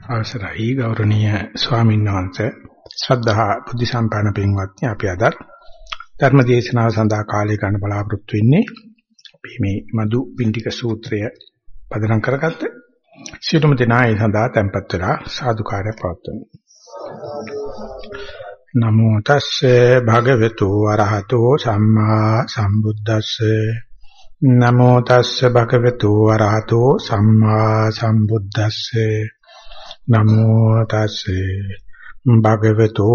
අවසරයි ගෞරවනීය ස්වාමීන් වහන්සේ. ශ්‍රද්ධා බුද්ධ සම්පන්න පින්වත්නි අපි අද ධර්ම දේශනාව සඳහා කාලය ගන්න බලාපොරොත්තු වෙන්නේ අපි මේ මදු පින්ටික සූත්‍රය පදනම් කරගත්ත සියලුම දෙනා ඒ සඳහා tempත් වෙලා සාදුකාරය පවත්වමු. නමෝ තස්සේ භගවතු වරහතෝ සම්මා සම්බුද්දස්සේ. නමෝ තස්සේ භගවතු වරහතෝ සම්මා සම්බුද්දස්සේ. නමෝ තස්සේ. භගවතු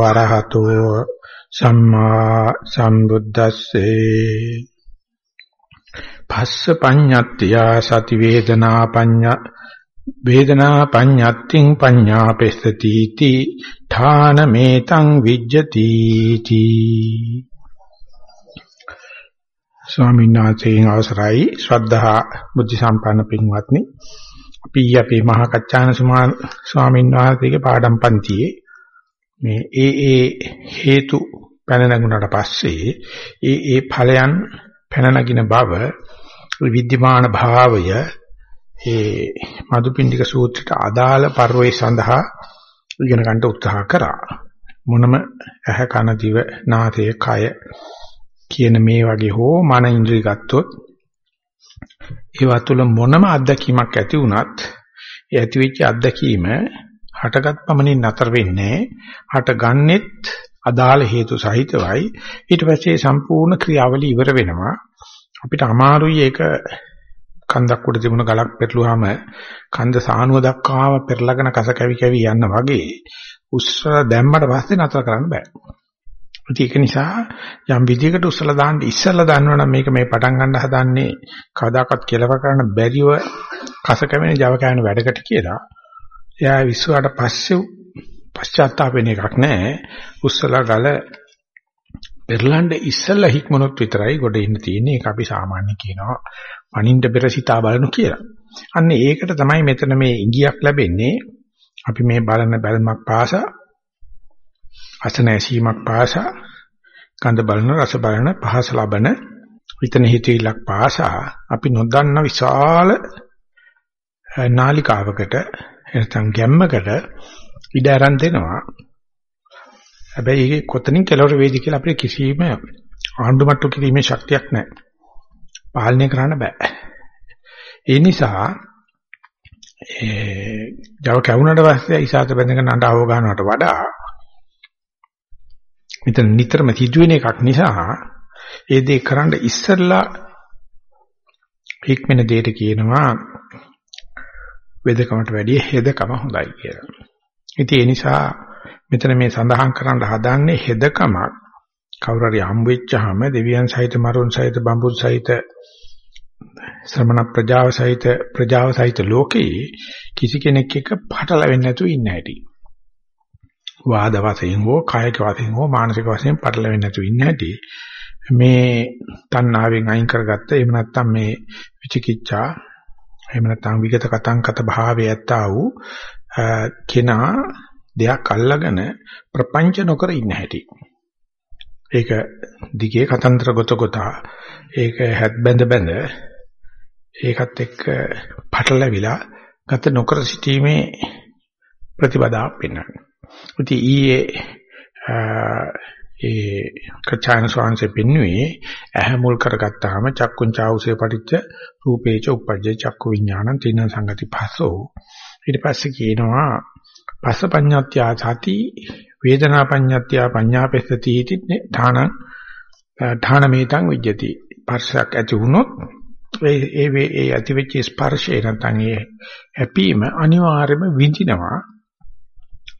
අරහතෝ සම්මා සම්බුද්දස්සේ. පස්ස පඤ්ඤත්ත්‍ය සති වේදනා පඤ්ඤ වේදනා පඤ්ඤත්තිං පඤ්ඤාපෙස්සති ති ඨාන මේතං විජ්ජති තී ස්වාමීන් වහන්සේගෙන් අවසරයි. ශ්‍රද්ධා බුද්ධ සම්පන්න පින්වත්නි. අපි අපේ මහා කච්චාන ස්වාමීන් වහන්සේගේ පාඩම් පන්තියේ මේ ඒ ඒ හේතු පැන නැගුණාට පස්සේ ඒ ඒ ඵලයන් පැන නගින බව විද්‍යමාන භාවය ඒ මදුපිණ්ඩික සූත්‍රයට අදාළ පරිවේ සඳහා ඉගෙන ගන්න උත්සාහ කරා. මොනම ඇහ කන දිව නාසය කය කියන මේ වගේ හෝ මන ඉන්ද්‍රිය ගත්තොත් ඒවා තුළ මොනම අත්දැකීමක් ඇති වුණත් ඒ ඇති වෙච්ච අත්දැකීම හටගත් පමණින් නතර වෙන්නේ හට ගන්නෙත් අදාළ හේතු සහිතවයි. ඊට පස්සේ සම්පූර්ණ ක්‍රියාවලිය ඉවර වෙනවා. අපිට අමාරුයි ඒක කන්දක් උඩ තිබුණ ගලක් පෙරළුවාම කන්ද සානුව දක්වාම පෙරලගෙන කස කැවි කැවි යන්න වගේ උස්සලා දැම්මට පස්සේ නතර කරන්න බෑ. ඒක නිසා යම් විදියකට උස්සලා දාන්න ඉස්සලා දන්නවනම් මේක මේ පටන් ගන්න හදන්නේ කවදාකවත් කෙලව කරන්න බැරිව කස කැවෙන Java කැවෙන වැඩකට කියලා. එයා විශ්වාට පස්සේ පශ්චාත්තාප වෙන එකක් නැහැ. උස්සලා ගල පෙරලන්න ඉස්සලා හික්මනොත් විතරයි ගොඩ ඉන්න තියෙන්නේ. ඒක අපි සාමාන්‍ය කියනවා පණින්න පෙර සිතා බලනු කියලා. අන්න ඒකට තමයි මෙතන මේ ඉඟියක් ලැබෙන්නේ. අපි මේ බලන බැලමක් පාසා අසන ඇසීමක් පාසා ගඳ බලන රස බලන පහස ලබන විතන හිතවිලක් පාසා අපි නොදන්න විශාල නාලිකාවකට එනතම් ගැම්මකට ඉඩ අරන් දෙනවා. හැබැයි ඒකේ කොතනින් කෙලවර වේද කියලා අපිට කිසිම ආණ්ඩුමට්ටු කිරීමේ ශක්තියක් නැහැ. පාලනය කරන්න බෑ. ඒ නිසා ඒ ජව කැවුනට පස්සේ ඉසాత බැඳගෙන අඬව ගන්නවට වඩා මෙතන නිතරම සිදුවෙන එකක් නිසා ඒ දේ කරන්න ඉස්සෙල්ලා හික්මන දෙයට කියනවා වෙදකමට වැඩිය හෙදකම හොඳයි කියලා. ඉතින් ඒ නිසා මෙතන මේ සඳහන් කරන්න හදන්නේ හෙදකමක් කවුරු හරි හම් වෙච්චාම දෙවියන් සහිත මරුන් සහිත බඹුන් සහිත ශ්‍රමණ ප්‍රජාව සහිත ප්‍රජාව සහිත ලෝකේ කිසි කෙනෙක් එක්ක පටලවෙන්නේ නැතුව ඉන්න හැටි. වාද වශයෙන් හෝ කායික වශයෙන් හෝ මානසික වශයෙන් පටලවෙන්නේ නැතුව ඉන්න හැටි. මේ තණ්හාවෙන් අයින් කරගත්ත එහෙම නැත්නම් මේ විචිකිච්ඡා එහෙම නැත්නම් විගත කතං කත භාවය ඇත්තා වූ කෙනා දෙයක් අල්ලගෙන ප්‍රපංච නොකර ඉන්න හැටි. ඒක දිගේ කතන්දර ගොත ගොතා ඒක හැත් බැඳ බැඳ ඒකත් එක්ක පටලැවිලා ගත නොකර සිටීමේ ප්‍රතිපදාවක් පෙන්වනවා. ඉතින් ඊයේ ඒ කචායන ස්වාංශේ පෙන්වුවේ ඇහැ මුල් කරගත්තාම චක්කුං චාඋසේ පටිච්ච රූපේච උපජ්ජේ චක්කු විඥානං තින සංගති පස්සෝ. ඊට පස්සේ කියනවා පස්ස පඤ්ඤාත්‍යා සති වේදනා පඤ්ඤාත්‍යා පඤ්ඤාපෙස්සති इति ධාන ධානමේතං විජ්ජති. පර්ශයක් ඇති වුණොත් ඒ ඒ ඒ ඇතිවෙච්ච ස්පර්ශය නැත්නම් ඒ හැපීම අනිවාර්යයෙන්ම විඳිනවා.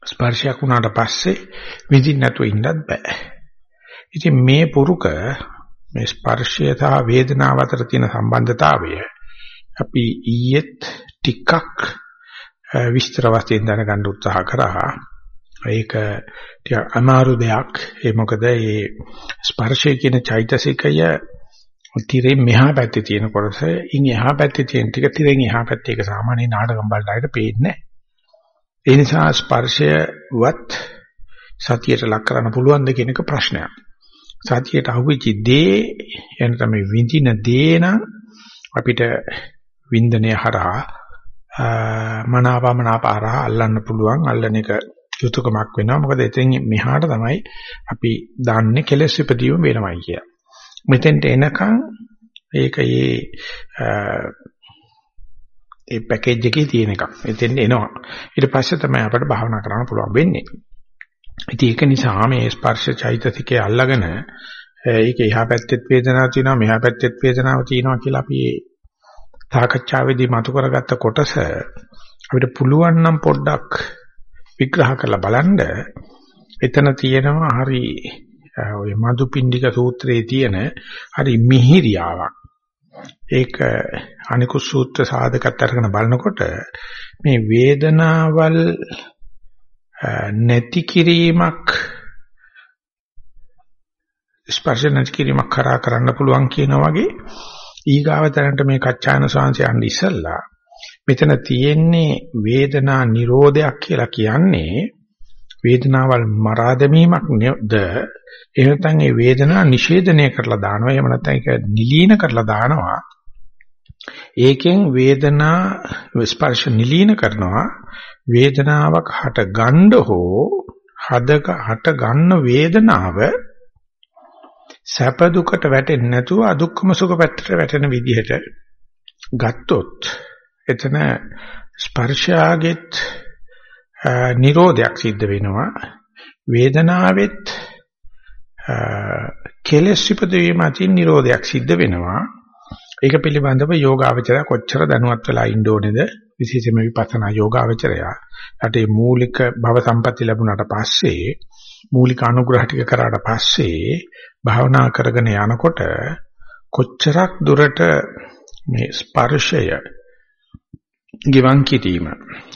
ස්පර්ශයක් වුණාට පස්සේ විඳින්න නැතුව ඉන්නත් බෑ. ඉතින් මේ පුරුක මේ ස්පර්ශය සහ වේදනාව අතර තියෙන සම්බන්ධතාවය අපි ඊයේත් ටිකක් විස්තර වශයෙන් දැනගන්න උත්සාහ කරා. ඒක ටික අමාරු දෙයක්. ඒ මොකද මේ ස්පර්ශය කියන චෛතසිකය තිරෙන් මෙහා පැත්තේ තියෙන කොටස ඉන් එහා පැත්තේ තියෙන ටික තිරෙන් එහා පැත්තේ ඒක සාමාන්‍ය නාටකම් බලලාට පේන්නේ නැහැ. ඒ නිසා ස්පර්ශයවත් සතියට ලක් කරන්න පුළුවන්ද කියන එක ප්‍රශ්නයක්. සතියට අහුවෙච්ච දේ එන තමයි විඳින දේ නම් අපිට වින්දනය හරහා මනාපමනාපාරහ අල්ලන්න පුළුවන් අල්ලන එක යුතුයකමක් වෙනවා මොකද එතෙන් මෙහාට තමයි අපි දන්නේ කෙලෙස් ඉපදීම වෙනවයි කිය. මෙතෙන්ට එනකන් ඒක ඒ ඒ පැකේජ් එකේ තියෙන එකක්. එතෙන් එනවා. ඊට පස්සේ තමයි අපිට භාවනා කරන්න පුළුවන් වෙන්නේ. ඉතින් ඒක නිසා මේ ස්පර්ශ චෛතසිකේ අල්ලගෙන ඒක එහා පැත්තෙත් වේදනාවක් තියෙනවා මෙහා පැත්තෙත් වේදනාවක් තියෙනවා කියලා අපි සාකච්ඡාවේදී මතු කරගත්ත කොටස අපිට පුළුවන් නම් පොඩ්ඩක් විග්‍රහ කරලා බලන්න එතන තියෙනවා හරි ඔය මදුපිණ්ඩික සූත්‍රයේ තියෙන හරි මිහිරියාවක් ඒක අනිකුත් සූත්‍ර සාධකත් අරගෙන බලනකොට මේ වේදනාවල් නැති කිරීමක් ස්පර්ශ නැති කිරීමක් කරා කරන්න පුළුවන් කියන වගේ ඊගාවතරන්ට මේ කච්චාන ස්වාංශයන් ඉස්සල්ලා මෙතන තියෙන්නේ වේදනා නිරෝධයක් කියලා කියන්නේ වේදනාවල් මරා දැමීමක් නේද එහෙම නැත්නම් ඒ වේදනා නිෂේධනය කරලා දානවා. එහෙම නැත්නම් ඒක නිලීන කරලා දානවා. ඒකෙන් වේදනා ස්පර්ශ නිලීන කරනවා. වේදනාවක් හට ගන්න හෝ හදක හට ගන්න වේදනාව සැප දුකට වැටෙන්නේ නැතුව අදුක්කම සුඛ පැත්තට වැටෙන විදිහට ගත්තොත් එතන ස්පර්ශාගෙත් නිරෝධයක් සිද්ධ වෙනවා. වේදනාවෙත් කෙලෙස් ඉපදවීම අතින් නිරෝධයක් සිද්ධ වෙනවා. ඒක පිළිබඳව යෝගාවචරය කොච්චර දැනුවත් වෙලා ඉන්න ඕනේද? විශේෂයෙන්ම විපස්සනා යෝගාවචරය. ඊට මූලික භව සම්පatti ලැබුණාට පස්සේ මූලික අනුග්‍රහ ටික කරාට පස්සේ භාවනා කරගෙන යනකොට කොච්චරක් දුරට මේ ස්පර්ශය ගිවන් කිරීම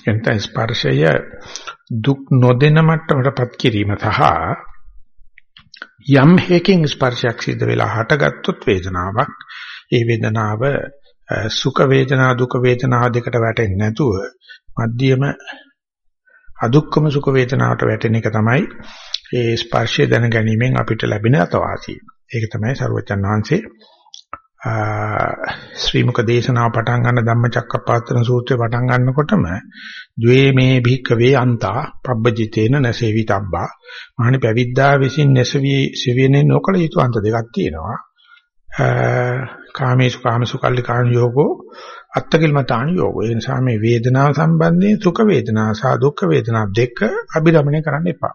එතන ස්පර්ශය දුක් නොදෙන මට්ටමටපත් කිරීම සහ යම් හේකින් ස්පර්ශයක් සිද්ධ වෙලා හටගත්තොත් වේදනාවක් ඒ වේදනාව සුඛ වේදනා දුක වේදනා දෙකට වැටෙන්නේ නැතුව මධ්‍යම අදුක්කම සුඛ වේදනාවට වැටෙන එක තමයි ඒ ස්පර්ශය දැන ගැනීමෙන් අපිට ලැබෙන අතවාසිය. ඒක තමයි සරුවචන් වහන්සේ ශ්‍රී මුක දේශනාව පටන් ගන්න ධම්මචක්කප්පවත්තන සූත්‍රය පටන් ගන්නකොටම ද්වේ මේ භික්කවේ අන්තා පබ්බජිතේන නසේවිතබ්බා මහණි පැවිද්දා විසින් නැසවි සෙවිනේ නොකල යුතු අන්ත දෙකක් තියෙනවා කාමේසු කාමසු කල්ලිකාණ යෝගෝ අත්තකිලමතාණ යෝගෝ ඒ නිසා මේ වේදනාව සම්බන්ධයෙන් සුඛ වේදනා සහ දුක්ඛ වේදනා දෙක අභිරමණය කරන්න එපා.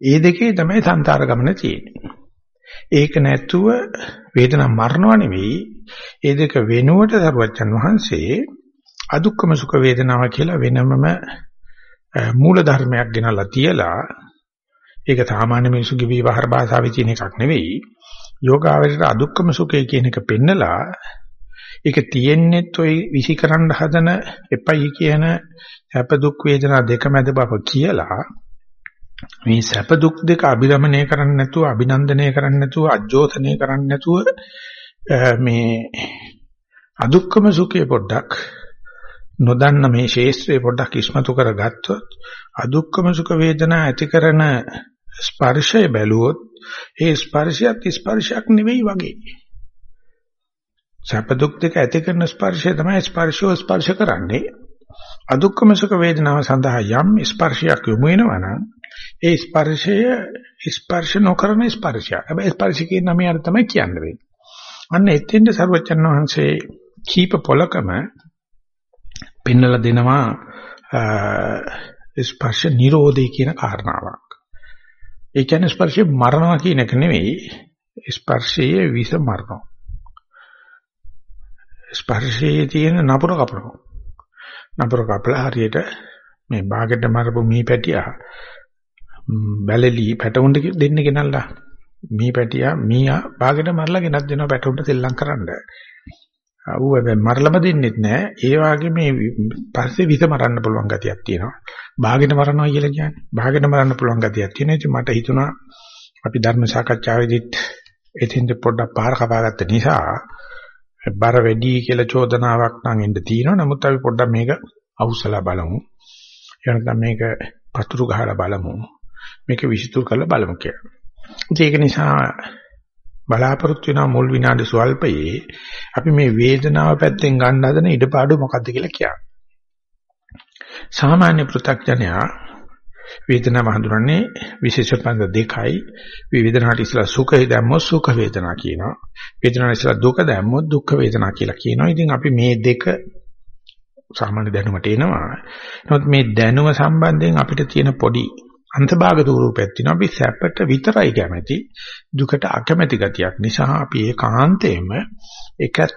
ඒ දෙකේ තමයි සංතාර ගමන තියෙන්නේ. ඒක නැතුව වේදනා මරණව නෙවෙයි. ඒ දෙක වෙනුවට සරුවච්චන් වහන්සේ අදුක්කම සුඛ වේදනාව කියලා වෙනමම මූල ධර්මයක් ගෙනල්ලා තියලා ඒක සාමාන්‍ය මිනිසුගේ විවහාර භාෂාවේ තියෙන එකක් නෙවෙයි. යෝගාවචරයට අදුක්කම සුඛය කියන එක පෙන්නලා ඒක තියෙන්නේත් ওই විසිකරන්න හදන එපයි කියන සැප දුක් වේදනා දෙක මැද බව කියලා මේ සැප දුක් දෙක අභිරමණය කරන්නේ නැතුව අභිනන්දනය කරන්නේ නැතුව අජෝතනය කරන්නේ නැතුව මේ අදුක්කම සුඛය පොඩ්ඩක් නොදන්න මේ ශේස්ත්‍රය පොඩ්ඩක් ඉස්මතු කරගත්තොත් අදුක්කම සුඛ වේදනා ඇති කරන ස්පර්ශය බැලුවොත් ඒ ස්පර්ශයත් ස්පර්ශයක් නෙවෙයි වගේ. සැප දුක් දෙක ඇති කරන ස්පර්ශය තමයි ස්පර්ශෝ ස්පර්ශ කරන්නේ. අදුක්කම සුඛ වේදනාව සඳහා යම් ස්පර්ශයක් යොමු වෙනවා නම් ඒ ස්පර්ශය ස්පර්ශ නොකරන ස්පර්ශය. හැබැයි ස්පර්ශ කියන නම යාර තමයි කියන්න වෙන්නේ. අන්න එතෙන්ද සර්වචන් වහන්සේ කීප පොලකම පෙන්නලා දෙනවා ස්පර්ශ නිරෝධය කියන කාරණාවක්. ඒ කියන්නේ ස්පර්ශය මරනවා කියන එක නෙවෙයි ස්පර්ශයේ විස මරනවා. ස්පර්ශයේ තියෙන නපුර කපනවා. නපුර කපලා හරියට මේ බාගෙට මරපු මී පැටියා බැලලි පැටුන්ට දෙන්න ගෙනල්ලා මී පැටියා මීයා බාගෙට මරලා ගෙනත් දෙනවා පැටුන්ට සෙල්ලම් කරන්න. ඌ හැබැයි මරලම දෙන්නෙත් නෑ. ඒ වගේ මේ පස්සේ විස මරන්න පුළුවන් ගතියක් තියෙනවා. භාගෙට මරනවා කියලා කියන්නේ. භාගෙට මරන්න පුළුවන් ගතියක් තියෙනවා. ඉතින් මට හිතුණා අපි ධර්ම සාකච්ඡාවේදීත් එතින්ද පොඩ්ඩක් පාර කපාගත්ත නිසා බර වැඩි කියලා චෝදනාවක් නම් එන්න තියෙනවා. නමුත් අපි පොඩ්ඩක් මේක අවුස්සලා බලමු. එහෙනම් මේක පතුරු ගහලා බලමු. මේක විසිතුරු කරලා බලමු කියලා. ඒක නිසා බලාපොරොත්තු වෙනා මුල් විනාඩි සුවල්පයේ අපි මේ වේදනාව පැත්තෙන් ගන්න හදන ඉඩපාඩු මොකද්ද කියලා කියන්නේ. සාමාන්‍ය පෘථග්ජනයා වේදනාව හඳුනන්නේ විශේෂ පද දෙකයි. වේදනාවට ඉස්සලා සුඛය දැම්මොත් සුඛ වේදනා කියනවා. වේදනාවට ඉස්සලා දුක දැම්මොත් දුක්ඛ වේදනා කියලා කියනවා. ඉතින් අපි මේ දෙක සාමාන්‍ය දැනුමට එනවා. නමුත් මේ දැනුම සම්බන්ධයෙන් අපිට තියෙන පොඩි අන්තභාග ස්වරූපයක් තියෙනවා. අපි සැපට විතරයි කැමති. දුකට අකමැති ගතියක් නිසා අපි ඒකාන්තයෙන්ම එකත්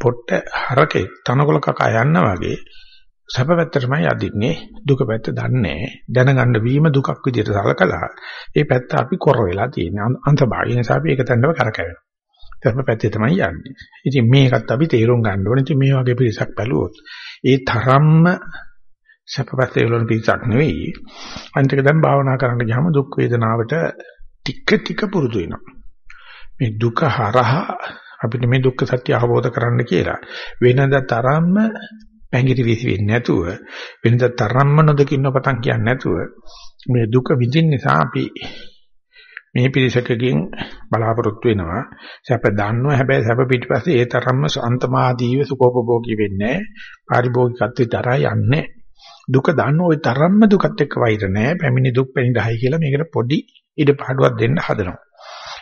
පොට්ට හරකේ තනකොළ කකා යන්න වගේ සැප පැත්තටමයි අදින්නේ දුක පැත්ත දන්නේ දැනගන්න වීම දුකක් විදිහට සලකලා ඒ පැත්ත අපි කොර වෙලා තියෙන අන්තභාගය නිසා අපි ඒක තැන්නව කරකැවෙනවා ධර්ම පැත්තේ තමයි යන්නේ. ඉතින් මේකත් අපි තේරුම් ගන්න ඕනේ. ඉතින් මේ වගේ පිරිසක් බැලුවොත් ඒ තරම්ම සැපපැත්තේ වලන පිරිසක් නෙවෙයි. අනිත් එක දැන් භාවනා කරන්න ගියාම දුක් වේදනාවට ටික ටික පුරුදු වෙනවා. මේ දුක හරහා අපිට මේ දුක්ඛ සත්‍ය අවබෝධ කරන්න කියලා වෙනද තරම්ම පැංගිරි විසි වෙන්නේ නැතුව වෙනද තරම්ම නොදකින්න පතන් කියන්නේ නැතුව මේ දුක විඳින්න නිසා අපි මේ පිරිසකකින් බලාපොරොත්තු වෙනවා සැප දන්නවා හැබැයි සැප පිටිපස්සේ ඒ තරම්ම අන්තමාදීව සුඛෝපභෝගී වෙන්නේ පාරිභෝගිකත්වයට තරහා යන්නේ දුක දන්න ওই තරම්ම දුකත් එක්ක වෛර නැහැ පැමිණි දුක් පැනිරහයි කියලා මේකට පොඩි ඉඩපාඩුවක් දෙන්න හදනවා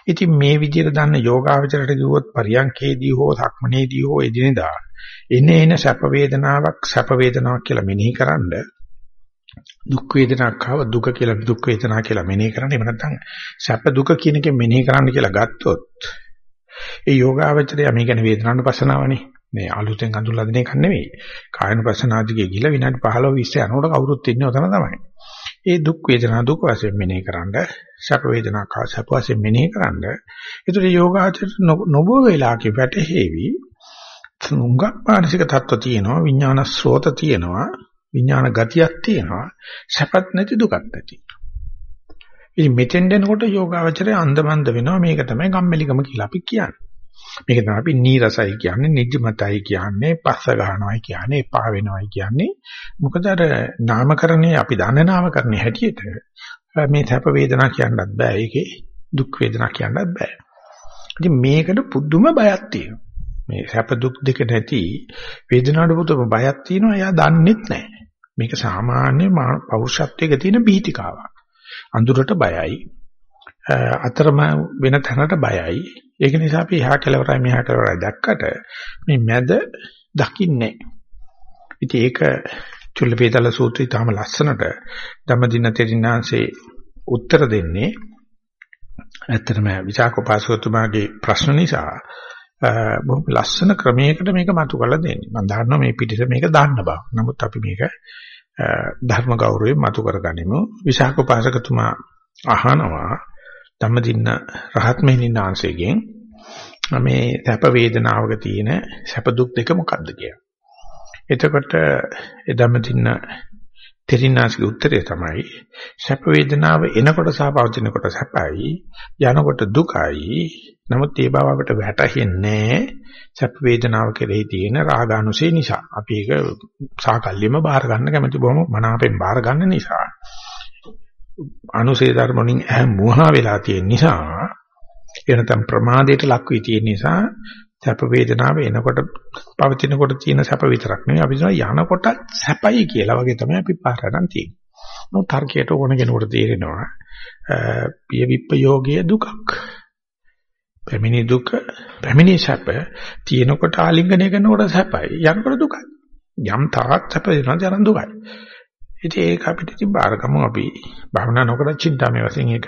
ඉතින් මේ විදිහට දන්න යෝගාවචරයට කිව්වොත් පරියන්කේදී හෝ සක්මනේදී හෝ එදිනෙදා එනේ එන සැප වේදනාවක් සැප වේදනාවක් කියලා මෙනෙහි කරන්නේ දුක් වේදනාවක් ආව දුක කියලා දුක් වේදනා කියලා මෙනෙහි කරන්න. එහෙම නැත්නම් සැප දුක කියන එකෙන් මෙනෙහි කරන්න කියලා ගත්තොත් ඒ යෝගාවචරය මේ කියන්නේ වේදනානුපස්සනාවනේ. මේ අලුතෙන් අඳුල්ලා දෙන එකක් නෙවෙයි. කායනුපස්සනාදිගේ ගිල විනාඩි 15 20 යනකොට කවුරුත් ඉන්නේ ඔතන තමයි. ඒ දුක් වේදනා දුක වශයෙන් මෙනෙහි කරන්න, සැප වේදනා කා සැප වශයෙන් මෙනෙහි කරන්න. ඒතර යෝගාචර නොබෝ වෙලාවක වැටහෙවි. තුංගක් මානසික තත්ත්ව තියෙනවා, විඥාන ස්රෝත තියෙනවා. විඥාන ගතියක් තියෙනවා සැපත් නැති දුකත් නැති ඉතින් මෙතෙන් දෙනකොට යෝගාවචරය අන්දමන්ද වෙනවා මේක තමයි ගම්මැලිකම කියලා අපි කියන්නේ මේක තමයි අපි නීරසයි කියන්නේ නිදිමතයි කියන්නේ පස්ස ගන්නවයි කියන්නේ එපා වෙනවයි කියන්නේ. මොකද අර නාමකරණේ අපි දන්න නාමකරණේ හැටියට මේ සැප වේදනා කියන්නත් බෑ. ඒකේ දුක් වේදනා කියන්නත් බෑ. ඉතින් මේකට පුදුම බයක් තියෙනවා. මේ සැප දුක් දෙක නැති වේදනාවට පුදුම බයක් තියෙනවා. එයා දන්නෙත් නැහැ මේක සාමාන්‍ය පෞරුෂත්වයක තියෙන බීතිකාවක්. අඳුරට බයයි. අතරම වෙන තැනට බයයි. ඒක නිසා අපි එහා කෙලවරයි මෙහා කෙලවරයි දැක්කට මේ මැද දකින්නේ ඉතින් ඒක චුල්ලපේතල සූත්‍රය තාම ලස්සනට ධම්මදින තෙරිනාංශේ උත්තර දෙන්නේ ඇත්තටම විචාකෝපාසකතුමාගේ ප්‍රශ්න නිසා බොහොම ලස්සන ක්‍රමයකට මේක මතු කරලා දෙන්නේ. මම දන්නවා මේ පිටිස මේක දාන්න බව. නමුත් අපි මේක ධර්ම ගෞරවයෙන් මතු කරගනිමු. විශාඛ උපාසකතුමා අහනවා ධම්මදින්න රහත් මෙහිණාංශයෙන් මේ සැප වේදනාවක තියෙන සැප දුක් දෙක මොකක්ද කියලා. එතකොට ඒ ධම්මදින්න තෙරිනාස්ගේ උත්තරය තමයි සැප වේදනාව එනකොට සහ පවතිනකොට සැපයි යනකොට දුකයි නමුත් ඒ බව අපිට වැටහෙන්නේ සැප වේදනාව කෙරෙහි තියෙන රාගානුසය නිසා. අපි ඒක සාකල්යෙම බාර ගන්න කැමති බොහොම මනාපෙන් බාර ගන්න නිසා. අනුසය ධර්ම වලින් ඇහ මුවහා වෙලා තියෙන නිසා එනතම් ප්‍රමාදයට ලක් වී තියෙන නිසා සැප වේදනාව එනකොට පවතිනකොට තියෙන සැප විතරක් නෙවෙයි අපි යනකොට සැපයි කියලා වගේ තමයි අපි පාරණන් තියෙන්නේ. නමුත් තර්කයට ඕන කෙනෙකුට තේරෙනවා පිය විප්පයෝගයේ දුකක්. පැමිණි දුක පැමිණි සැප තියෙනකොට ආලිංගනය කරනකොට සැපයි යනකොට දුකයි යම් තාක් සැප වෙනවා යන දුකයි ඉතින් ඒක අපිට ඉතින් බාරගමු අපි භවනා නොකර චින්තාමය වශයෙන් ඒක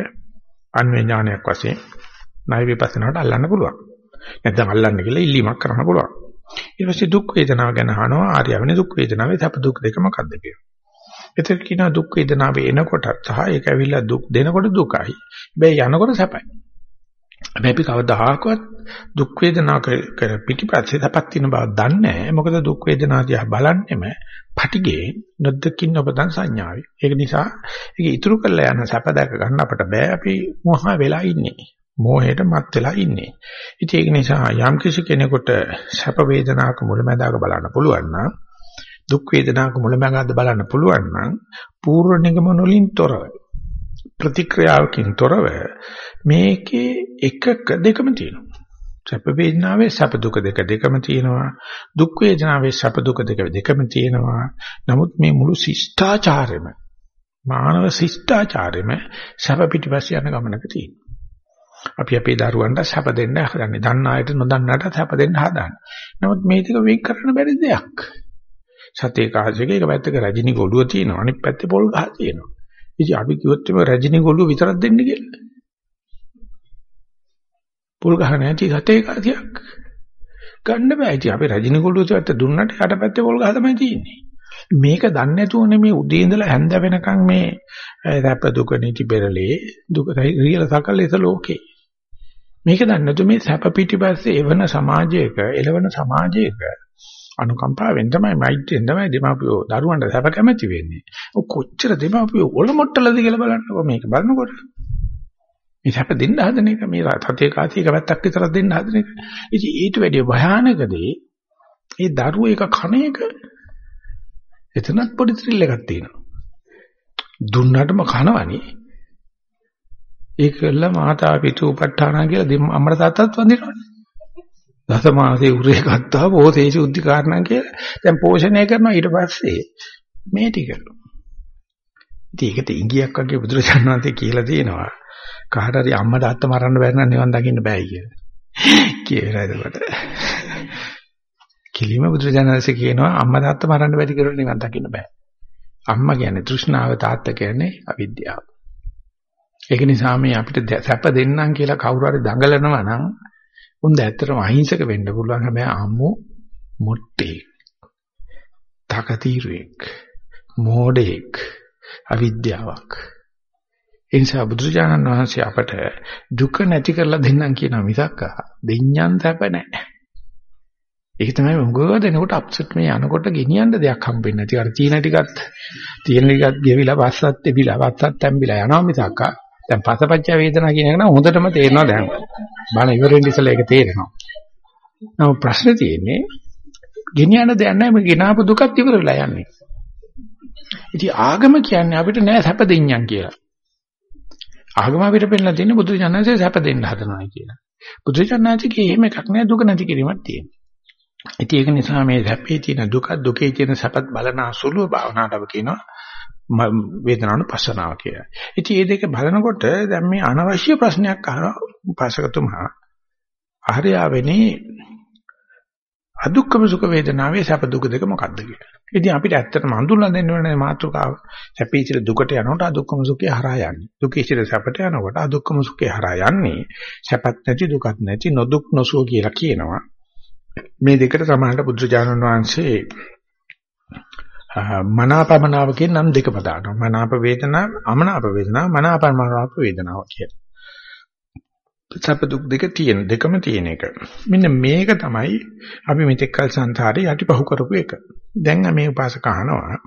අන්වේ ඥානයක් වශයෙන් ණය විපස්සනාවට අල්ලන්න පුළුවන්. නැත්නම් අල්ලන්න කියලා ඉල්ලීමක් කරන්න පුළුවන්. ඊට පස්සේ දුක් වේදනාව ගැන අහනවා. ආර්යවනේ දුක් වේදනාවේ සැප දුක් දෙක මොකක්ද කියලා. එතකොට කියනවා දුක් වේදනාව එනකොට සහ ඒක ඇවිල්ලා දුක් දෙනකොට දුකයි. හැබැයි යනකොට සැපයි. හැබැයි අපි කවදාහකවත් දුක් වේදනා කර පිටිපස්සේ තපත් වෙන බව දන්නේ නැහැ. මොකද දුක් වේදනා දිහා බලන්නෙම පටිගේ නොදකින් ඔබදන් සංඥාවයි. ඒක නිසා ඒක ඉතුරු කරලා යන සැප දැක ගන්න අපට බෑ. අපි මොහ වෙලා ඉන්නේ. මෝහයට මත් වෙලා ඉන්නේ. ඉතින් ඒක නිසා යම් කිසි කෙනෙකුට සැප වේදනාවක මුලැමැදාක බලන්න පුළුවන් නම් දුක් වේදනාවක මුලැමැදාක බලන්න පුළුවන් නම් පූර්ව නිගමන වලින් තොරව ප්‍රතික්‍රියාවකින් තොරව මේකේ එකක දෙකම තියෙනවා. සැප වේදනාවේ සැප දුක දෙක දෙකම තියෙනවා. දුක් වේදනාවේ සැප දුක දෙක දෙකම තියෙනවා. නමුත් මේ මුළු ශිෂ්ටාචාරෙම මානව ශිෂ්ටාචාරෙම සැප පිටිපස්ස යන ගමනක තියෙනවා. අපි අපේ දරුවන්ට සැප දෙන්න හදන්නේ. දන්න අයට නොදන්නාට සැප දෙන්න හදන්නේ. නමුත් මේ ටික වෙන් කරන්න බැරි දෙයක්. සතේ කාසියක එක පැත්තක රජිනි ගොළුව තියෙනවා. අනිත් පැත්තේ පොල් ගහ තියෙනවා. ඉතින් අපි කිව්වොත් මේ රජිනි ගොළුව විතරක් දෙන්න කියලා. පොල් ගහ නැති සතේ කාසියක් ගන්න බෑ. ඉතින් අපි රජිනි ගොළුව පැත්ත දුන්නට යට පැත්තේ පොල් ගහ තමයි තියෙන්නේ. මේක දන්නේ නැතුවනේ මේ උදේ ඉඳලා හැන්ද වෙනකන් මේ රැප දුක නිති බෙරළේ දුක රියල සකල ඉත ලෝකේ මේක දන්නේ නැතු මේ සැප පිටිපස්සේ එවන සමාජයක එළවන සමාජයක අනුකම්පාවෙන් තමයි මෛත්‍රියෙන් තමයි දෙමාපියෝ දරුවන්ට සැප කැමති වෙන්නේ. ඔය කොච්චර දෙමාපියෝ ඔලොමොට්ටලද කියලා බලන්නකො මේක බලනකොට. මේ සැප දෙන්න හදන එක මේ තතේ කාතියක වැත්තක් විතරක් දෙන්න හදන එක. ඉතින් ඊට වැඩිය භයානක දේ ඒ දරුවෝ එක කණ එක එතනත් පොඩි ත්‍රිල් එකක් තියෙනවා. දුන්නටම කනවනේ. ඒකල මාතා පිතු උපට්ඨානා කියලා අම්මට තාත්තත් වඳිනවනේ. දස මාසේ උරේ ගත්තා පොතේ සුද්ධි කාරණා කියලා දැන් පෝෂණය කරනවා ඊට පස්සේ මේ ටික. ඉතින් ඒකට ඉංගියක් වගේ බුදුරජාණන් වහන්සේ කියලා තියෙනවා. කාට හරි අම්මා තාත්තා මරන්න බැරි නම් නිවන් දකින්න බෑ කියලා. කියලා එතකොට. කිලිම බුදුරජාණන්සේ කියනවා අම්මා තාත්තා මරන්න බැරි කරලා නිවන් දකින්න බෑ. අම්මා කියන්නේ තෘෂ්ණාව තාත්තා කියන්නේ අවිද්‍යාව. ඒක නිසා මේ අපිට සැප දෙන්නම් කියලා කවුරු හරි දඟලනවා නම් උන්ද ඇත්තටම අහිංසක වෙන්න පුළුවන් හැබැයි අම්මෝ මොට්ටේ. තකතිරුවෙක්. මෝඩෙක්. අවිද්‍යාවක්. ඒ නිසා බුදුරජාණන් වහන්සේ අපට දුක නැති කරලා දෙන්නම් කියන මිසක් දෙඤ්ඤන් සැප නැහැ. ඒක තමයි මොකද දෙනකොට අප්සෙට් මේ යනකොට ගෙනියන්න දෙයක් හම්බෙන්නේ නැති. අර තීන ටිකත් තීන ටිකත් ගෙවිලා පස්සත් එබිලා පස්සත් තැම්බිලා යනවා මිසක් දැන් පසපච්ච වේදනා කියන එක නම් හොඳටම තේරෙනවා දැන්. බණ ඉවරෙන් ඉස්සලා ඒක තේරෙනවා. නමුත් ප්‍රශ්නේ තියෙන්නේ ගෙනියන්න දෙයක් නැහැ මේ ගෙනාපු දුකත් ඉවර වෙලා යන්නේ. ඉතින් ආගම කියන්නේ අපිට නෑ සැප දෙඤ්ඤම් කියලා. ආගම අපිට පෙන්නලා තියෙන්නේ බුදු ජානනාංශය සැප දෙන්න හදනවා කියලා. බුදු ජානනාංශයේ එහෙම එකක් නෑ දුක නැති කිරීමක් තියෙනවා. ඉතින් ඒක නිසා මේ සැපේ තියෙන දුක දුකේ තියෙන සැපත් බලන අසුලුව භාවනාවට අපි කියනවා වේදනානුපස්සනාව කියලා. ඉතින් මේ දෙක බලනකොට දැන් මේ අනවශ්‍ය ප්‍රශ්නයක් අහනවා උපාසකතුමා. ආර්යාවෙනි අදුක්කම සුඛ වේදනාවේ සැප දුක දෙක මොකක්ද කියලා. ඉතින් අපිට ඇත්තටම අඳුරලා දෙන්න ඕනේ මාතෘකාව. සැපේ ඉතිර දුකට යනකොට අදුක්කම සුඛේ හරහා යන්නේ. දුකේ ඉතිර සැපට යනකොට අදුක්කම සුඛේ හරහා යන්නේ. සැපත් නැති දුකත් නැති නොදුක් නොසුව කියලා කියනවා. මේ දෙකට සමානට බුදුරජාණන් වහන්සේ මනාපමනාව කියන නම් දෙකම දානවා. මනාප වේදනාව, අමනාප වේදනාව, මනාපමනාප වේදනාව කියලා. සැප දුක් දෙක තියෙන දෙකම තියෙන එක. මෙන්න මේක තමයි අපි මෙතෙක් කල සංසාරේ යටිපහුව කරපු එක. දැන් මේ උපාසක අහනවා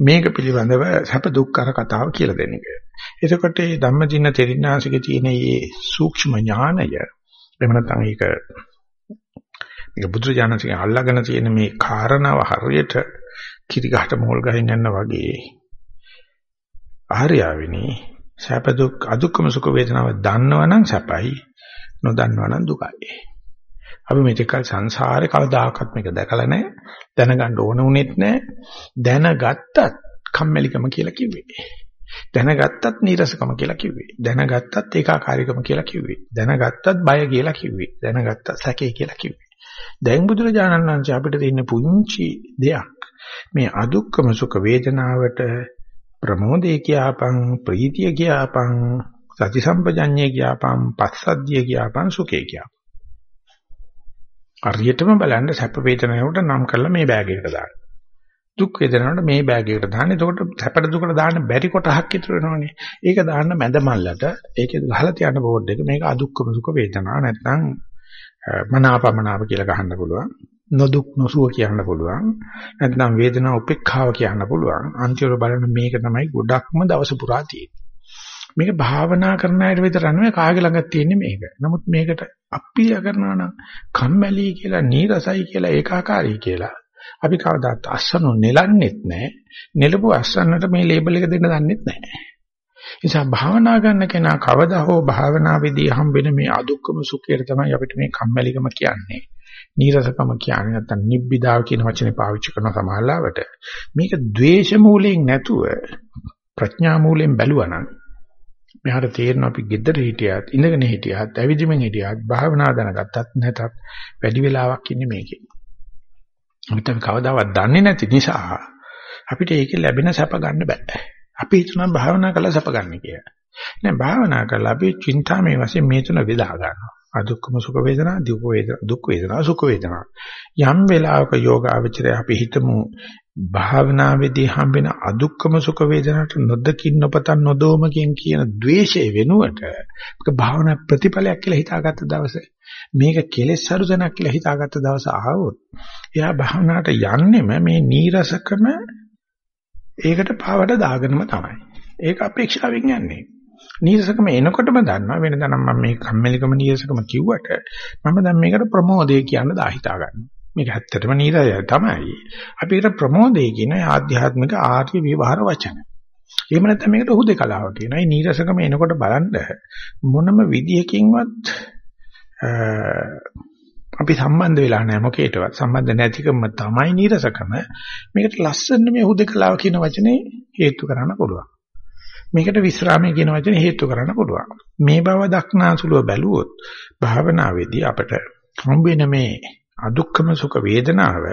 මේක පිළිබඳව සැප දුක් කර කතාව කියලා දෙන්න එක. එතකොට මේ ධම්මදින තෙරින්නාසිකේ තියෙන මේ සූක්ෂම ඥානය එහෙම නැත්නම් ඒක මේක බුදුරජාණන්සේ අල්ලාගෙන තියෙන මේ කාරණාව හරියට කිරි ගහට මෝල් ගහින් යනවා වගේ ආර්යාවිනි සැප දුක් අදුක්කම සුඛ වේදනාව දන්නවනම් සැපයි නොදන්නවනම් දුකයි. අපි මේකල් සංසාරේ කවදාකවත් මේක දැකලා නැහැ දැනගන්න ඕන උනේත් නැහැ දැනගත්තත් කම්මැලිකම කියලා කිව්වේ. දැනගත්තත් නීරසකම කියලා කිව්වේ. දැනගත්තත් ඒකාකාරීකම කියලා කිව්වේ. දැනගත්තත් බය කියලා කිව්වේ. දැනගත්තත් සැකේ කියලා කිව්වේ. දැන් බුදුරජාණන් වහන්සේ අපිට දෙන්න පුංචි දෙයක් මේ අදුක්කම සුඛ වේදනාවට ප්‍රමෝදේ කියාපං ප්‍රීතිය කියාපං සති සම්පජඤ්ඤේ කියාපං පස්සද්ධිය කියාපං සුඛේ කියාපං. හරියටම බලන්න සැප වේදනාවට නම් කරලා මේ බෑග් එකට දාන්න. දුක් වේදනාවට මේ බෑග් එකට දාන්න. එතකොට සැපට දුකට දාන්න බැරි කොටහක් ඉතුරු වෙනවනේ. ඒක දාන්න මැද මල්ලට. ඒකේ ගහලා තියන්න බෝඩ් එක. මේක අදුක්කම සුඛ වේදනා. නැත්නම් මනාපමනාප කියලා ගහන්න පුළුවන්. නොදුක් නොසුව කියන්න පුළුවන්. නැත්නම් වේදනා උපේක්ඛාව කියන්න පුළුවන්. අන්තිමට බලන්න මේක තමයි ගොඩක්ම දවස පුරා තියෙන්නේ. මේක භාවනා කරන අයට විතර නෙවෙයි කාගේ ළඟත් තියෙන්නේ මේක. නමුත් මේකට අප්පිය කරනවා නම් කම්මැලි කියලා, නීරසයි කියලා, ඒකාකාරී කියලා. අපි කවදාත් අස්සනු නෙලන්නෙත් නැහැ. නෙලපු අස්සන්නට මේ ලේබල් එක දෙන්න දන්නෙත් නැහැ. නිසා භාවනා කරන කෙනා කවදා හෝ භාවනාවේදී හම්බෙන මේ අදුක්කම සුඛයට තමයි අපිට මේ කම්මැලිකම කියන්නේ. නීරසකම කියන්නේ නැත්නම් නිබ්බිදාව කියන වචනේ පාවිච්චි කරන සමහරවට මේක ද්වේෂ මූලයෙන් නැතුව ප්‍රඥා මූලයෙන් බැලුවා නම් මෙහාට තේරෙන අපි gedara හිටියත් ඉඳගෙන හිටියත් ඇවිදින්මින් හිටියත් භාවනා දැනගත්තත් නැතත් වැඩි වෙලාවක් ඉන්නේ මේකේ. අපිට කවදාවත් දන්නේ නැති නිසා අපිට ඒකේ ලැබෙන සැප ගන්න බෑ. අපි හිතනවා භාවනා කළා සැප ගන්න කියලා. නෑ භාවනා කළා අපි චින්තාමේ වශයෙන් මේ තුන බෙදා ගන්නවා. අදුක්කම සුඛ වේදනා, දුක් වේදනා, දුක් වේදනා, සුඛ වේදනා. යම් වෙලාවක යෝග අවචරය අපි හිතමු භාවනාවේදී හම්බෙන අදුක්කම සුඛ වේදනාට නොදකින් නොපතන් නොදෝමකින් කියන द्वේෂය වෙනුවට මේක භාවනා ප්‍රතිඵලයක් කියලා හිතාගත්ත දවසේ මේක කෙලෙස් සරුදනක් කියලා හිතාගත්ත දවස ආවොත් එයා භාවනාවට යන්නෙම මේ නීරසකම ඒකට පාවට දාගෙනම තමයි. ඒක අපේක්ෂාවෙන් යන්නේ. නීරසකම එනකොටම දන්නවා වෙනදා නම් මම මේ කම්මැලිකම නීරසකම කිව්වට මම දැන් මේකට ප්‍රමෝදය කියන දා හිතා ගන්නවා. මේක ඇත්තටම නීරසය තමයි. අපි ඒකට ප්‍රමෝදය කියන ආධ්‍යාත්මික ආර්ය විවහාර වචන. එහෙම නැත්නම් මේකට හුදේකලාව කියනවා. මේ නීරසකම එනකොට බලන්න මොනම විදියකින්වත් අපි සම්බන්ධ වෙලා නැහැ මොකේටවත් සම්බන්ධ නැතිකම තමයි නීරසකම මේකට ලස්සන මේ හුදකලාව කියන වචනේ හේතු කරන්න පුළුවන් මේකට විස්රාමයේ කියන වචනේ හේතු කරන්න පුළුවන් මේ බව දක්නාසුලව බැලුවොත් භාවනාවේදී අපට හම්බෙන මේ අදුක්කම සුඛ වේදනාව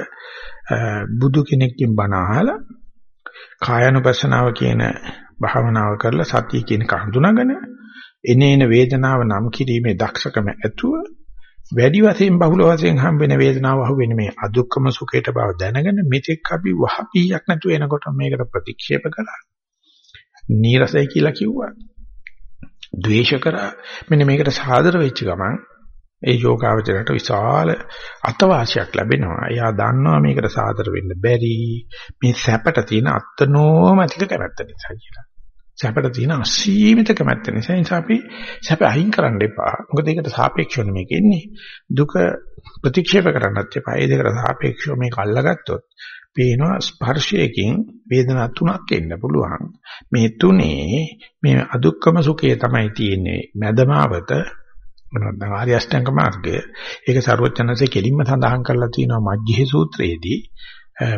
බුදු කෙනෙක්ගෙන් බණ අහලා කායानुපස්සනාව කියන භාවනාව කරලා සතිය කියන කඳුනගෙන එනේන වේදනාව නම් කිරීමේ දක්ෂකම ඇතුව වැඩි වශයෙන් බහුල වශයෙන් හම්බෙන වේදනාව අහුවෙන මේ අදුක්කම සුඛයට බව දැනගෙන මෙතෙක් අපි වහපීයක් නැතුව එනකොට මේකට ප්‍රතික්ෂේප කළා. නීරසයි කියලා කිව්වා. ද්වේෂ කරා. මෙන්න මේකට සාදර වෙච්ච ගමන් ඒ යෝගාවචරයට විශාල අතවාසියක් ලැබෙනවා. එයා දන්නවා මේකට සාදර වෙන්න බැරි. මේ සැපට තියෙන අත්නෝමතික කැමැත්ත නිසා කියලා. සැපට තියෙන අසීමිත කැමැත්ත නිසා නිසා අපි සැප අහිං කරන්න එපා. මොකද ඒකට සාපේක්ෂව මේක ඉන්නේ. දුක ප්‍රතික්ෂේප කරන්නත් එපා. ඒ දෙකට සාපේක්ෂව මේක අල්ලගත්තොත් පේනවා ස්පර්ශයකින් වේදනා තුනක් එන්න පුළුවන්. මේ තුනේ මේ අදුක්කම සුඛය තමයි තියෙන්නේ. මදමාවත නැත්නම් ආර්ය අෂ්ටාංග මාර්ගය. ඒක ਸਰවඥන්සේ කෙලින්ම සඳහන් කරලා තියෙනවා මජ්ජිහේ සූත්‍රයේදී.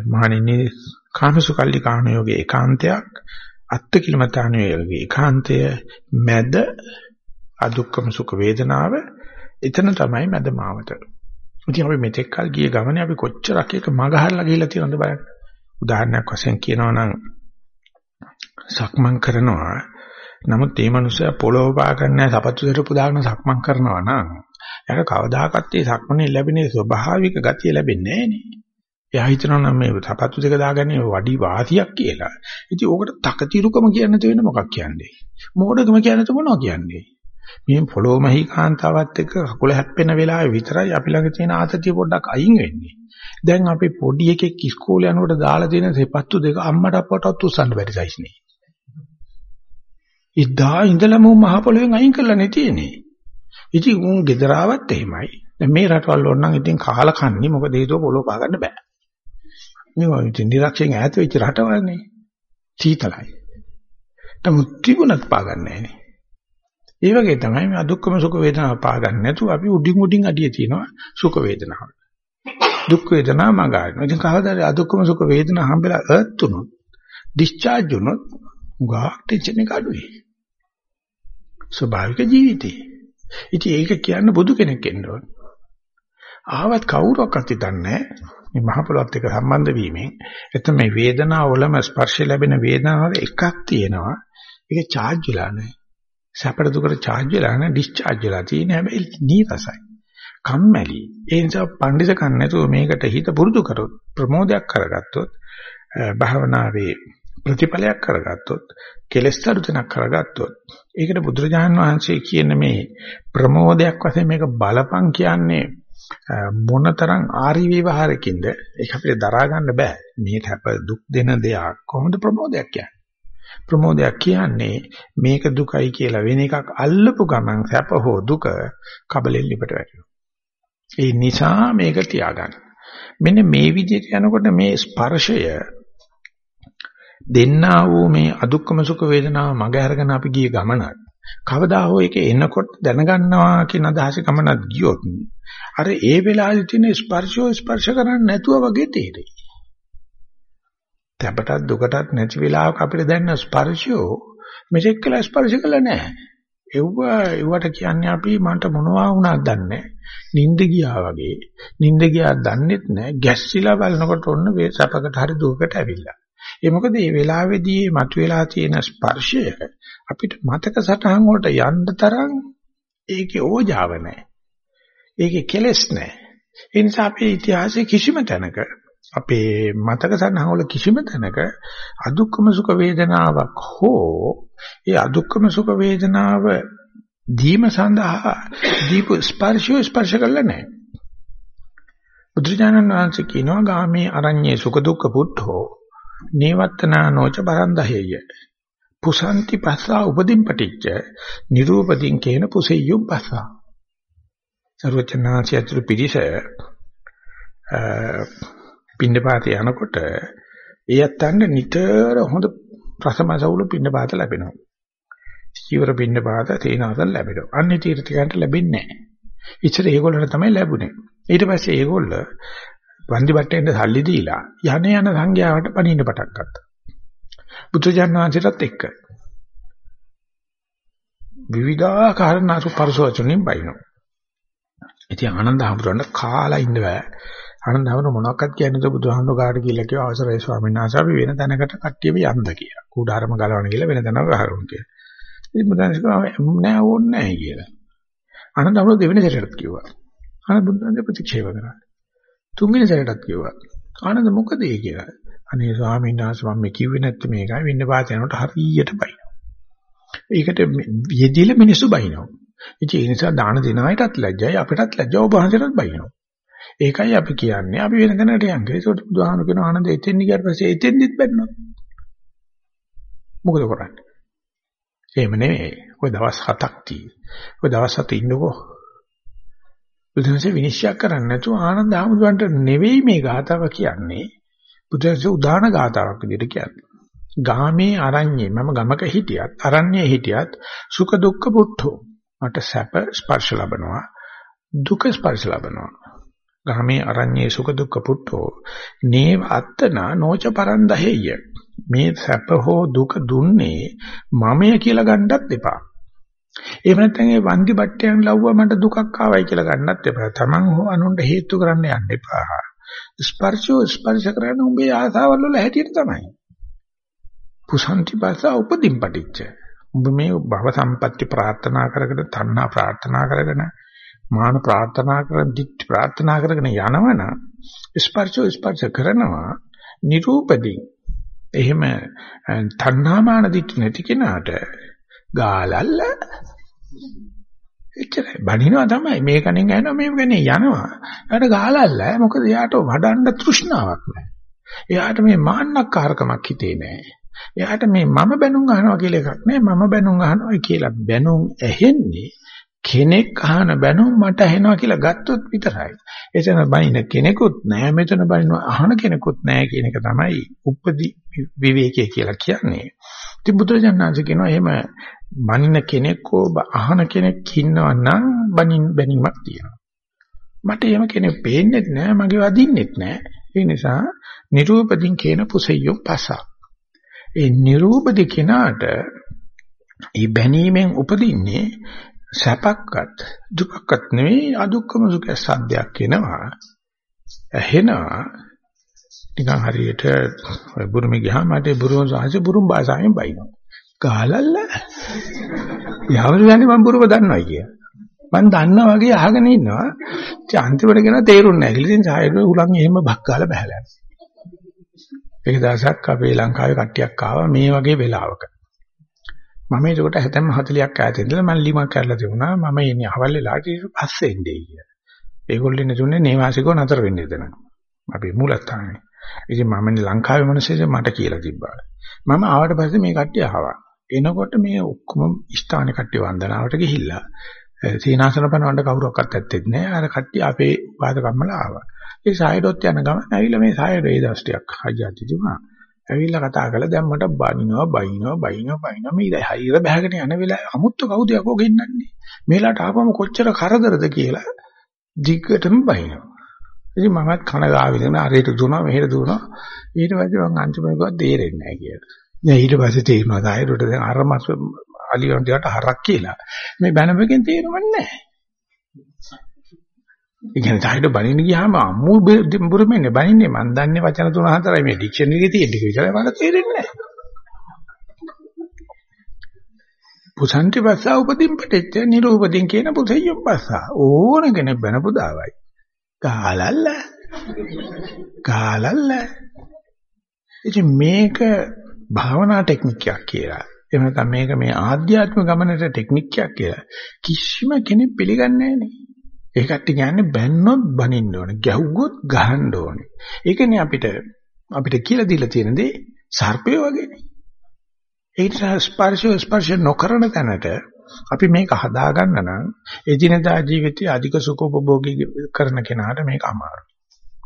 මහණෙනි කාමසුකල්ලි කාණ යෝගේ ඒකාන්තයක් අත්ති කිලමතාණයේ ඒකාන්තය මැද අදුක්කම සුඛ වේදනාව එතන තමයි මැද මාවත. ඉතින් අපි මෙතෙක් කල් ගිය ගමනේ අපි කොච්චරක් එක මගහරලා ගිහිල්ලා තියෙනවද බලන්න. උදාහරණයක් වශයෙන් කියනවා නම් සක්මන් කරනවා නමුත් මේ මනුස්සයා පොළොව පා ගන්න සපත්තු දෙට පුදාගෙන සක්මන් කරනවා නම් එයාට කවදාකවත් ඒ සක්මනේ ලැබෙන ස්වභාවික ගතිය ලැබෙන්නේ නැහැ නේ. එයා හිතනවා නම් මේ සපත්තු දෙක දාගන්නේ වඩි වාසියක් කියලා. ඉතින් ඕකට තකතිරුකම කියන්න තියෙන මොකක් කියන්නේ? මෝඩකම කියන්නත් මොනවා කියන්නේ? මේ පොළොමහි කාන්තාවත් එක්ක කකුල හැප්පෙන වෙලාවේ විතරයි අපි ළඟ තියෙන ආතතිය පොඩ්ඩක් අයින් වෙන්නේ. දැන් අපි පොඩි එකෙක් ඉස්කෝලේ යනකොට දාලා තියෙන සපත්තු දෙක අම්මට අප්පටත් උස්සන්න බැරි සයිස් නේ. ඉදා ඉඳලම මහ පොළොවෙන් අයින් කරලා නේ තියෙන්නේ. ඉතින් උන් ගෙදරාවත් එහෙමයි. දැන් මේ රටවල් වල නම් ඉතින් කාලා කන්නේ මොකද හේතුව පොළොව පා ගන්න බෑ. මේවා ඉතින් නිරක්ෂයෙන් ඈත වෙච්ච රටවල්නේ. සීතලයි. නමුත් තිබුණත් පාගන්නේ නැහැ. ඒ වගේ තමයි මේ අදුක්කම සුඛ වේදනාව පාගන්නේ නැතුව අපි උඩින් උඩින් අඩිය තියනවා සුඛ වේදනාව. දුක් වේදනාව මගහරිනවා. ඉතින් කවදාද අදුක්කම සුඛ වේදනාව හම්බෙලා අර්ත් උනොත් ඩිස්චාර්ජ් උනොත් උගා ටෙන්ෂන් එක අඩුයි. ස්වභාවික ජීවිතේ. ඉතින් ඒක කියන්න බුදු කෙනෙක් එන්න ඕන. ආවත් කවුරක්වත් හිතන්නේ නැහැ. මේ මහ පොළොත් එක්ක සම්බන්ධ වීමෙන් එතන මේ වේදනාව වලම ස්පර්ශ ලැබෙන වේදනාවල එකක් තියෙනවා. ඒක charge වෙලා නැහැ. සැපට දුකට charge වෙලා නැහැ discharge වෙලා තියෙන හැබැයි නීරසයි. කම්මැලි. ඒ නිසා පඬිස කන්න නැතුව මේකට හිත පුරුදු කරොත් ප්‍රමෝදයක් කරගත්තොත් භාවනාවේ ප්‍රතිඵලයක් කරගත්තොත් කෙලස් තරුතනක් කරගත්තොත් ඒකට බුදුරජාන් වහන්සේ කියන මේ ප්‍රමෝදයක් වශයෙන් මේක බලපං කියන්නේ මොනතරම් ආරි විවහාරකින්ද ඒක අපිට දරා ගන්න බෑ මේ හැප දුක් දෙන දෙයක් කොහොමද ප්‍රමෝදයක් කියන්නේ ප්‍රමෝදයක් කියන්නේ මේක දුකයි කියලා වෙන එකක් අල්ලපු ගමන් සැප හෝ දුක කබලෙන් ලිපට වැටෙනවා ඒ නිසා මේක තියාගන්න මෙන්න මේ විදිහට යනකොට මේ ස්පර්ශය දෙන්නා වූ මේ අදුක්කම සුඛ වේදනාව මග අරගෙන අපි ගිය ගමනක් කවදා හෝ ඒක එනකොට දැනගන්නවා කියන අදහස ගමනක් ගියොත් අර ඒ වෙලාවේ තියෙන ස්පර්ශය ස්පර්ශ කරන්නේ නැතුව වගේ තේරෙයි. තැපටත් දුකටත් නැති වෙලාවක අපිට දැනෙන ස්පර්ශය මෙතෙක් කළා ස්පර්ශ කළා නැහැ. එව්ව එව්වට කියන්නේ අපි මන්ට මොනවා වුණාද දන්නේ නිින්ද ගියා වගේ. නිින්ද ගියා දන්නෙත් නැහැ. ගැස්සිලා බලනකොට ඔන්න වේ සපකට හරි දුකකට ඇවිල්ලා. ඒ මොකද මේ වෙලාවේදී මතුවලා තියෙන ස්පර්ශය අපිට මතක සටහන් වලට යන්න තරම් ඒකේ ඕජාව නැහැ. ඒකේ කෙලෙස් නැහැ. ඒ නිසා අපේ ඉතිහාසයේ කිසිම තැනක අපේ මතක සටහන් වල කිසිම තැනක අදුක්කම සුඛ වේදනාවක් හෝ ඒ අදුක්කම සුඛ වේදනාව දීම සඳහා දීප ස්පර්ශය ස්පර්ශ කළා නැහැ. බුදුරජාණන් වහන්සේ කියනවා ගාමේ අරඤ්ඤේ සුඛ දුක්ඛ පුට්ඨෝ නේවත්තනා නොච බරන්දහෙය පුසන්ති පස්සා උපදින් පටිච්ච නිරූපදින් කේන පුසෙය්‍යුම් පස්සා සර්වචනාචි අතුරු පිරිස පින්නපාතේ යනකොට ඒ අත්තන්න නිතර හොඳ ප්‍රසමසවුල පින්නපාත ලැබෙනවා. චීවර පින්නපාත තේනාසල් ලැබෙනවා. අන්නේ තීර්ථකයන්ට ලැබෙන්නේ නැහැ. ඉතින් ඒගොල්ලන්ට තමයි ලැබුණේ. ඊට පස්සේ ඒගොල්ල වන්දි බට්ටෙන්ද සල්ලි දීලා යන යන සංඝයාට පණින්න පටන් ගත්තා. බුදුජාන විශ්වවිද්‍යාලයටත් එක්ක විවිධාකාර නාසු පරිසවචනින් බයිනෝ. ඉතින් ආනන්ද හඳුරන්න කාලා ඉන්න බෑ. ආනන්ද හඳුර මොනවක්වත් කියන්නේ නැතුව බුදුහාමුදුර කාට කියලා කිව්වා අවසරයි ස්වාමීන් වහන්සේ අපි වෙන තැනකට කට්ටියව යන්න කියලා. කුඩාරම ගලවන්න කියලා වෙන තැනක ගහරුම් කියලා. ඉතින් බුදුන්සේ කිව්වා නෑ ඕනේ නෑ කියලා. ආනන්ද හඳුර දෙවෙනි සැරේට කිව්වා. ආනන්ද බුදුන්සේ ප්‍රතික්ෂේප කරා. තුන්වෙනි සැරේටත් කිව්වා. ආනන්ද මොකද ඒ කියලා. අනේ ස්වාමීන් වහන්සේ මම කිව්වේ නැත්තේ මේකයි වෙන්න පාත යනකොට හරියට බයිනවා. ඒකට යෙදිලා මිනිස්සු බයිනවා. ඉතින් ඒ නිසා දාන දෙන අයටත් ලැජ්ජයි අපිටත් ලැජ්ජා ඔබ වහන්සේටත් බයිනවා. ඒකයි අපි කියන්නේ අපි වෙන තැනකට යන්නේ. ඒකට බුදුහාම කියන ආනන්ද එතෙන් ගියාට පස්සේ එතෙන්දිත් බැන්නා. මොකද කරන්නේ? එහෙම නෙමෙයි. ඔය දවස් හතක් තියෙයි. ඔය දවස් හත ඉන්නකෝ. බුදුන්සේ විනිශ්චය කරන්නේ නැතුව ආනන්ද ආමුදුන්ට නෙවෙයි මේ ගාතාව කියන්නේ. බුදුන්සේ උදාන ගාතාවක් විදිහට කියන්නේ. ගාමේ අරඤ්ඤේ මම ගමක හිටියත් අරඤ්ඤේ හිටියත් සුඛ දුක්ඛ පුට්ඨෝ මට සැප ස්පර්ශ ලබනවා දුක ස්පර්ශ ලබනවා ගාමේ අරඤ්ඤේ සුඛ දුක්ඛ පුට්ඨෝ නේව අත්තනා නොච පරන්දහෙය මේ සැප හෝ දුක දුන්නේ මමය කියලා ගන්නත් එපා. එහෙම නැත්නම් ඒ වන්දි බට්ටයන් ලව්වා මට දුකක් ආවයි කියලා ගන්නත් එපා. තමන් හෝ අනුන්ට හේතු කරන්න යන්න එපා. ස්පර්ශෝ ස්පර්ශ කරන උඹේ ආසාවල් වල හැටියට තමයි. පුසන්ති පස්ස උපදින් පටිච්ච උඹ මේ භව සම්පatti ප්‍රාර්ථනා කරගෙන තණ්හා ප්‍රාර්ථනා කරගෙන මාන ප්‍රාර්ථනා කරගෙන දිට්ඨ ප්‍රාර්ථනා කරගෙන යනවනම් ස්පර්ශෝ ස්පර්ශ කරනවා නිරූපදී. එහෙම තණ්හා මාන දිට්ඨ නැති කෙනාට ගාලල්ල එච්චරයි. බණිනවා තමයි. මේ කණෙන් ඇහෙනවා මේ කණෙන් යනවා. එයාට ගාලල්ල මොකද එයාට වඩන්න තෘෂ්ණාවක් නැහැ. එයාට මේ මාන්නක්කාරකමක් හිතේ නැහැ. එයාට මේ මම බැනුම් අහනවා කියලා එකක් නෑ මම බැනුම් අහනවා කියලා බැනුම් ඇහෙන්නේ කෙනෙක් අහන බැනුම් මට ඇහෙනවා කියලා ගත්තොත් විතරයි. එතන බයින කෙනෙකුත් නෑ මෙතන බයින අහන කෙනෙකුත් නෑ කියන එක තමයි උපදි විවේකයේ කියලා කියන්නේ. ඉතින් බුදුරජාණන්සේ කියනවා එහෙම මනින කෙනෙක් හෝ අහන කෙනෙක් ඉන්නවා නම් බනින් බැනීමක් තියෙනවා. මට එහෙම කෙනෙක් පේන්නේ නැහැ මගේ වදින්නෙත් නැහැ. ඒ නිසා නිරූපදින් කියන පුසෙය්‍යෝ පසා ඒ නිරූපදි කෙනාට ඒ බැනීමෙන් උපදින්නේ සැපක්වත් දුකක්වත් නෙවෙයි අදුක්කම සුඛ සද්දයක් එනවා ඇහෙනවා නිකන් හරියට බුරුමේ ගියාම මට බුරුම සාහසේ බුරුම් භාෂාවෙන් බයිනවා ගාලල්ල යවල යන්නේ මම බුරුම දන්නවා කිය. මම දන්නා වගේ අහගෙන ඉන්නවා. ඉතින් අන්තිමට ගෙන තේරුන්නේ නැහැ. ඉතින් සායර උලන් එහෙම බක් ගාලා බහැලා යනවා. එක දවසක් අපේ ලංකාවේ කට්ටියක් ආවා මේ වගේ වෙලාවක. මම ඒකට හැතැම්ම 40ක් ඈත ඉඳලා මම ලිමක් කරලා තිබුණා. මම ඉන්නේ අවල් වෙලාවට ඊට පස්සේ ඉන්නේ කියලා. ඒගොල්ලෝ ඉන්නේ තුනේ නේවාසිකව නතර වෙන්න එතන. අපි මූලස්ථානේ. ඉතින් මම ලංකාවේ මිනිස්සුන්ට මට කියලා තිබ්බා. මම ආවට පස්සේ මේ කට්ටිය ආවා. එනකොට මේ ඔක්කොම ස්ථාන කට්ටිය වන්දනාවට ගිහිල්ලා සීනාසන පනවන්න කවුරක්වත් ඇත්තෙත් නෑ. අර කට්ටිය අපේ වාද කම්මල ආවා. ඒ සායරොත් යන ගමන් ඇවිල්ලා මේ සායරෝ ඒ දවස් ටිකක් හයියත් තිබුණා. ඇවිල්ලා කතා කරලා දැන් මට බනිනවා බයිනවා බයිනවා බයිනවා. මේ හයිර බහගෙන යන වෙලාවේ අමුත්ත කවුද යකෝ ගෙන්නන්නේ? මේලාට ආපම කොච්චර කරදරද කියලා දිග්ගටම බයිනවා. ඉතින් මමත් කන ගාවිලන අරයට දුවනවා මෙහෙට දුවනවා ඊට පස්සේ මම අන්තිමට ගියා තේරෙන්නේ නැහැ කියලා. දැන් ඊට පස්සේ තේරුණා සායරට දැන් අර මස් අලියන්ට හරක් කියලා. මේ බැනපෙකින් තේරුම්න්නේ නැහැ. ඒ කියන්නේ තායිට බණින්න ගියාම අම්මු බුරුමෙන්නේ බණින්නේ මන් දන්නේ වචන තුන හතරයි මේ ඩික්ෂනරි එකේ තියෙන ටික විතරයි මට තේරෙන්නේ නැහැ. පුසන්ති භාෂා උපදින් පිටෙච්ච නිරූපදින් කියන පුසෙයියම් භාෂා ඕන කෙනෙක් බණ පුදාවයි. කාලල්ල. කාලල්ල. ඉතින් මේක භාවනා ටෙක්නික්යක් කියලා. එහෙම නැත්නම් මේක මේ ආධ්‍යාත්මික ගමනට ටෙක්නික්යක් කියලා කිසිම කෙනෙක් පිළිගන්නේ නැහැ නේ. ඒකට කියන්නේ බැන්නොත් බනින්න ඕනේ. ගැහුවොත් ගහන්න ඕනේ. ඒකනේ අපිට අපිට කියලා දීලා තියෙන දේ සර්පය වගේනේ. ඒ නිසා ස්පර්ශ ස්පර්ශ නොකරන තැනට අපි මේක හදාගන්න නම් එදිනදා ජීවිතයේ අධික සුඛෝපභෝගී කරන කෙනාට මේක අමාරුයි.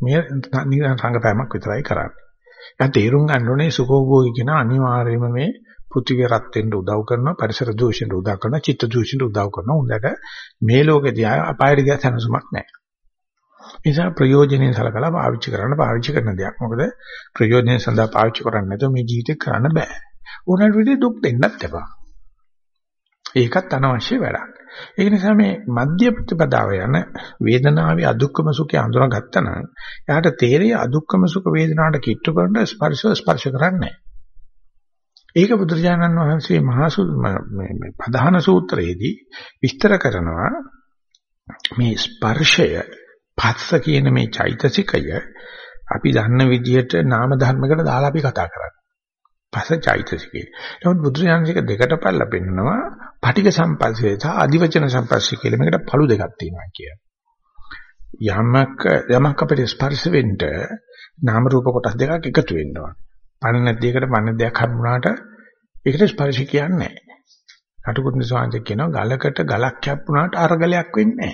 මේ නිකන් සංගපෑමක් විතරයි කරන්නේ. දැන් තේරුම් ගන්න ඕනේ සුඛෝපභෝගී කෙනා අනිවාර්යයෙන්ම මේ පෘථිවිය රත් වෙන්න උදව් කරනවා පරිසර දූෂණයට උදව් කරනවා චිත්ත දූෂණයට උදව් කරනවා උන්දට මේ ලෝකෙදී අපායට ගිය සැනසුමක් නැහැ. නිසා ප්‍රයෝජනෙන් සලකලා පාවිච්චි කරන්න පාවිච්චි කරන දෙයක්. මොකද ප්‍රයෝජනෙ සඳහා පාවිච්චි කරන්නේ නැතුව මේ ජීවිතේ කරන්න බෑ. උනට විදිහ දුක් දෙන්නත් එපා. ඒකත් අනවශ්‍ය වැඩක්. ඒ නිසා මේ මධ්‍ය ප්‍රතිපදාව යන වේදනාවේ අදුක්කම සුඛය අඳුරගත්තා නම් එයාට තේරෙයි අදුක්කම සුඛ වේදනාවට කිට්ටු කරන ස්පර්ශ ස්පර්ශ කරන්නේ නැහැ. ඒක බුදුරජාණන් වහන්සේ මහා මේ ප්‍රධාන සූත්‍රයේදී විස්තර කරනවා මේ ස්පර්ශය පස්ස කියන මේ චෛතසිකය අපි දන්න විදිහට නාම ධර්මයකට දාලා අපි කතා කරන්නේ. පස්ස චෛතසිකය. නමුත් බුදුරජාණන්සික දෙකට පල්ලා පෙන්නනවා පටික සම්පස්සේ සහ අදිවචන සම්පස්සේ කියලා මේකට පළු දෙකක් තියෙනවා කියලා. යමක යමක අපිට ස්පර්ශ වෙන්න නාම රූප කොටස් දෙකක් එකතු වෙනවා. පණ නැද්දයකට පණ දෙයක් හම්බුනාට ඒකට ස්පර්ශ කියන්නේ නැහැ. කටුකුරුනි සාංශ කියනවා ගලකට ගලක් කැප්පුනාට අරගලයක් වෙන්නේ නැහැ.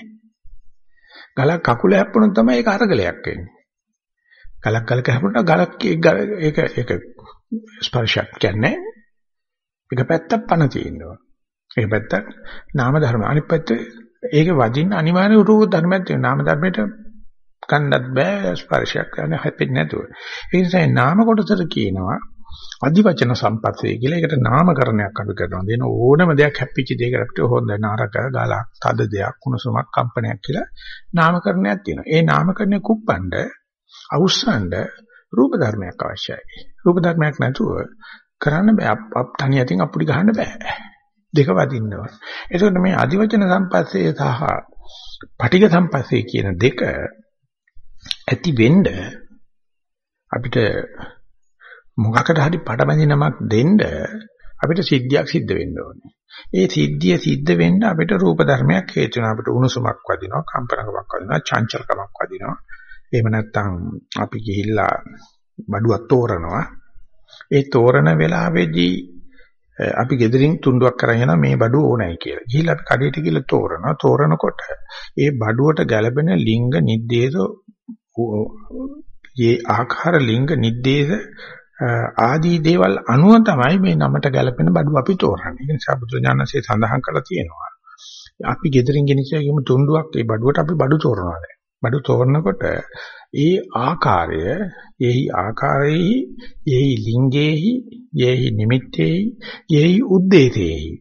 ගලක් කකුල හැප්පුණොත් තමයි ඒක අරගලයක් වෙන්නේ. ගලක් ගලක හැප්පුණා ගලක් ඒක ඒක ස්පර්ශයක් කියන්නේ. එක පැත්තක් පණ තියෙනවා. ඒක පැත්තක් නාම ධර්ම. අනිත් පැත්ත ඒක වදින්න අනිවාර්ය රූප ධර්මයක් තියෙනවා. නාම ධර්මයට කන්නත් බෑ ස්පර්ශයක් කරන්න හැපෙන්නේ නැතුව. ඒ නිසා නාම කොටසට කියනවා අදිවචන සම්පස්සේ කියලා. ඒකට නාමකරණයක් අපි කරනවා. දෙන ඕනම දෙයක් හැප්පිච්ච දෙයකට අපිට හොඳ නරක ගලක්, තද දෙයක්, කුණුසුමක්, කම්පනයක් කියලා නාමකරණයක් තියෙනවා. ඒ නාමකරණය කුප්පණ්ඩ අවුස්සන්න රූප ධර්මයක් අවශ්‍යයි. රූප ධර්මයක් නැතුව කරන්න බෑ. අප තනිය අතින් අපුඩි ගහන්න බෑ. දෙක වදින්නවා. ඒකෝට මේ අදිවචන සම්පස්සේ සහ පටිඝ සම්පස්සේ කියන දෙක ඇති වෙන්න අපිට මොකකට හරි පඩබැඳිනමක් දෙන්න අපිට සිද්ධියක් සිද්ධ වෙන්න ඕනේ. ඒ සිද්ධිය සිද්ධ වෙන්න අපිට රූප ධර්මයක් හේතු වෙනවා. අපිට උණුසුමක් වදිනවා, කම්පනකමක් වදිනවා, චංචලකමක් වදිනවා. එහෙම නැත්නම් අපි ගිහිල්ලා බඩුවක් තෝරනවා. ඒ තෝරන වෙලාවේදී අපි gederin තුන්ඩුවක් කරන් යනවා මේ බඩුව ඕනයි කියලා. ගිහිල්ලා අපි කඩේට ගිහලා තෝරනවා. තෝරනකොට ඒ බඩුවට ගැළපෙන ලිංග නිද්දේශ ඒ ආකාර ලිංග නිද්දේශ ආදී දේවල් අනුව තමයි මේ නමට ගැලපෙන බඩු අපි තෝරන්නේ. ඒ නිසා බුදුරජාණන්සේ සඳහන් කරලා තියෙනවා. අපි gederin ගෙනිච්චාගේම තුන්ඩුවක් ඒ බඩුවට අපි බඩු තෝරනවා දැන්. බඩු තෝරනකොට ඒ ආකාරය, ඒහි ආකාරයේහි, ඒහි ලිංගයේහි, ඒහි නිමිත්තේහි, ඒහි උද්දේශයේහි.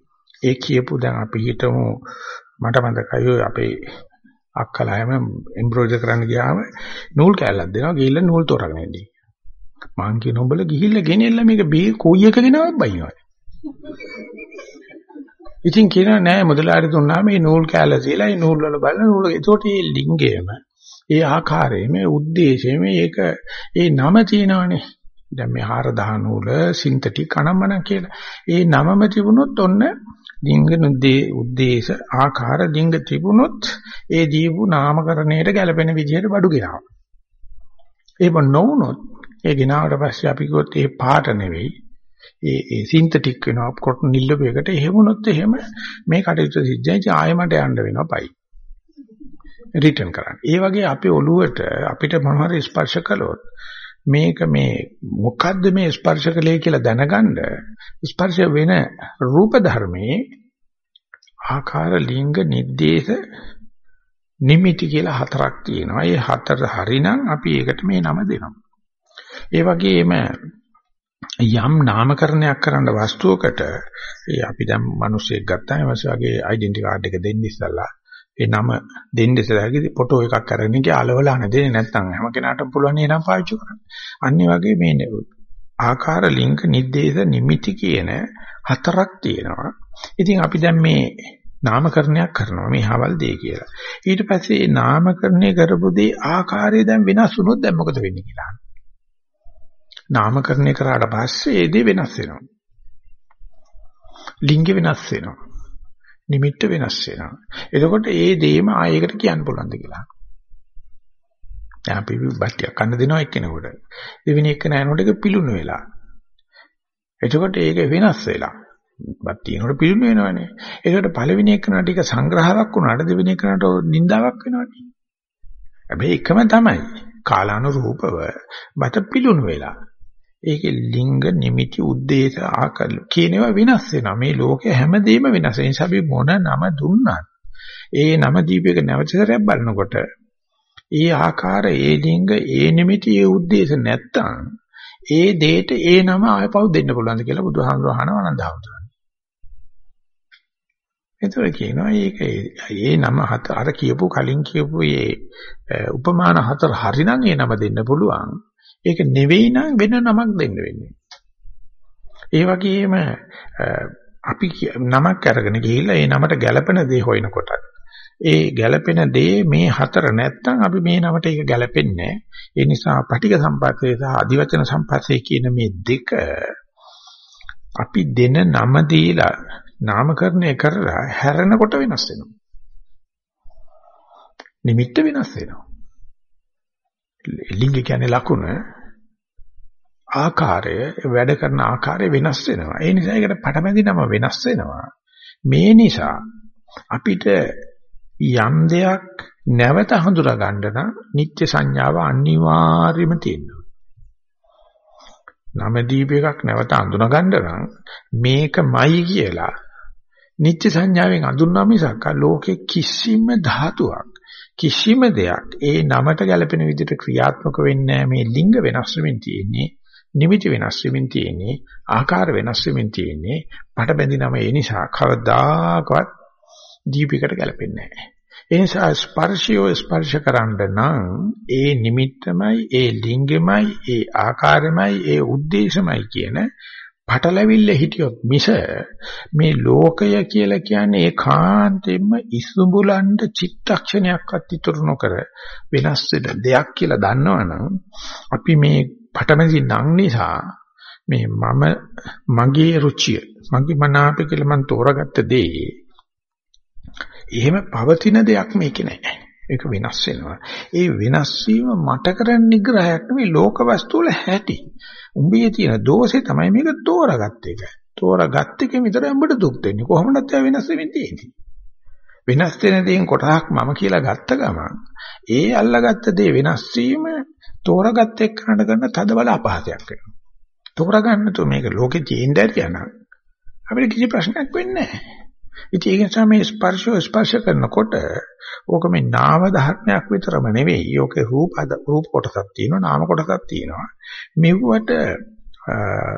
ඒ කියපු දැන් අපි හිතමු මට මතකයි අපේ අක්කලාම එම්බ්‍රොයිඩර් කරන්න ගියාම නූල් කැල්ලක් දෙනවා ගිහිල්ලා නූල් තෝරාගෙන එන්නේ. මං කියන උඹල ගිහිල්ලා ගෙනෙල්ලා මේක බී කොයි එක ගෙනවත් බයිනවා. ඉතින් කියනවා නෑ මුදලාරි දුන්නා මේ නූල් කැල්ල තියලා ඒ නූල් වල බලන නූල් ඒතකොට මේ ලිංගයේම ඒ ආකාරයේ මේ ಉದ್ದೇಶයේ මේක ඒ නම තියෙනවනේ දැන් මේ හාර දහන උල සින්තටික් අනම්මන කියලා. ඒ නමම තිබුණොත් ඔන්න ලිංග නුද්දී උද්දේශ ආකාර ලිංග තිබුණොත් ඒ දීපු නාමකරණයට ගැලපෙන විදිහට බඩු ගිනවා. එහෙම නොවුනොත් ඒ ගිනාවට පස්සේ අපි කිව්වොත් ඒ පාට නෙවෙයි ඒ ඒ සින්තටික් වෙනවා කොටන් නිල්ලපේකට එහෙම වුණොත් එහෙම මේ කටයුතු සිද්ධ වෙයි ආයෙමට යන්න වෙනවා පයි. රිටර්න් කරන්න. ඒ වගේ අපේ ඔළුවට අපිට මොනවාරි ස්පර්ශ කළොත් මේක මේ මොකද්ද මේ ස්පර්ශකලේ කියලා දැනගන්න ස්පර්ශ වෙන රූප ධර්මයේ ආකාර ලිංග නිर्देश නිමිති කියලා හතරක් තියෙනවා. ඒ හතර හරිනම් අපි ඒකට මේ නම දෙනවා. ඒ වගේම යම් නාමකරණයක් කරන්න වස්තුවකට ඒ අපි දැන් මිනිස්සෙක් ගත්තාම ඒ වගේ ඩෙන්ටි කාඩ් එක දෙන්න ඉස්සලා ඒ නම දෙන්න ඉස්සරහදී ෆොටෝ එකක් අරගෙන ගියා අලවලා නැදේ නැත්නම් හැම කෙනාටම පුළුවන් ඒ නම පාවිච්චි කරන්න. අන්න වගේ මේ ආකාර ලිංක නිर्देश නිමිති කියන හතරක් තියෙනවා. ඉතින් අපි දැන් මේ නාමකරණයක් කරනවා මේ හවල් දෙය කියලා. ඊට පස්සේ මේ නාමකරණය කරපු දේ ආකාරය දැන් වෙනස් වුණොත් දැන් මොකද වෙන්නේ කියලා. නාමකරණය කරාට පස්සේ ඒ දේ වෙනස් වෙනවා. ලිංග වෙනස් වෙනවා. නිමිත්ත වෙනස් වෙනවා. එතකොට ඒ දේම ආයෙකට කියන්න පුළුවන්ද කියලා. දැන් අපි බට්ටියක් කන්න දෙනවා එක්කෙනෙකුට. දෙවෙනි එක නෑනොට ඒක පිලුණු වෙලා. එතකොට ඒක වෙනස් වෙලා. බත් තියෙනකොට පිළිම වෙනවනේ. ඒකට පළවෙනි එකන ටික සංග්‍රහයක් වුණාට දෙවෙනි එකනට නින්දාවක් වෙනවනේ. හැබැයි එකම තමයි. කාලානුරූපව බත පිළුණු වෙලා. ඒකේ ලිංග නිමිති උද්දේශ ආකල් කියනවා වෙනස් වෙනවා. මේ ලෝකේ හැමදේම වෙනස්. ඒ නිසා අපි මොන නම දුන්නත් ඒ නම දීපයක නැවතසරයක් බලනකොට ඒ ආකාර ඒ ලිංග ඒ නිමිති ඒ උද්දේශ නැත්තම් ඒ දෙයට ඒ නම ආයපව් දෙන්න පුළුවන්ද කියලා බුදුහාමුදුරුවෝ අහනවා ආනන්දහාමුදුරුවෝ. එතකොට කියනවා මේක ඒ නම හත අර කියපු කලින් කියපු මේ උපමාන හතර හරිනම් ඒ නම දෙන්න පුළුවන්. ඒක නෙවෙයි නම් වෙන නමක් දෙන්න වෙන්නේ. ඒ වගේම අපි නමක් අරගෙන ගිහිල්ලා ඒ නමට ගැළපෙන දේ හොයනකොට ඒ ගැළපෙන දේ මේ හතර නැත්තම් අපි මේ නමට ඒක ගැළපෙන්නේ ඒ නිසා පටික සම්පස්සේ සහ අදිවචන සම්පස්සේ කියන මේ දෙක අපි දෙන නම දීලා නාමකරණය කරලා හැරෙනකොට වෙනස් වෙනවා. නිමිත්ත වෙනස් වෙනවා. ලිංග කියන්නේ ලකුණ ආකාරය වැඩ කරන ආකාරය වෙනස් වෙනවා. ඒ නිසා ඒකට පටබැඳි නම වෙනස් වෙනවා. මේ නිසා අපිට යම් දෙයක් නැවත හඳුනා ගන්න නම් නිත්‍ය සංඥාව අනිවාර්යම තියෙනවා. නම දීප එකක් නැවත අඳුනා ගන්න නම් මේකමයි කියලා නිත්‍ය සංඥාවෙන් අඳුන්නා මිසක් ලෝකේ කිසිම ධාතුවක් කිසිම දෙයක් ඒ නමට ගැලපෙන විදිහට ක්‍රියාත්මක වෙන්නේ මේ ලිංග වෙනස් වෙමින් තියෙන්නේ නිමිති වෙනස් වෙමින් තියෙන්නේ, ආකාර වෙනස් වෙමින් තියෙන්නේ. මට බැඳිනම ඒ නිසා කවදාකවත් දීපිකට ගැලපෙන්නේ නැහැ. ඒ නිසා ස්පර්ශය ස්පර්ශ කරන්න නම් ඒ නිමිත්තමයි, ඒ ලිංගෙමයි, ඒ ආකාරෙමයි, ඒ ಉದ್ದೇಶමයි කියන පටලැවිල්ල හිටියොත් මිස මේ ලෝකය කියලා කියන්නේ ඒකාන්තයෙන්ම ඉසුඹුලන්ට චිත්තක්ෂණයක්වත් ඉතුරු නොකර වෙනස් වෙන දෙයක් කියලා දන්නවනම් අපි මේ පටමැදි නම් නිසා මේ මම මගේ රුචිය මගේ මනාප කියලා මම තෝරාගත්ත දේ එහෙම පවතින දෙයක් මේකේ නැහැ. ඒක වෙනස් වෙනවා. ඒ වෙනස් වීම මට කරන්න නිග්‍රහයක් නෙවෙයි ලෝක වස්තු වල හැටි. උඹේ තියෙන දෝෂේ තමයි මේක තෝරාගත්ත එක. තෝරාගත්ත එකෙන් විතරයි උඹට දුක් දෙන්නේ. කොහොමද ඒ වෙනස් වෙන්නේ තියෙන්නේ? වෙනස් වෙන දේෙන් කොටහක් මම කියලා ගත්ත ගමන් ඒ අල්ලගත්ත දේ වෙනස් වීම තෝරාගත්ත එක්කනට කරන තදබල අපහසයක් වෙනවා. තෝරාගන්න තු මේක ලෝකේ තියෙන්න ඇරියා නම් අපිට කිසි ප්‍රශ්නයක් වෙන්නේ නැහැ. ඉතින් ඒක නිසා මේ ස්පර්ශය ස්පර්ශ කරනකොට ඕක මේ නාම ධර්මයක් විතරම නෙවෙයි. ඕකේ රූප රූප කොටසක් තියෙනවා, නාම කොටසක් තියෙනවා. මෙව්වට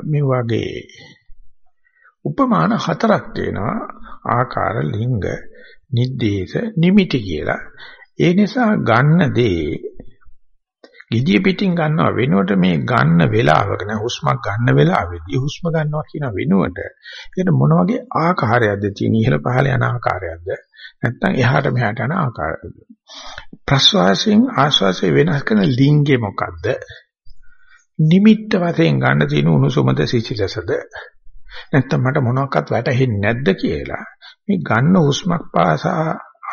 මේ වගේ උපමාන හතරක් තියෙනවා. ආකාර, ලිංග, නිද්දේශ, නිමිති කියලා. ඒ නිසා ගන්න දේ gediya pitin ගන්නවා වෙනුවට මේ ගන්න වෙලාවක නෑ හුස්මක් ගන්න වෙලාවෙදී හුස්ම ගන්නවා කියන වෙනුවට. ඒකට මොන වගේ ආකාරයක්ද තියෙන ඉහළ පහළ යන ආකාරයක්ද? නැත්නම් එහාට මෙහාට යන ආකාරයක්ද ප්‍රස්වාසයෙන් ආශ්වාසය වෙනස් කරන ලිංගේ මොකද්ද? නිමිත්ත වශයෙන් ගන්න තියෙන උණුසුමද සිසිලසද? නැත්නම් මට මොනවාක්වත් වැටහෙන්නේ නැද්ද කියලා. මේ ගන්න හුස්මක් පාසා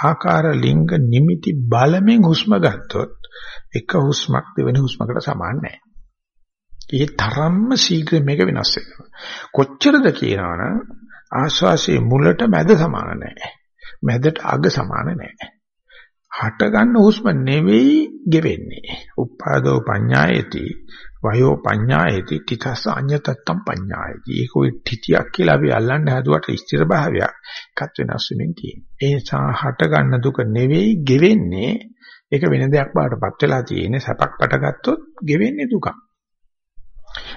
ආකාර ලිංග නිමිති බලමින් හුස්ම ගත්තොත් එක හුස්මක් දෙවෙනි හුස්මකට සමාන නැහැ. ඒ තරම්ම ශීඝ්‍ර මේක වෙනස් වෙනවා. කොච්චරද කියනවනම් ආශ්වාසයේ මුලට මැද සමාන නැහැ. මැදට අග සමාන නැහැ. හට ගන්න හුස්ම නෙවෙයි ගෙවෙන්නේ. උපාදෝ පඤ්ඤායති වයෝ පඤ්ඤායති තිතස්ස අඤ්ඤතත්තම් පඤ්ඤායති. ඒක ඔය තිතියක් කියලා අපි අල්ලන්න හදුවට ස්ථිර භාවයක් එකත් වෙනස් වෙමින් තියෙනවා. ඒ නිසා හට ගන්න දුක නෙවෙයි ගෙවෙන්නේ ඒක වෙන දෙයක් බාටපත් වෙලා තියෙන්නේ සැපක් පටගත්තොත් ගෙවෙන්නේ දුකක්.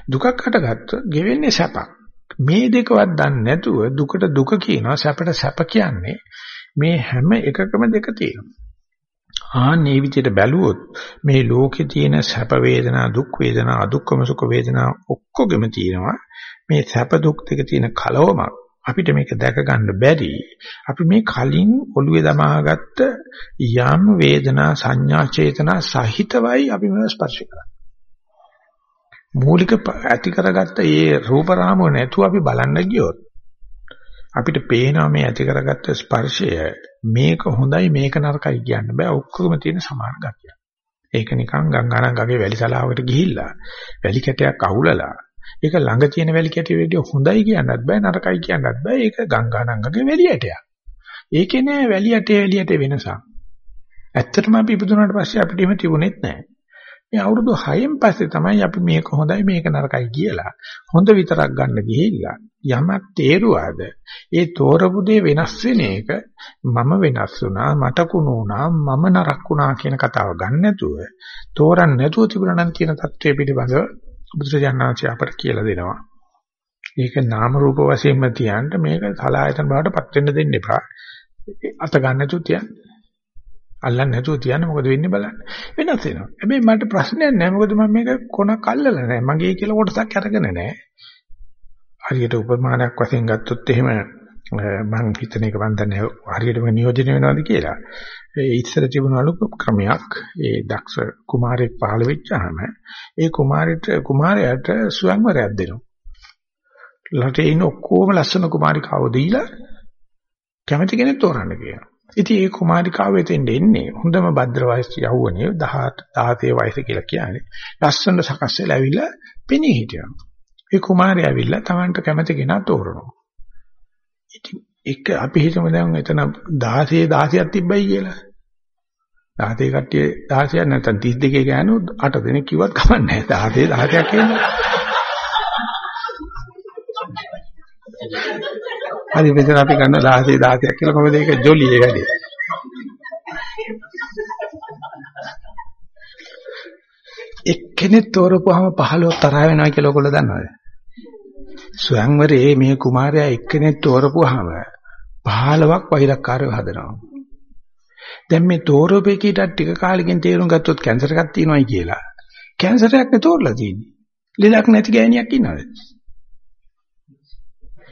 දුකක් හටගත්තොත් ගෙවෙන්නේ සැපක්. මේ දෙකවත් දන්නේ නැතුව දුකට දුක කියනවා සැපට සැප කියන්නේ මේ හැම එකකම දෙක තියෙනවා. ආන්නේ විදිහට බැලුවොත් මේ ලෝකේ තියෙන සැප වේදනා දුක් වේදනා අදුක්කම සුඛ වේදනා ඔක්කොගෙම තියෙනවා මේ සැප දුක් දෙක තියෙන කලවමක් අපිට මේක දැක ගන්න බැරි අපි මේ කලින් ඔළුවේ දමාගත්ත යම් වේදනා සංඥා චේතනා සහිතවයි අපි මේව ස්පර්ශ කරන්නේ මූලික ඇති කරගත්ත මේ රූප රාමුව නැතුව අපි බලන්න ගියොත් අපිට පේනවා මේ ඇති කරගත්ත ස්පර්ශය මේක හොඳයි මේක නරකයි කියන්න බෑ ඔක්කොම තියෙන සමාන ගතිය. ඒක නිකන් ගංගානම් ගගේ වැලි සලාවකට ගිහිල්ලා වැලි කැටයක් අහුලලා ඒක ළඟ තියෙන වැලි කැටිය වේදී හොඳයි කියන්නත් බෑ නරකයි කියන්නත් බෑ ඒක ගංගානම් ගගේ වැලි ඇටයක්. ඒකේ නෑ වැලි ඇටේ වැලි ඇටේ වෙනසක්. ඇත්තටම අපි ඉපදුනාට පස්සේ අපිට එහෙම තිබුණෙත් නෑ. මේ අවුරුදු 6න් පස්සේ තමයි අපි මේක හොඳයි මේක නරකයි කියලා හොඳ විතරක් ගන්න ගිහිල්ලා යමක් තේරුවාද ඒ තෝරපු දේ වෙනස් වෙන එක මම වෙනස් වුණා මට කුණු වුණා මම නරක වුණා කියන කතාව ගන්න නැතුව තෝරන්න නැතුව තිබුණා නම් කියන தත්ත්වය පිළිබඳව බුදුරජාණන්සේ අපට කියලා දෙනවා ඒක නාම රූප වශයෙන්ම තියන්න මේක සලායතන බවට පත් වෙන්න දෙන්න එපා අත ගන්න නැතුව තියන්න අල්ලන්නේ නැතුව තියන්න මොකද වෙන්නේ බලන්න. වෙනස් වෙනවා. හැබැයි මට ප්‍රශ්නයක් නැහැ. මොකද මම මේක කොනක් අල්ලලා නැහැ. මගේ කියලා කොටසක් අරගෙන නැහැ. හරියට උපමානයක් වශයෙන් ගත්තොත් එහෙම මම හිතන එක මම දන්නේ හරියටම නියෝජනය වෙනවද කියලා. ඒ ඉස්සර තිබුණලු ක්‍රමයක් ඒ දක්ෂ කුමාරයෙක් පහළ වෙච්චාම ඒ කුමාරයට කුමාරයාට ස්වයංවරයක් දෙනවා. ලටේ ඉන්න ඔක්කොම ලස්සන කුමාරිකාවෝ දීලා කැමති කෙනෙක් තෝරන්න කියනවා. ඉතින් ඒ කුමාරිකාව වෙතෙන් එන්නේ හොඳම භද්‍ර වයස යවුවනේ 18 16 වයස කියලා කියන්නේ. ලස්සන සකස් වෙලා ඇවිල්ලා පෙනී හිටියා. ඒ කුමාරයා ඇවිල්ලා Tamanට කැමති කෙනා තෝරනවා. ඉතින් එක අපි හිතමු දැන් එතන 16 16ක් තිබ්බයි කියලා. 16 කට්ටිය 16ක් නැත්නම් 32 ගෑනු 8 දෙනෙක් කිව්වත් කමක් නැහැ. 16 16ක් කියන්නේ. හරි මෙතන අපි ගන්න 16 16ක් කියලා කොහොමද ඒක ජොලියේ වැඩි. එක්කෙනෙක් තෝරපුවාම 15 තරහ වෙනවා කියලා ඔයගොල්ලෝ දන්නවද? ස්වයංවරේ මේ කුමාරයා එක්කෙනෙක් තෝරපුවාම 15ක් වෛරක්කාරයව හදනවා. දැන් මේ තෝරපේකීට ටික කාලෙකින් තේරුම් ගත්තොත් කැන්සර් එකක් තියෙනවායි කියලා. කැන්සර් එකක් නේ තෝරලා තියෙන්නේ. ලෙඩක් නැති ගෑණියක් ඉන්නවද?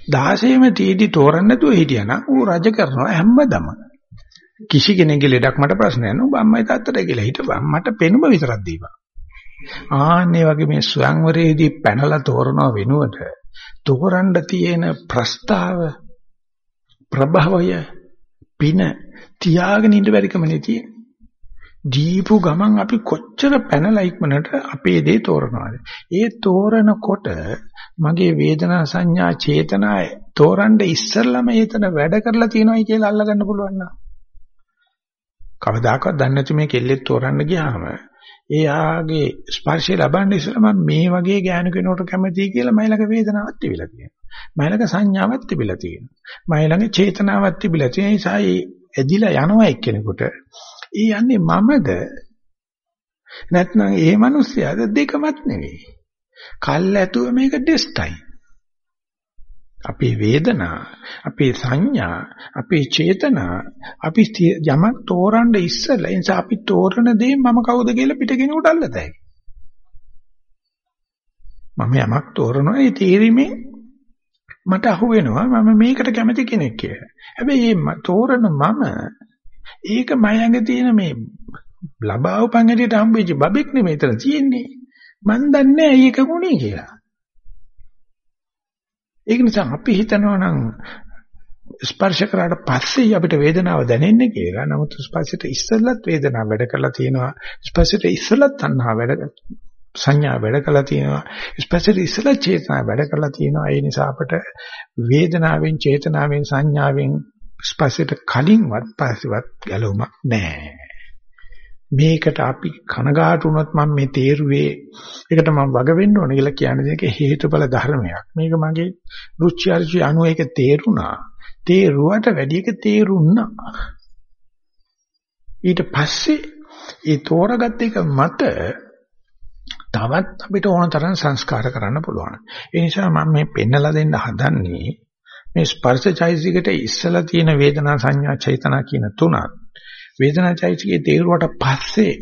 16ෙම තීදි තෝරන්න නැතුව හිටියානම් ඌ රජ කරනවා හැමදම. කිසි කෙනෙක්ගේ ලෙඩක් මට ප්‍රශ්නයක් නෑ. ඔබ අම්මයි තාත්තට කියලා හිටපන්. මට පෙනුම විතරක් දීපන්. ආන්නේ වගේ මේ ස්වයංවරයේදී පැනලා තෝරන වෙනුවට තෝරන්න තියෙන ප්‍රස්තාව ප්‍රභවය පින තියාගෙන ඉන්න බැරිකමනේ තියෙන්නේ. දීපු ගමන් අපි කොච්චර පැනලා ඉක්මනට අපේ දේ තෝරනවාද? ඒ තෝරනකොට මගේ වේදනා සංඥා චේතනා තෝරන්න ඉස්සෙල්ලම ඒතන වැඩ කරලා තියෙනවයි කියලා අල්ලගන්න පුළුවන් නා. කවදාකවත් දන්නේ නැති මේ කෙල්ලෙක් තෝරන්න ගියාම එයාගේ ස්පර්ශය ලබන්න ඉස්සෙල්ලා මම මේ වගේ ඥාන කෙනෙකුට කැමතියි කියලා මයිලක වේදනාවක් තිබිලා තියෙනවා. මයිලක සංඥාවක් තිබිලා තියෙනවා. මයිලක චේතනාවක් තිබිලා තියෙන නිසා ඒ ඇදිලා යනවා එක්කෙනෙකුට. ඒ යන්නේ මමද නැත්නම් ඒ මිනිස්යාද දෙකමත් නෙවෙයි. කල් ඇතුව මේක ඩෙස්ටයි. අපේ වේදනා, අපේ සංඥා, අපේ චේතනා, අපි යමක් තෝරන්න ඉස්සෙල්ලා ඒ නිසා අපි තෝරන දේ මම කවුද කියලා පිටගෙනුට අල්ලතයි. මම යමක් තෝරනවා ඒ තීරීමේ මට අහු වෙනවා මම මේකට කැමති කෙනෙක් කියලා. හැබැයි මේ තෝරන මම ඒක මයංගේ තියෙන මේ ලබාව පංගඩියට හම්බෙච්ච බබෙක් නෙමෙයි එතන තියෙන්නේ. මන් දන්නේ නැහැ ඒක මොනේ කියලා. ඒක නිසා අපි හිතනවා නම් ස්පර්ශ කරාට පස්සේ අපිට වේදනාව දැනෙන්නේ කියලා. නමුත් ස්පර්ශයට ඉස්සෙල්ලත් වේදනාව වැඩ කරලා තියෙනවා. ස්පර්ශයට ඉස්සෙල්ලත් තණ්හා වැඩ සංඥා වැඩ කරලා තියෙනවා. ස්පර්ශයට ඉස්සෙල්ලත් චේතනා වැඩ කරලා තියෙනවා. ඒ නිසා අපිට වේදනාවෙන් චේතනාවෙන් සංඥාවෙන් ස්පර්ශයට කලින්වත් පස්සෙවත් ගැලවුමක් නැහැ. මේකට අපි කනගාටු වුණොත් මම මේ තේරුවේ ඒකට මම වග වෙන්න ඕන කියලා කියන්නේ ඒක හේතුඵල ධර්මයක්. මේක මගේ රුචි අරුචි අනුව ඒක තේරුණා. තේරුවට වැඩි එක තේරුණා. ඊට පස්සේ ඒ තෝරාගත් එක මත තවත් අපිට ඕන තරම් සංස්කාර කරන්න පුළුවන්. ඒ නිසා මම මේ පෙන්නලා දෙන්න හදන්නේ මේ ස්පර්ශචෛසිකට ඉස්සලා තියෙන වේදනා සංඥා චේතනා කියන තුනත් වේදනාචෛසිකේ තේරුවට පස්සේ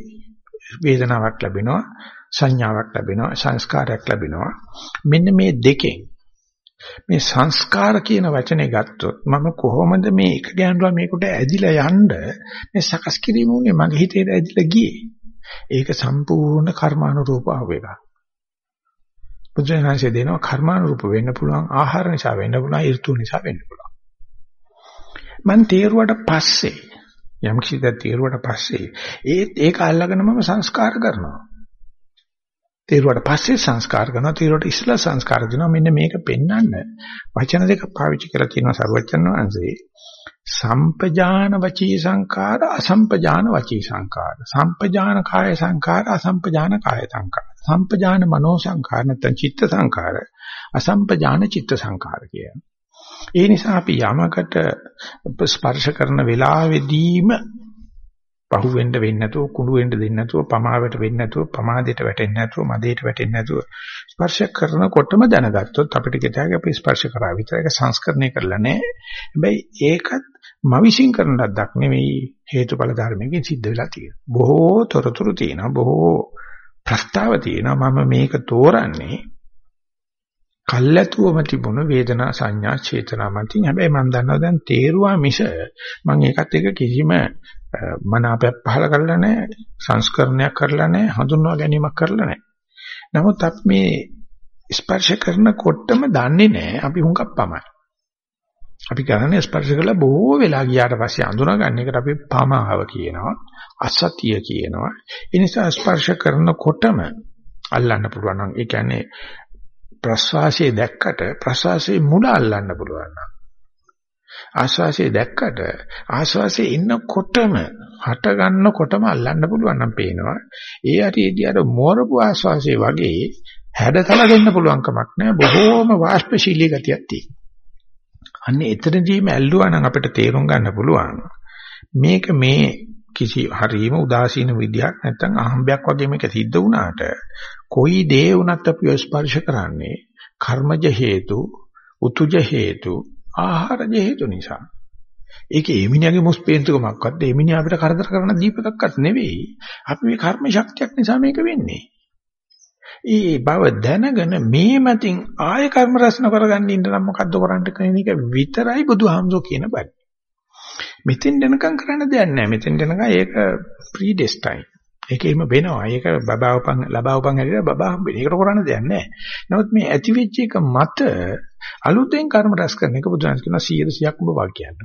වේදනාවක් ලැබෙනවා සංඥාවක් ලැබෙනවා සංස්කාරයක් ලැබෙනවා මෙන්න මේ දෙකෙන් මේ සංස්කාර කියන වචනේ ගත්තොත් මම කොහොමද මේ එක ගැඹුරා මේකට ඇදිලා යන්න මේ සකස් කිරීම උනේ මගේ හිතේ ඇදිලා ගියේ ඒක සම්පූර්ණ කර්මානුරූප ආව එක. බුදුරජාණන්සේ දෙනවා කර්මානුරූප වෙන්න පුළුවන් ආහාර නිසා වෙන්න පුළුවන් ඍතු නිසා වෙන්න පුළුවන්. මන් තේරුවට පස්සේ යම් කිසි දෙයක් තේරුවට පස්සේ ඒත් ඒක අල්ලගෙන මම සංස්කාර කරනවා. තේරුවට පස්සේ සංස්කාර කරනවා තේරුවට ඉස්සලා සංස්කාර දෙනවා. මෙන්න මේක පෙන්වන්න වචන දෙක පාවිච්චි කරලා තියෙනවා සරුවචන වහන්සේ. සම්පජාන වචී සංකාර අසම්පජාන වචී සංකාර සම්පජාන කාය සංකාර අසම්පජාන කාය සංකාර සම්පජාන මනෝ සංකාර නැත්නම් චිත්ත සංකාර අසම්පජාන චිත්ත සංකාර කිය. ඒ නිසා අපි යමකට ස්පර්ශ කරන වෙලාවෙදීම පහු වෙන්න වෙන්නේ නැතුව කුණු වෙන්න දෙන්නේ නැතුව පමාවට වෙන්නේ නැතුව පමාදයට වැටෙන්නේ නැතුව මදයට වැටෙන්නේ නැතුව ස්පර්ශ කරනකොටම දැනගත්තොත් අපිට කිතාගේ අපි ස්පර්ශ කරා විතර ඒක සංස්කරණය කරලා නැහැ. හැබැයි ඒකත් මවිසින් කරන ලද්දක් නෙවෙයි හේතුඵල ධර්මයෙන් සිද්ධ වෙලා තියෙනවා. බොහෝ තොරතුරු තියෙනවා බොහෝ ප්‍රස්තාව තියෙනවා මම මේක තෝරන්නේ කල්ැතුවම තිබුණ වේදනා සංඥා චේතනා මතින්. හැබැයි මම දන්නවා දැන් තේරුවා මිස මම ඒකත් එක කිසිම මනාපයක් පහල කරලා නැහැ සංස්කරණයක් කරලා නැහැ හඳුන්වා ගැනීමක් කරලා නැහැ. නමුත් අපි මේ ස්පර්ශ කරනකොටම දන්නේ නැහැ. අපි හුඟක් පමයි. අපි කරන්නේ ස්පර්ශ කළා බොහෝ වෙලා ගියාට පස්සේ අඳුනගන්න එකට අපි පමාව කියනවා අසතිය කියනවා. ඒ නිසා ස්පර්ශ කරනකොටම අල්ලන්න පුළුවන් නම් ඒ කියන්නේ ප්‍රස්වාසයේ දැක්කට ප්‍රස්වාසයේ මුල අල්ලන්න පුළුවන් නම් ආශ්වාසයේ දැක්කට ආශ්වාසයේ ඉන්නකොටම හට ගන්නකොටම අල්ලන්න පුළුවන් නම් පේනවා. ඒ හරියදී අර මෝරපු ආශ්වාසයේ වගේ හැඩතල දෙන්න පුළුවන් කමක් නැහැ. බොහෝම වාෂ්පශීලී ගතියක් තියෙනවා. අන්න එතනදීම ඇල්ලුවා නම් අපිට තේරුම් ගන්න පුළුවන්. මේක මේ කිසි හරීම උදාසීන විදියක් නැත්නම් අහම්බයක් වගේ මේක සිද්ධ වුණාට කොයි දේ වුණත් අපි ස්පර්ශ කරන්නේ කර්මජ හේතු, උතුජ හේතු, ආහාරජ හේතු නිසා. ඒකේ එමිනියාගේ මුස්පේන්තුකමක්වත් එමිනියා අපිට කරදර කරන දීපකක්වත් නෙවෙයි. අපි මේ කර්ම ශක්තියක් නිසා මේක වෙන්නේ. ඒ බව දැනගෙන මේ මතින් ආය කර්ම රැස්න කරගන්න ඉන්න නම් මොකද්ද කරන්න කියන එක විතරයි බුදුහාමුදුරුවෝ කියන බයි. මෙතෙන් දෙනකම් කරන්න දෙයක් නැහැ. මෙතෙන් දෙනකම් ඒක ප්‍රීඩෙස්ටයින්. ඒක එහෙම වෙනවා. ඒක බබාවපන් ලබාවපන් හැටියට බබා හම්බෙන්නේ. ඒකට කරන්න දෙයක් නැහැ. නමුත් මේ ඇති වෙච්ච එක මත අලුතෙන් කර්ම රැස් කරන එක බුදුන් කියනවා 100%ක් ඔබ වාක්‍යයක්.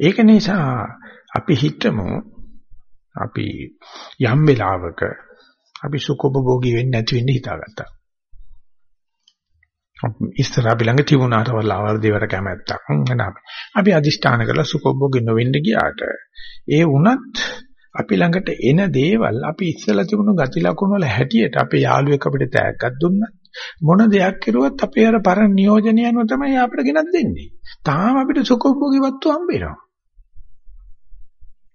ඒක නිසා අපි හිතමු අපි යම් වෙලාවක අපි සුඛෝපභෝගී වෙන්නේ නැති වෙන්න හිතාගත්තා. ඉස්සර අපි ළඟ තිබුණාට වලවල් දේවට කැමැත්තක් නේද? අපි අදිෂ්ඨාන කරලා සුඛෝපභෝගී නොවෙන්න ගියාට ඒ වුණත් අපි ළඟට එන දේවල් අපි ඉස්සලා තිබුණු ගති ලක්ෂණ වල හැටියට අපේ යාළුවෙක් අපිට තෑග්ගක් දුන්නත් මොන දෙයක් කරුවත් අපේ අර පරණ නියෝජනය අනුව තමයි අපිට ගෙනත් දෙන්නේ. තාම අපිට සුඛෝපභෝගී වස්තු හම්බ වෙනවා.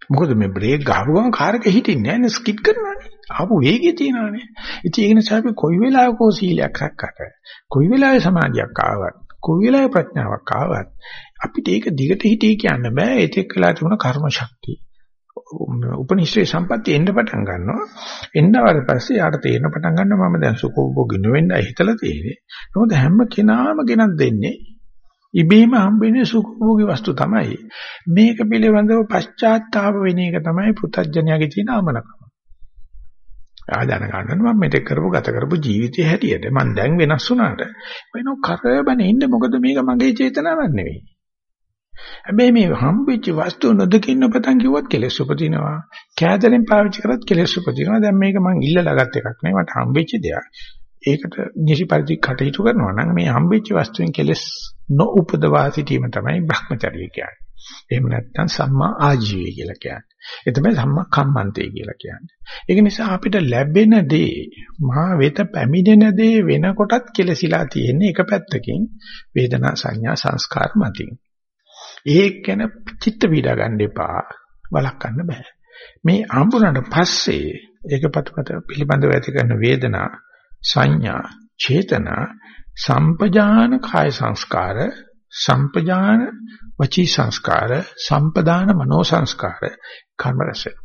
මොකද මේ බ්‍රේක් ගහපු ගමන් කාර් එක හිටින්නේ නැහැ නේ ස්කිඩ් කරනවානේ. ආපු වේගය තියෙනවානේ. ඉතින් ඒක නිසා අපි කොයි වෙලාවක සීලයක් රැක්කට කොයි වෙලාවේ සමාධියක් ආවත් කොයි වෙලාවේ ප්‍රඥාවක් ආවත් අපිට ඒක දිගට හිතේ කියන්න බෑ. ඒත් එක්කලා තිබුණ කර්ම ශක්තිය. උපනිශ්‍රේ සම්පත්තිය එන්න පටන් ගන්නවා. එන්නවට පස්සේ යාට තේරෙන පටන් ගන්නවා මම දැන් සුඛෝභෝගී වෙන්නයි හිතලා තියෙන්නේ. මොකද හැම කෙනාම ගෙනත් දෙන්නේ ඉබේම හම්බෙන්නේ සුඛෝභෝගී වස්තු තමයි. මේක පිළිබඳව පශ්චාත්තාප වෙන එක තමයි පුතඥයාගේ තියෙන අමනකම. ආදාන ගන්න මම මෙතෙක් කරපු ගත කරපු ජීවිතයේ හැටියට මම දැන් වෙනස් වුණාට වෙන කරබනේ ඉන්න මොකද මේක මගේ චේතනාවක් නෙවෙයි. හැබැයි මේ හම්බෙච්ච වස්තු නොදකින්න පතන් කිව්වත් කෙලෙස් උපදිනවා. කෑදරෙන් පාවිච්චි කරත් කෙලෙස් උපදිනවා. දැන් මේක මං ඉල්ලලා ගත් එකක් නෙවෙයි මට හම්බෙච්ච දෙයක්. ඒකට නිසි පරිදි කටයුතු කරනවා නම් මේ හම්බෙච්ච වස්තුවෙන් කෙලෙස් නොඋපදවා සිටීම තමයි Brahmacharya කියන්නේ. එහෙම නැත්නම් සම්මා ආජීවය කියලා කියන්නේ. ඒ තමයි සම්මා කම්මන්තේ කියලා කියන්නේ. ඒක නිසා අපිට ලැබෙන දේ මහා වෙත පැමිණෙන දේ වෙනකොටත් කෙලසිලා තියෙන්නේ එක පැත්තකින් වේදනා සංඥා සංස්කාර මතින්. ඒක ගැන චිත්ත පීඩා ගන්න එපා. වළක්වන්න බෑ. මේ ආම්බුනට පස්සේ ඒක පතපත පිළිබඳව ඇති කරන වේදනා සංඥා චේතනා සම්පජාන කාය සංස්කාර සම්පජාන වචී සංස්කාර සම්පදාන මනෝ සංස්කාර කර්ම රස ඒ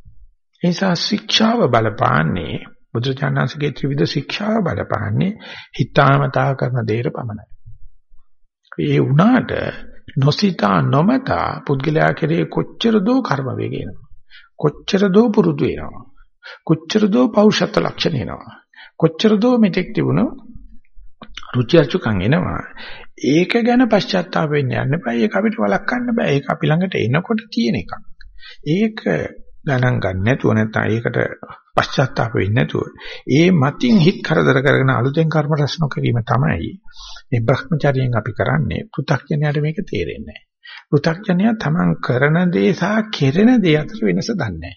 නිසා ශික්ෂාව බලපාන්නේ බුදුචානන්සේගේ ත්‍රිවිධ ශික්ෂාව බලපාන්නේ හිතාමතා කරන දේට පමණයි. ඒ වුණාට නොසිතා නොමතා පුද්ගලයා කෙරේ කොච්චර දෝ කර්ම වේගේනවා. කොච්චර දෝ පුරුදු වෙනවා. කොච්චර දෝ පෞරුෂත්ව ලක්ෂණ එනවා. කොච්චර දෝ මෙතෙක් තිබුණු රුචි අරුචිකම් එනවා. ඒක ගැන පශ්චාත්තාප වෙන්න යන්න එපා. ඒක අපිට වළක්වන්න බෑ. ඒක අපි ළඟට එනකොට තියෙන එකක්. ඒක ගණන් ගන්න නැතුව නැත්නම් ඒකට පශ්චාත්තාප වෙන්නේ නැතුව ඒ මතින් හිත කරදර කරගෙන අලුතෙන් කර්ම රැස් නොකිරීම තමයි මේ භ්‍රමචර්යයෙන් අපි කරන්නේ. පෘථග්ජනයාට මේක තේරෙන්නේ නැහැ. පෘථග්ජනයා තමන් කරන දේ සහ කෙරෙන දේ අතර වෙනස දන්නේ නැහැ.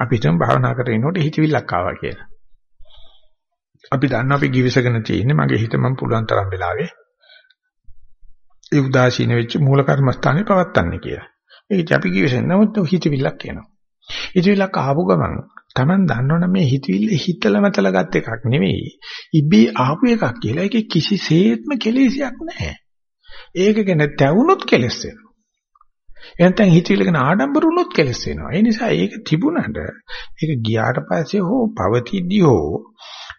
අපි හිතමු භාවනා කරගෙන ඉනකොට හිතවිල්ලක් ආවා කියලා. අපි දන්නවා අපි givisගෙන තියෙන්නේ මගේ හිත මම පුළුවන් තරම් වෙලාවේ ඒ උදාසීන වෙච්ච මූල කර්මස්ථානේ පවත්තන්නේ කියලා. ඒක අපි givisෙන් නමුත් හිතවිල්ලක් එනවා. හිතවිල්ලක් ආපු ගමන් Taman දන්නවනේ මේ හිතවිල්ල හිතලා මතලා ගත් එකක් නෙවෙයි. ඉබේ ආපු එකක් කියලා. ඒකේ කිසිසේත්ම කෙලෙසයක් නැහැ. ඒක ගැන තැවුනොත් කෙලස් වෙනවා. එහෙනම් හිතවිල්ල ගැන ආඩම්බර වුණොත් කෙලස් වෙනවා. ඒ නිසා ඒක තිබුණාට ඒක ගියාට පස්සේ හෝ පවතිද්දී හෝ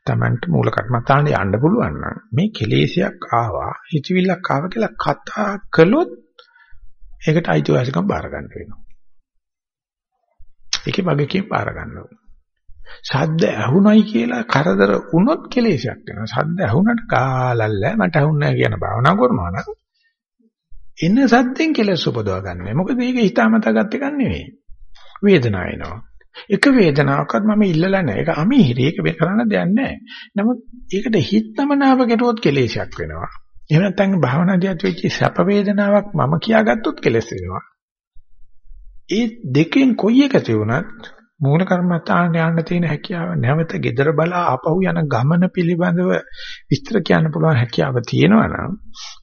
Tamanට මූල කර්මස්ථානට යන්න පුළුවන් නම් මේ කෙලෙසයක් ආවා හිතවිල්ලක් ආවා කියලා කතා කළොත් ඒකට අයිතිවාසිකම් බාර ගන්න වෙනවා. ඒකේ වගකීම් බාර ගන්න ඕනේ. ශබ්ද ඇහුණයි කියලා කරදර වුණොත් කෙලෙසයක් වෙනවා. ශබ්ද ඇහුණට කාලල්ල මට ඇහුන්නේ නැහැ කියන භාවනා කරනවා නම් එන සද්දෙන් කෙලස් උපදවා ගන්න. මොකද මේක හිතාමතා ගත්ත එකක් නෙවෙයි. වේදනාව එනවා. එක වේදනාවක්වත් මම ඉල්ලලා නැහැ. ඒක අමීහිරි. ඒක කරන්න දෙයක් නැහැ. නමුත් ඒකට හිතමනාව කෙරුවොත් කෙලෙසයක් වෙනවා. එහෙම නැත්නම් භාවනාදී ඇති වෙච්ච සැප වේදනාවක් මම කියාගත්තොත් කෙලස් වෙනවා. ඒ දෙකෙන් කොයි එක තියුණත් මූල කර්මස්ථානට යන්න තියෙන හැකියාව නැවත gedara බලා ආපහු යන ගමන පිළිබඳව විස්තර කියන්න පුළුවන් හැකියාව තියෙනවා නම්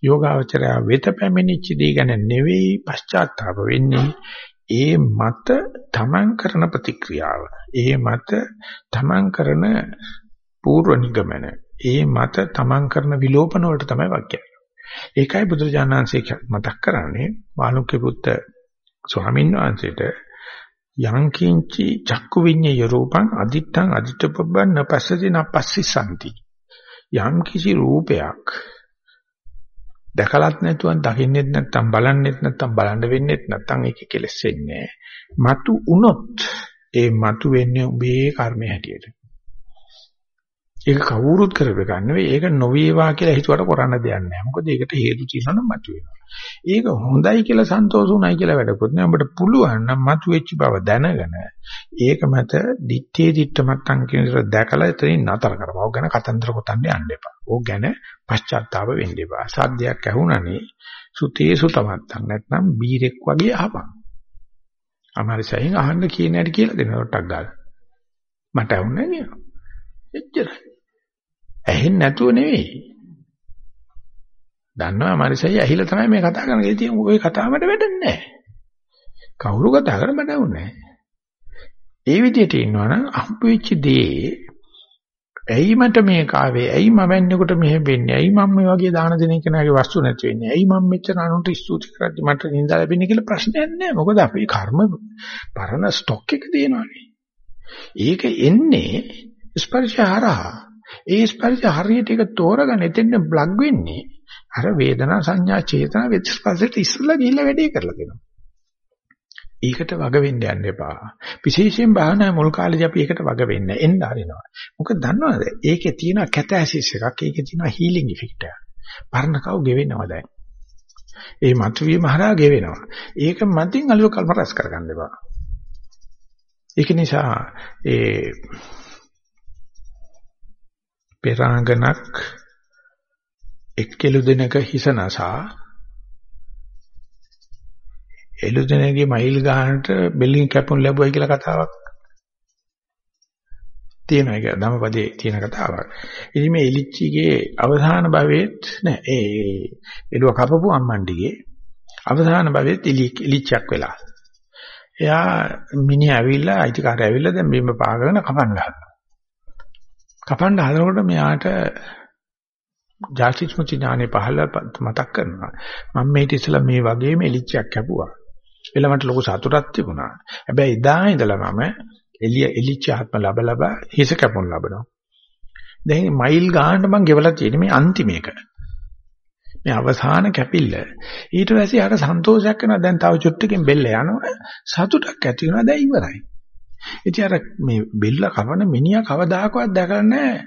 යෝගාවචරය වෙත පැමිණිච්ච දේ ගැන නෙවෙයි පශ්චාත්තාප වෙන්නේ ඒ මත තමන් කරන ප්‍රතික්‍රියාව ඒ මත තමන් කරන පූර්ව නිගමන ඒ මත තමන් කරන විලෝපන වලට තමයි වාක්‍යය. ඒකයි බුදුරජාණන්සේ මතක් කරන්නේ වාලුක්‍ය පුත්ත ස්වාමීන් වහන්සේට යංකින්චි චක්කු විඤ්ඤය රූපං අදිත්තං අදිත්තපබ්බන් නපස්සති නපස්සි සම්ති යම් කිසි රූපයක් දැකලත් නැතුව දකින්නෙත් නැත්නම් බලන්නෙත් නැත්නම් බලන්න වෙන්නෙත් නැත්නම් ඒක කෙලස් වෙන්නේ මතු උනොත් ඒ මතු වෙන්නේ උඹේ කර්මය හැටියට. ඒක කවුරුත් කරපෙ ගන්න නෙවෙයි ඒක නොවේවා කියලා හිතුවට කරන්න දෙයක් නැහැ මොකද ඒකට හේතු තියෙනවා නම් මතු වෙනවා ඒක හොඳයි කියලා සන්තෝෂුණයි කියලා වැඩකුත් නෑ. ඔබට පුළුවන් නම් මතුවෙච්ච බව දැනගෙන ඒක මත දිත්තේ දිත්තමත්න් කියන විදිහට දැකලා එතනින් නතර කරපුවා. ඕක ගැන කතන්දර ගොතන්න යන්න එපා. ඕක ගැන පශ්චාත්තාප වෙන්න එපා. සද්දයක් ඇහුණනේ සුතේ සුතමත්තන් නැත්නම් බීරෙක් වගේ අහපන්. අමාරුසයෙන් අහන්න කියන හැටි කියලා දෙනවා ටක් ගාලා. මට ඇහුන්නේ නෑ කියනවා. එච්චරයි. ඇහෙන්නේ නැතුව නෙවෙයි. දන්නවා මරිසයි ඇහිලා තමයි මේ කතා කරන්නේ. ඉතින් ওই කතාවට වැඩන්නේ නැහැ. කවුරු කතා කරා මට වුනේ ඒ විදිහට ඉන්නවනම් අම්පෙච්ච දේ ඇයි මට මේ කාවේ ඇයි මම වෙන්නකොට මෙහෙම වෙන්නේ? ඇයි මම මේ වගේ දාන දෙන කෙනාගේ වස්තු නැති වෙන්නේ? ඇයි මම මෙච්චර අනුන්ට ස්තුති කරද්දි මට නිඳා ලැබෙන්නේ කියලා ප්‍රශ්නයක් නැහැ. මොකද අපේ කර්ම පරණ ස්ටොක් එක තියෙනවානේ. ඒක එන්නේ ස්පර්ශ හරහා. ඒ ස්පර්ශ හරියට ඒක තෝරගන්න එතෙන් ප්ලග් වෙන්නේ අර වේදනා සංඥා චේතනා වෙච්ස්පස්සේ ඉස්සලා ගිහිල්ලා වැඩේ කරලා දෙනවා. ඒකට වග වෙන්න යන්න එපා. විශේෂයෙන් භාවනා මුල් කාලේදී අපි ඒකට වග වෙන්න එන්න ආරිනවා. මොකද දන්නවද? ඒකේ තියෙන කැතැසිස් එකක්, ඒකේ තියෙන හීලින් ඉෆෙක්ට් එකක්. පරණකව ගෙවෙනවා දැන්. ඒ මතුවීම හරහා ගෙවෙනවා. ඒක මතින් අලුත් කල්ප රැස් කරගන්න එපා. ඒක නිසා ඒ පෙරාංගනක් එක්කෙලු දෙනක හිස නසා එළුදෙනගේ මයිල් ගන්නට බෙල්ලින් කැපුම් ලැබුවයි කියලා කතාවක් තියෙනවා ඒක ධම්මපදයේ තියෙන කතාවක්. ඉතින් මේ එලිච්චිගේ අවසාන භවයේත් නෑ ඒ එළුව කපපු අම්මණ්ඩිගේ අවසාන භවයේත් එලිච්චක් වෙලා. එයා මිනිහ ඇවිල්ලා අයිතිකාරය ඇවිල්ලා දැන් බිම පාගගෙන කපන්න හදනවා. කපන්න හදනකොට මෙයාට ජාතිස්මුති ඥානෙ පහළ මතක් කරනවා. මම මේ ඉතිසලා මේ වගේම එලිච්චයක් කැපුවා. එළ මට ලොකු සතුටක් තිබුණා. හැබැයි එදා ඉඳලා මම එළිය එලිච්ච ආත්ම ලැබ ලබ හිස කැපුම් ලබනවා. දැන් මයිල් ගානට මම ගෙවලා තියෙන්නේ මේ අන්තිම එක. මේ අවසාන කැපිල්ල. ඊට පස්සේ ආට සන්තෝෂයක් වෙනවා. දැන් තව චුට්ටකින් බෙල්ල යනවා. සතුටක් ඇති වෙනවා. දැන් ඉවරයි. ඉතින් අර මේ බෙල්ල කවන මිනිහා කවදාකවත් දැකලා නැහැ.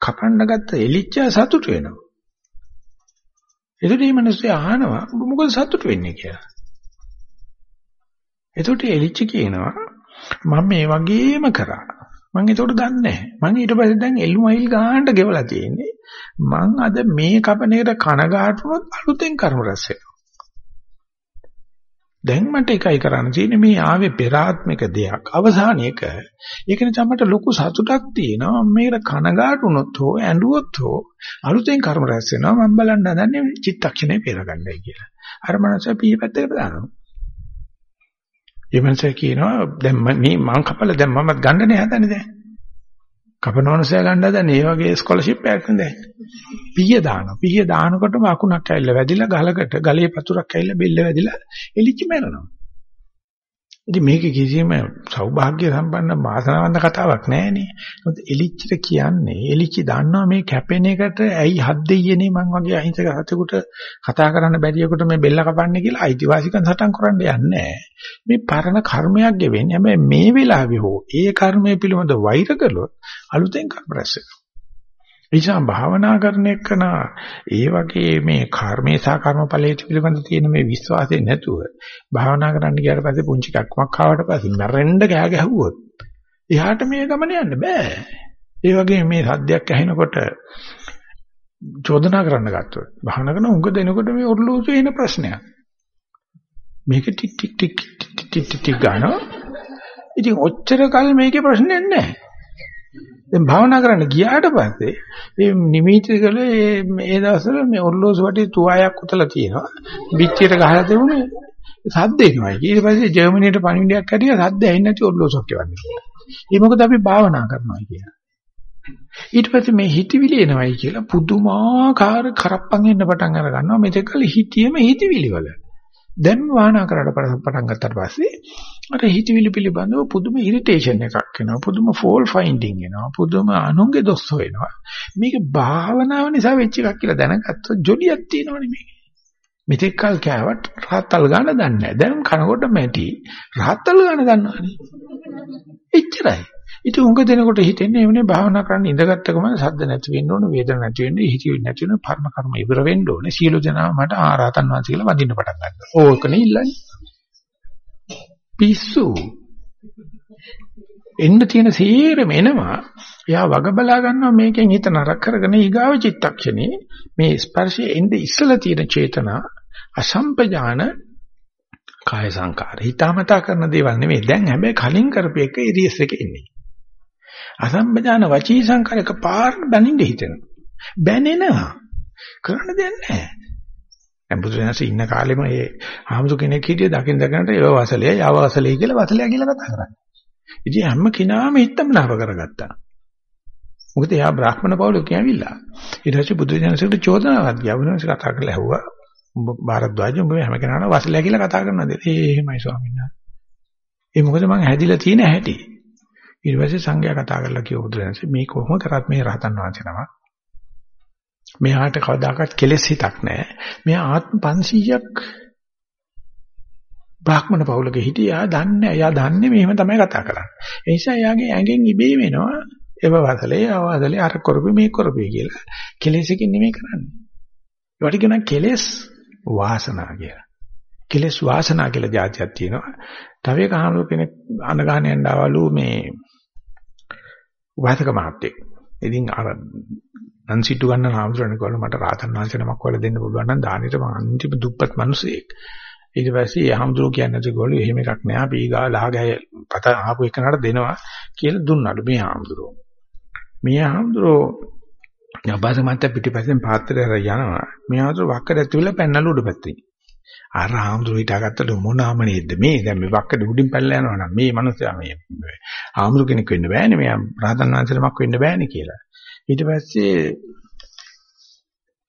කපන්න ගත්ත එලිච්ච සතුට වෙනවා. එතකොට මේ මිනිස්සු අහනවා මොකද සතුට වෙන්නේ කියලා. එතකොට එලිච්ච කියනවා මම මේ වගේම කරා. මම ඒකට දන්නේ නැහැ. මම ඊට පස්සේ දැන් එළු මයිල් ගානට ගෙවලා තියෙන්නේ. මං අද මේ කපන එකට කනගාටුනොත් අලුතෙන් කර්ම රැස් වෙනවා. දැන් මට එකයි කරන්න තියෙන්නේ මේ ආවේ පෙරාත්මික දෙයක් අවසානයක. ඒක නිසා මට ලොකු සතුටක් තියෙනවා. මේකට කනගාටුනොත් හෝ ඇඬුවොත් හෝ අලුතෙන් කර්ම රැස් වෙනවා. මම බලන්න හදන්නේ චිත්තක්ෂණේ පෙරගන්නයි කියලා. අර මනස පීපැත්තකට දානවා. ඒ මනුස්සයා කියනවා දැන් මේ මං කපලා දැන් මමත් ගන්නනේ හදන්නේ දැන්. කපනවනසයා ගන්න හදන්නේ ඒ වගේ ස්කෝලර්ෂිප් එකක් නේද? පීය දානවා. පීය දානකොටම අකුණක් ඇවිල්ලා වැදිලා ගලකට ගලේ පතුරක් ඇවිල්ලා බෙල්ල වැදිලා එලිච්ච මැරෙනවා. ඉතින් මේක කිසිම සෞභාග්‍ය සම්පන්න වාසනාවන්ත කතාවක් නෑනේ. මොකද එලිච්චට කියන්නේ එලිච්ච දන්නවා මේ කැපෙන එකට ඇයි හත් දෙයියනේ මං වගේ අහිංසක සතෙකුට කතා කරන්න බැරියෙකුට මේ බෙල්ල කපන්නේ කියලා අයිතිවාසිකම් සටන් කරන්න යන්නේ මේ පරණ කර්මයක් ගෙවෙන්නේ. හැබැයි මේ වෙලාවේ හෝ ඒ කර්මය පිළිබඳ වෛර කළොත් අලුතෙන් කර්ම රැස් වෙනවා. නිසා භාවනා කරන එකන ඒ වගේ මේ කර්මේ සහ කර්මඵලයේ පිළිබඳ තියෙන මේ විශ්වාසය නැතුව භාවනා කරන්න ගියාට පස්සේ පුංචි කක්මක් ආවට පස්සේ මැරෙන්න ගෑ ගැහුවොත් එහාට මේ ගමන යන්න බෑ. ඒ වගේ මේ සද්දයක් ඇහෙනකොට චෝදනා කරන්න ගත්තොත් භාවනා කරන උඟ දෙනකොට මේ ඔර්ලෝසු එන ප්‍රශ්නයක්. මේක ටික් ටික් ටික් ටික් ටික් ටික් ගන්නවා. ඉතින් ඔච්චර කල් මේකේ ප්‍රශ්නයක් නැහැ. දැන් භාවනා කරන්න ගියාට පස්සේ මේ නිමිති කළ මේ දවස්වල මේ ඔර්ලෝසු වටේ තුවායක් උතලා තියෙනවා. පිටියට ගහලා තිබුණේ සද්ද එනවා. ඊට පස්සේ ජර්මනියට පණිවිඩයක් ඇටිය සද්ද ඇහෙන්නේ නැති ඔර්ලෝසුවක් කියවන්නේ. ඒ මොකද අපි භාවනා කරනවා කියලා. ඊට පස්සේ මේ හිතවිලි එනවයි කියලා පුදුමාකාර කරප්පන් එන්න පටන් අර ගන්නවා. මෙතකල් හිතියෙම හිතවිලි වල. දැන් වාහනා කරලා පටන් ගත්තට පස්සේ අර හිතවිලි පිළිබඳව පුදුම ඉරිටේෂන් එකක් එනවා පුදුම ෆෝල් ෆයින්ඩින් එනවා පුදුම අනුන්ගේ දොස් හොයනවා. මේක භාවනාව නිසා වෙච්ච එකක් කියලා දැනගත්තොත් ජොලියක් තියෙනවනේ මේක. මෙතෙක් කල් කෑවට රහතල් ගන්න දන්නේ නැහැ. දැන් කනකොට මැටි. රහතල් ගන්න දන්නවනේ. එච්චරයි. ඉතින් උඟ දෙනකොට හිතෙන්නේ එවනේ භාවනා කරන්න ඉඳගත්ත ගමන් සද්ද නැති වෙන්න ඕන වේදන නැති වෙන්න හිතවිලි නැති වෙන්න පර්ම කර්ම ඉවර වෙන්න ඕනේ. සියලු දෙනා මට ආරහතන් වහන්සේ කියලා වඳින්න පටන් ගන්නවා. ඕකනේ ඉල්ලන්නේ. පිස්සු එන්න තියෙන සීරම එනවා එයා වග බලා ගන්නවා මේකෙන් හිත නරක කරගෙන ඊගාව චිත්තක්ෂණේ මේ ස්පර්ශයේ එnde ඉස්සලා තියෙන චේතනා අසම්පජාන කාය සංකාර හිතාමතා කරන දේවල් නෙමෙයි දැන් හැබැයි කලින් කරපු එක ඉරියස් එකේ ඉන්නේ අසම්බදාන වචී සංකාරයක පාර බැනින්න හිතෙනවා. බැනෙනවා. කරන්න දෙයක් නැහැ. දැන් බුදුරජාණන්සේ ඉන්න කාලෙම ඒ ආමුදු කෙනෙක් හිටිය දකින් දකිනට ඒව වසලේ යව වසලේ කියලා වසලයා කියලා කතා කරන්නේ. ඉතින් හැම කෙනාම හිතමනාව කරගත්තා. මොකද එයා බ්‍රාහ්මණ පවුලක කියවිලා. ඊට පස්සේ බුදුරජාණන්සේට චෝදනාවක් ගියා. බුදුරජාණන්සේ කතා කරලා ඇහුවා. උඹ ಭಾರද්වාජ උඹ හැම කෙනාටම වසලයා කියලා කතා කරනවාද? ඒ එහෙමයි ස්වාමීන් වහන්සේ. ඒ මොකද මං හැදිලා තියෙන හැටි. ඊට පස්සේ සංඝයා කතා කරලා කිව්ව බුදුරජාණන් මේ කොහොම කරත් මේ රහතන් වහන්සේ නම මෙයාට කවදාකවත් කෙලෙස් හිතක් නැහැ. මෙයා ආත්ම 500ක් බ්‍රාහ්මණ පවුලක හිටියා දන්නේ එයා දන්නේ මෙහෙම තමයි කතා කරන්නේ. ඒ නිසා එයාගේ ඇඟෙන් ඉබේ වෙනවා එව වසලේ අවසලේ අර කරපු මේ කරපු කියලා. කෙලෙසකින් නෙමෙයි කරන්නේ. ඒවට කියන කෙලෙස් වාසනා කියලා. කෙලෙස් වාසනා කියලා જાතියක් තියෙනවා. තව එක අහන කෙනෙක් අනගහන යන්න ආවලු මේ උපාසක මහත්තයෙක්. ඉතින් අර අන්සිටු ගන්න නාමතුරණ කවල මට රාතන් වහන්සේ නමක් වල දෙන්න පුළුවන් නම් දානෙට මම අන්තිම දුප්පත් මිනිසෙක්. ඊට පස්සේ යහම්දුරු කියන්නේ ඒගොල්ලෝ එහෙම එකක් නෑ අපි ඊගා ලහගය පත ආපු එකනට දෙනවා කියලා දුන්නලු මේ හාමුදුරුවෝ. මේ හාමුදුරුවෝ යබාස මත පිටිපස්සෙන් පාත්‍රය අර යනවා. මේ හාමුදුරුවෝ වක්කඩ ඇතුළේ පැන්නලු උඩ පැත්තේ. අර හාමුදුරුවෝ හිතාගත්තලු මොනාම නේද මේ දැන් මේ වක්කඩ උඩින් පැනලා යනවා නම් මේ මනුස්සයා මේ හාමුදුරු කෙනෙක් වෙන්න බෑනේ මෙයා රහතන් වහන්සේලමක් වෙන්න බෑනේ කියලා. ඊට පස්සේ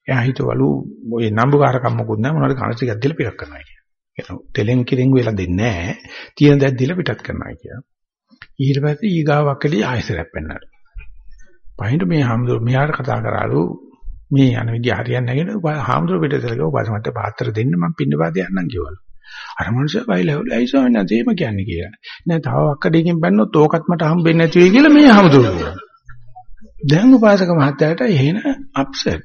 එයා හිතවලු ඔය නම්බුකාරකම් මොකුත් නැහැ මොනවාරි කනස් ටිකක් දීලා පිටක් කරනවා කියලා. ඒක තෙලෙන් කිරින් වෙලා දෙන්නේ නැහැ. තියෙන දේ දීලා පිටත් කරනවා කියලා. ඊට පස්සේ ඊගාවක්කදී ආයසරයක් පෙන්නනවා. පහින්ට මේ හාමුදුරුවෝ මෙයාට කතා කරාලු මේ යන විදිහ හරියන්නේ නැහැ හාමුදුරුවෝ පිටතට ඔබසමට පාත්‍ර දෙන්න මම පින්නපාත යන්නම් කිව්වලු. අර මනුස්සයා බයිලවල ඇයි ස්වාමීන් වහන්සේ එහෙම කියන්නේ කියලා. නෑ තව අක්කඩකින් බැන්නොත් ඕකත් මට හම්බෙන්නේ නැති වෙයි කියලා මේ හාමුදුරුවෝ. දැන් උපාසක මහත්තයාට එහෙන අප්සෙට්.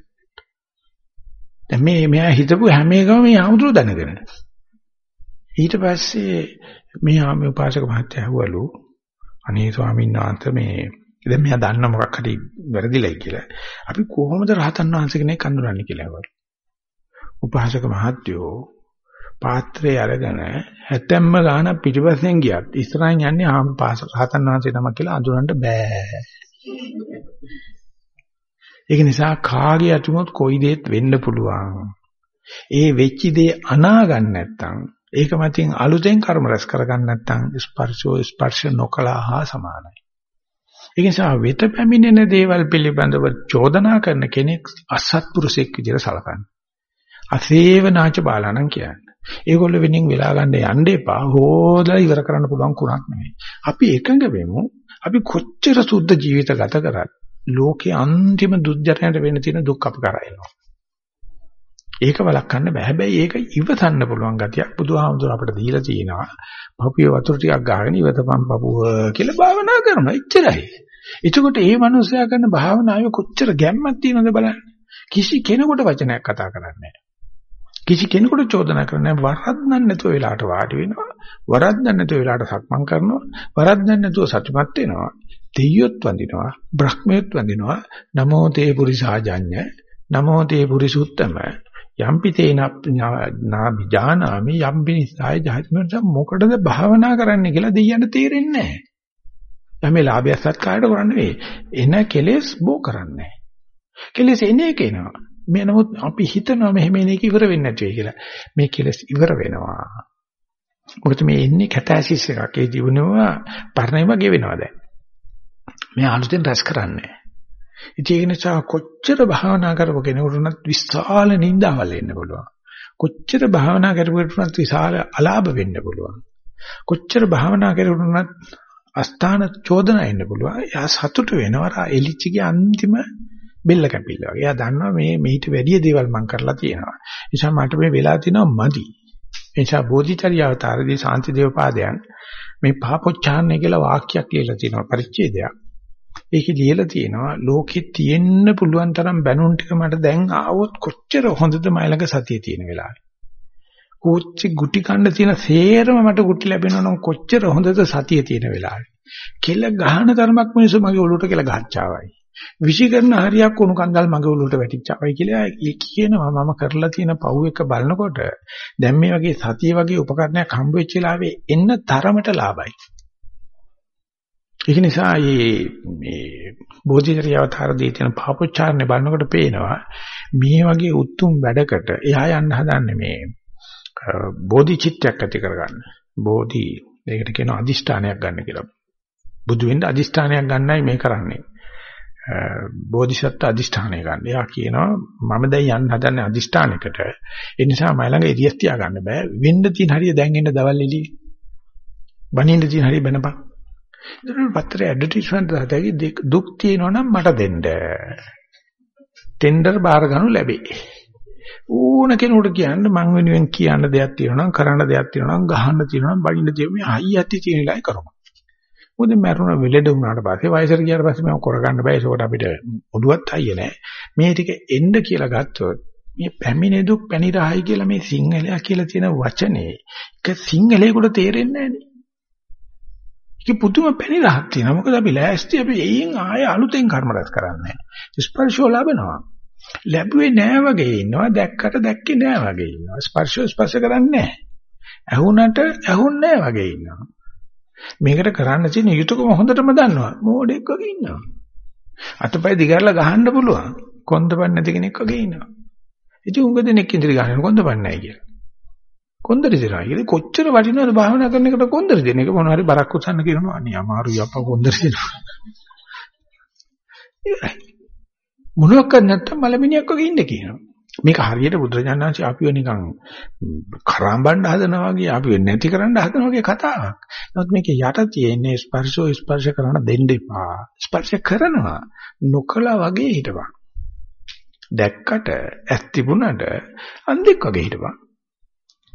දැන් මේ මෙයා හිතපු හැම එකම මේ හාමුදුරුවෝ දැනගෙන. ඊට පස්සේ මේ ආමේ උපාසක මහත්තයා ඇහුවලු අනේ ස්වාමීන් වහන්සේ මේ දැන් මෙයා දන්න මොකක් හරි වැරදිලයි කියලා. අපි කොහොමද රහතන් වහන්සේ කෙනෙක් අඳුරන්නේ කියලා ඇහුවා. උපාසක මහත්තයෝ පාත්‍රය අරගෙන හැතැම්ම ගාන පිටිපස්සෙන් ගියත් ඉස්සරහින් යන්නේ ආම රහතන් වහන්සේ නමක් කියලා අඳුරන්න බෑ. ඒක නිසා කාගේ අතුමොත් කොයි දෙයක් වෙන්න පුළුවන්. ඒ වෙච්ච දේ අනා ගන්න නැත්නම් ඒක මතින් අලුතෙන් කර්ම රැස් කරගන්න නැත්නම් ස්පර්ශෝ ස්පර්ශ නොකලා හා සමානයි. ඒ නිසා වෙත පැමිණෙන දේවල් පිළිබඳව චෝදනා කරන කෙනෙක් අසත්පුරුෂෙක් විදිහට සලකන්නේ. අසේවනාච බාලාණන් කියන්නේ. ඒගොල්ලෝ වෙනින් වෙලා ගන්න යන්න එපා. හොදලා ඉවර කරන්න පුළුවන් කුණක් නෙවෙයි. අපි එකඟ වෙමු. අපි කොච්චර සුද්ධ ජීවිත ගත කරත් ලෝකේ අන්තිම දුක්ජනයට වෙන්න තියෙන දුක් අපි කරා එනවා. ඒක වළක්වන්න බෑ. හැබැයි ඒක ඉවසන්න පුළුවන් ගතියක් බුදුහාමුදුර අපිට දීලා තියෙනවා. පපුවේ වතුර ටිකක් ගහගෙන ඉවතපම් පපුව කියලා භාවනා කරනවා. එච්චරයි. එතකොට මේ මනුස්සයා කරන භාවනාවේ කොච්චර ගැම්මක් තියෙනවද බලන්න. කිසි කෙනෙකුට වචනයක් කතා කරන්නේ නැහැ. කිසි කෙනෙකුට චෝදනා කරන්නේ වරද්දන්න නැතුව වෙලාවට වාඩි වෙනවා. වරද්දන්න නැතුව වෙලාවට සක්මන් කරනවා. වරද්දන්න නැතුව සතුටුමත් වෙනවා. දෙයියොත් වඳිනවා. බ්‍රහ්මයොත් වඳිනවා. නමෝ තේ පුරිසාජඤ්ඤ. නමෝ තේ පුරිසුත්තම. යම්පි තේන නාබිජානාමි යම්පි නිසාය ජාතිමත මොකටද භාවනා කරන්න කියලා දෙයියන්ට තේරෙන්නේ නැහැ. දැන් මේ ලාභය සත්කාරයට කරන්නේ එන කෙලෙස් බෝ කරන්නේ කෙලෙස් එන එක එනවා මේ නමුත් අපි හිතනවා මෙහෙම එන එක ඉවර වෙන්නේ නැති වෙයි කියලා මේ කෙලෙස් ඉවර වෙනවා මොකද මේ එන්නේ කැටැසිස් එකක් ඒ ජීවනවා පරණේම ගෙවෙනවා දැන් මේ අලුතෙන් රැස් කරන්නේ ඉතින් ඒ නිසා කොච්චර භාවනා කරපු කෙනෙකුට විශාල නිന്ദාවල් එන්න පුළුවන් කොච්චර භාවනා කරපුවට විශාල අලාභ වෙන්න පුළුවන් කොච්චර භාවනා කරුණත් අස්ථාන චෝදනා එන්න පුළුවන්. එයා සතුට වෙනවා එලිච්චගේ අන්තිම බෙල්ල කැපිල්ල වගේ. එයා දන්නවා මේ මෙහිට වැඩිය දේවල් මම කරලා තියෙනවා. ඒ නිසා මට මේ වෙලා තියෙනවා මදි. ඒ නිසා බෝධිචර්ය අවතාරදී සාන්ති දේවපාදයන් මේ පාපොච්චාරණය කියලා වාක්‍යයක් ලියලා තියෙනවා පරිච්ඡේදයක්. ඒකේ ලියලා තියෙනවා ලෝකෙ තියෙන්න පුළුවන් තරම් බැනුම් ටික මට දැන් ආවොත් කොච්චර හොඳද මයිලඟ සතිය තියෙන වෙලාවේ. කෝච්චි ගුටි කන්න තියෙන සේරම මට ගුටි ලැබෙනවා නම් කොච්චර හොඳද සතිය තියෙන වෙලාවේ. කෙල ගහන තරමක් මිනිස්සු මගේ ඔළුවට කෙල ගහච්චාවයි. විශි කරන හරියක් උණු කන්දල් මගේ ඔළුවට වැටිච්චාවයි කියලා කියනවා මම කරලා තියෙන පව් එක බලනකොට දැන් මේ වගේ සතිය වගේ උපකරණයක් හම්බ වෙච්ච වෙලාවේ එන්න තරමට ලාභයි. ඒක නිසා මේ බෝධිචර්ය අවතාරදී තියෙන පාපොච්චාරණය බලනකොට පේනවා මේ වගේ උතුම් වැඩකට එහා යන්න හදන්නේ මේ බෝධි චිත්තයක් ඇති කරගන්න. බෝධි ඒකට කියනවා අදිෂ්ඨානයක් ගන්න කියලා. බුදු වෙන්න අදිෂ්ඨානයක් ගන්නයි මේ කරන්නේ. බෝධිසත්ව අදිෂ්ඨානය ගන්න. එයා කියනවා මම දැන් යන්න හදන්නේ අදිෂ්ඨානයකට. ඒ නිසා මම ළඟ එරියස් තියා ගන්න බෑ. වෙන්න තියෙන හරිය දැන් එන්න දවල් එළියේ. බනින්න තියෙන හරිය බැනපන්. ඒක පත්‍රයේ ඇඩ්වර්ටයිස්මන්ට් දාතයි දුක් තියෙනවා නම් මට දෙන්න. ටෙන්ඩර් බාර ගන්නු ලැබේ. ඕන කෙනෙකුට කියන්න මං වෙනුවෙන් කියන්න දෙයක් තියෙනවා නම් කරන්න දෙයක් තියෙනවා නම් ගහන්න තියෙනවා නම් බඩින්න තියෙනවා මේ හයි යති තියෙන ඉලයි කරමු. මොකද මරුණ වෙලෙඩ වුණාට පස්සේ වයසට ගියාට පස්සේ මම කරගන්න බෑ ඒකට අපිට ඔඩුවක් හයිය නෑ. මේ ටික එන්න කියලා ගත්තොත් මේ පැමිණි දුක් පැනිරහයි කියලා මේ සිංහලයා කියලා තියෙන වචනේ ඒක සිංහලයකට තේරෙන්නේ නෑනේ. ඒක පුදුම පැනිරහක් තියෙනවා. මොකද අපි ලෑස්ති අපි එයින් ආය අලුතෙන් කර්ම රැස් කරන්නේ. ස්පර්ශෝ ලැබෙනවා. ලැබුවේ නෑ වගේ ඉන්නවා දැක්කට දැක්කේ නෑ වගේ ඉන්නවා ස්පර්ශ ස්පර්ශ කරන්නේ නෑ ඇහුණට ඇහුන්නේ වගේ ඉන්නවා. මේකට කරන්න තියෙන යුතුයකම හොඳටම දන්නවා. මෝඩෙක් වගේ ඉන්නවා. අතපය දිගාරලා ගහන්න පුළුවන්. කොන්දපන් නැති කෙනෙක් වගේ ඉන්නවා. ඉතින් උඟ දෙනෙක් ඉදිරි ගන්න කොන්දපන් නැහැ කියලා. කොන්දරි දෙනවා. ඒක කොච්චර වටිනවද භාවනා කරන එකට කොන්දරි දෙන එක මොනවා හරි බරක් උස්සන්න කියනවා. අනේ අමාරුයි අප්පා කොන්දරි දෙනවා. ඉවරයි. මොනවක් නැත්තම් මලමිනියක් වගේ ඉන්න කියනවා. මේක හරියට බුදුරජාණන්සේ අපිව නිකන් කරාඹන්න හදනවා වගේ අපිව නැති කරන්න හදනවා වගේ කතාවක්. නමුත් මේක යට තියෙන්නේ ස්පර්ශෝ ස්පර්ශ කරන දෙන්න එපා. ස්පර්ශ කරනවා නොකලා වගේ හිටපන්. දැක්කට ඇස් තිබුණට අන්දෙක් වගේ හිටපන්.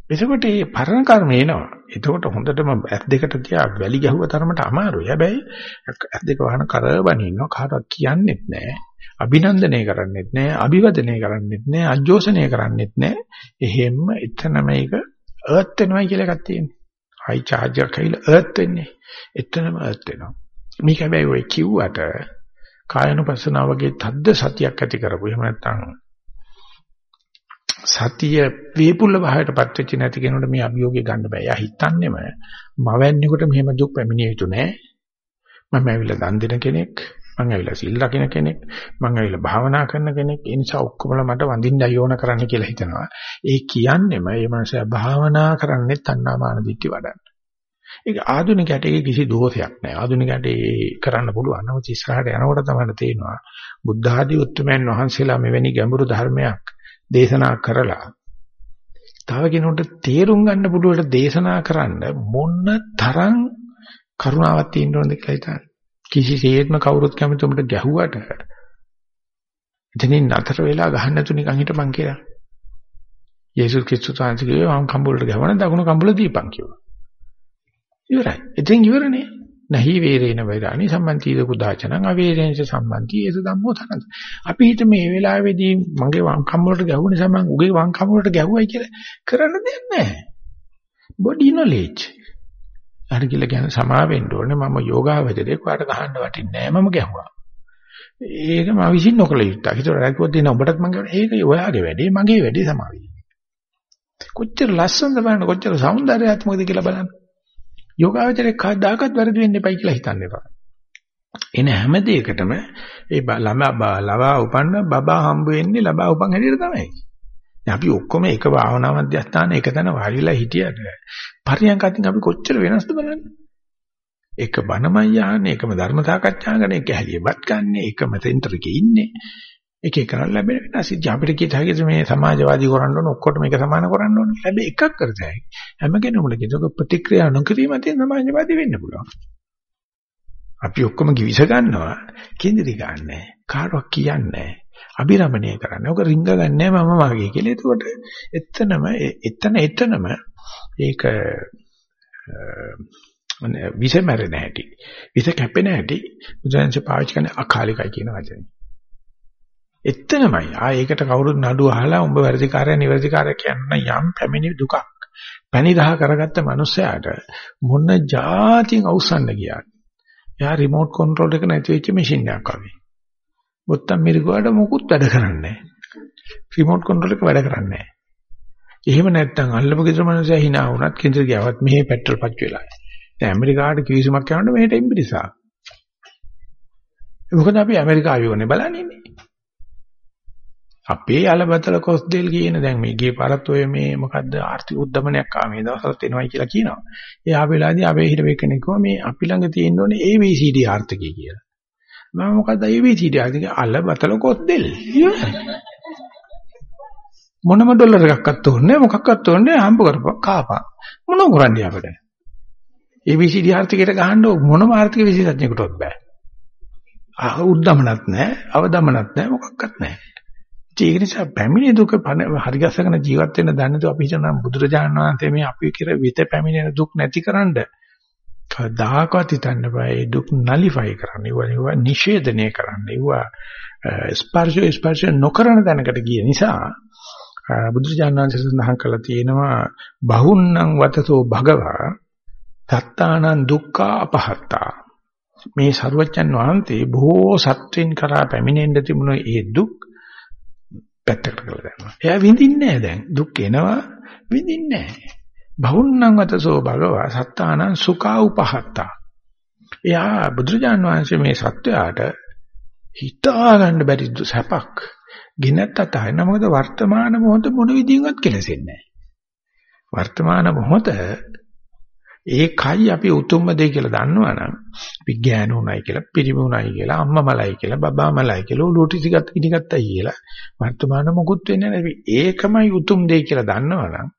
එතකොට මේ පරණ කර්ම එනවා. එතකොට හොඳටම ඇස් දෙකට තියා වැලි ගැහුව තරමට අමාරුයි. හැබැයි ඇස් දෙක වහන කරබන් ඉන්නවා කාටවත් කියන්නෙත් නැහැ. අභිනන්දනය කරන්නෙත් නැහැ. අභිවදනය කරන්නෙත් නැහැ. අජෝසනය කරන්නෙත් නැහැ. එහෙම්ම එතන මේක අර්ත් වෙනවා කියලා එකක් තියෙනවා. හයි charge එකක් ඇවිල්ලා අර්ත් වෙන්නේ. එතනම අර්ත් වෙනවා. මේක හැබැයි ඔය කිව්වට කායනුපස්සනාව වගේ තද්ද සතියක් ඇති කරපු. එහෙම නැත්නම් සතිය වේපුල්ල භාවයටපත් වෙච්ච නැති කෙනෙකුට මේ අභියෝගය ගන්න බෑ. එයා හිතන්නේම මවන්නේකොට මෙහෙම දුක් පැමිණිය යුතු නෑ. මම ඇවිල්ලා දන් දෙන කෙනෙක්, මම ඇවිල්ලා සිල් රකින්න කෙනෙක්, මම ඇවිල්ලා භාවනා කරන කෙනෙක්. ඒ නිසා ඔක්කොමලා මට වඳින්නයි ඕන කරන්න කියලා හිතනවා. ඒ කියන්නේම මේ මනුස්සයා භාවනා කරන්නේ තණ්හාමාන දිට්ඨි වඩන්න. ඒක ආධුනිකයට ඒක කිසි දෝෂයක් නෑ. ආධුනිකයට කරන්න පුළුවන්. නමුත් ඉස්සරහට යනකොට තමයි තේරෙනවා බුද්ධ ආදී උත්තරමයන් වහන්සේලා මෙවැනි ගැඹුරු ධර්මයක් දේශනා කරලා තව කෙනෙකුට තේරුම් ගන්න පුළුවන් දේශනා කරන්න මොන තරම් කරුණාවක් තියෙන්න ඕනද කියලා හිතන්න. කිසිසේත්ම කවුරුත් කැමති උඹට ගැහුවට එතනින් නතර වෙලා ගහන්න නැතු නිකන් හිටපන් කියලා. යේසුස් ක්‍රිස්තුස් වහන්සේ වම් කම්බුලට ගහවන දකුණු කම්බුල දීපන් කිව්වා. ඉවරයි. එතෙන් ඉවරනේ. නහි වේරේන වෛරාණි සම්මන්තිද කුදාචනං අවේරේනච සම්මන්ති ඒස ධම්මෝ තනද අපි හිත මේ වෙලාවේදී මගේ වම් කම් වලට ගැහුව නිසා මම උගේ වම් කම් වලට ගැහුවයි කියලා කරන්න දෙයක් නැහැ. බොඩි නොලෙජ් අර කියලා කියන සමා වෙන්න ඕනේ. මම යෝගාවචරේ කොහට ගහන්න වටින්නේ නැහැ. මම ගැහුවා. ඒක මම විශ්ින් නොකල යුත්තක්. හිතට රැකුවත් දෙන ඔබටත් මම කියනවා ඒක ඔයාගේ වැඩේ. මගේ වැඩේ සමාවෙන්න. කොච්චර ලස්සනද බලන්න. කොච්චර సౌందර්යාත්මකද කියලා බලන්න. යෝගාවචරේ කවදාකවත් වැරදි වෙන්න එපයි කියලා හිතන්න එපා. එන හැම දෙයකටම ඒ ළමා ලවා උපන්න බබා හම්බ වෙන්නේ ලබා උපන් හැටියට තමයි. අපි ඔක්කොම එක භාවනා මධ්‍යස්ථාන එක තැන වාඩිලා හිටියට පරියන්ක අතින් අපි කොච්චර වෙනස්ද බලන්න. එක බණමයි යහන්නේ එකම ධර්ම සාකච්ඡා කරන එක හැලියපත් ගන්න එකම සෙන්ටර් එකේ ඉන්නේ. එක එක කරන් ලැබෙන වෙනස්. ඉතින් අපිට කිය တဲ့ මේ සමාජවාදී කරන්න ඕන ඔක්කොටම එක සමාන කරන්න ඕන. හැබැයි එකක් කරතයි හැම කෙනෙකුට කියතක ප්‍රතික්‍රියා නොකිරීම තියෙන සමාජවාදී වෙන්න පුළුවන්. අපි ඔක්කොම කිවිස ගන්නවා කේන්ද්‍රී ගන්නෑ කාටවත් කියන්නේ අභිරමණය කරන්නේ. ඔක රිංග ගන්නෑ මම මාගේ කියලා. එතකොට එතනම එතන එතනම ඒක විස මැරෙන හැටි විස කැපෙන හැටි බුදුන්සේ පාවිච්චි කරන අකාලිකයි කියන වචනේ. එතනමයි. ආ ඒකට කවුරුත් නඩුව අහලා උඹ වැඩිකාරය නිවැරදිකාරය කියන යම් පැමිණි දුකක්. පැණිදහ කරගත්ත මනුස්සයාට මොන જાතියෙන් අවසන්න ගියාද? එයා රිමෝට් කන්ට්‍රෝල් එක නැති වෙච්ච මැෂින් එකක් වගේ. බොත්තම් මිරිගුවාට මොකුත් වැඩ කරන්නේ නැහැ. රිමෝට් කන්ට්‍රෝල් එක වැඩ කරන්නේ නැහැ. එහෙම නැත්නම් අල්ලපු ගෙදර මනුස්සයා hina වුණත් කෙන්දර ගියවත් මෙහි පෙට්‍රල් පච්ච වෙලා. දැන් ඇමරිකාවට කිවිසුමක් යනකොට මෙහෙට ඉම්පිරිසා. මොකද අපි ඇමරිකාවේ වනේ බලන්නේ අපේ අලබතල කොස්දෙල් කියන දැන් මේ ගියේ පාරත් ඔය මේ මොකද්ද ආර්ථික උද්දමනයක් ආ මේ දවස්වලත් එනවයි කියලා කියනවා. ඒ ආවෙලාදී අපේ හිටපු කෙනෙක් කිව්වා මේ අපි ළඟ තියෙන්න ඕනේ ABCD ආර්ථිකය කියලා. මම මොකද්ද ABCD ආර්ථිකය අලබතල කොස්දෙල්. මොනම ඩොලර් එකක්වත් ඕනේ මොකක්වත් ඕනේ හම්බ කරපන් කාපන්. මොනව කරන්නේ අපිට? ABCD ආර්ථිකයට ගහන්න මොනම ආර්ථික විශේෂඥයෙකුටවත් බෑ. ආ උද්දමනක් නැහැ, අවදමනක් නැහැ, මොකක්වත් නැහැ. ඒක නිසා පැමිණි දුක හරිගස්සගෙන ජීවත් වෙන්න දන්නේ අපි හිතනවා බුදුරජාණන් වහන්සේ මේ අපි කිර විත පැමිණෙන දුක් නැතිකරන්න කවදාකවත් හිතන්න බෑ. ඒ දුක් නලිෆයි කරන්න. ඒවා නිෂේධනය කරන්න. ඒවා ස්පර්ශ ස්පර්ශ නොකරන තැනකට ගිය නිසා බුදුරජාණන් වහන්සේ සඳහන් කළා තියෙනවා බහුන්නං වතසෝ භගවා සත්තානං දුක්ඛ අපහත්තා. මේ සරුවච්චන් වහන්සේ බොහෝ සත්‍යින් කරා පැමිණෙන්න තිබුණ ඒ දුක් පැත්තකට කරලා දානවා. එයා විඳින්නේ නැහැ දැන්. දුක් එනවා විඳින්නේ නැහැ. බහුන්නං වතසෝ භගවා සත්තානං සුඛා උපහත්තා. එයා බුදුරජාන් වහන්සේ මේ සත්‍යයට හිතා ගන්න බැරි සැපක් ගෙනත් අතහරින මොකද වර්තමාන මොහොත මොන විදිහින්වත් කෙලසෙන්නේ නැහැ. වර්තමාන මොහොත ඒකයි අපි උතුම්ම දෙය කියලා දන්නවනම් අපි ඥාන උනායි කියලා පිරිමි උනායි කියලා අම්මා මලයි කියලා බබා මලයි කියලා උලුටි ටිකත් ඉනිගත්තයි කියලා වර්තමාන මොකුත් වෙන්නේ නැහැ. ඒකමයි උතුම් දෙය කියලා දන්නවනම්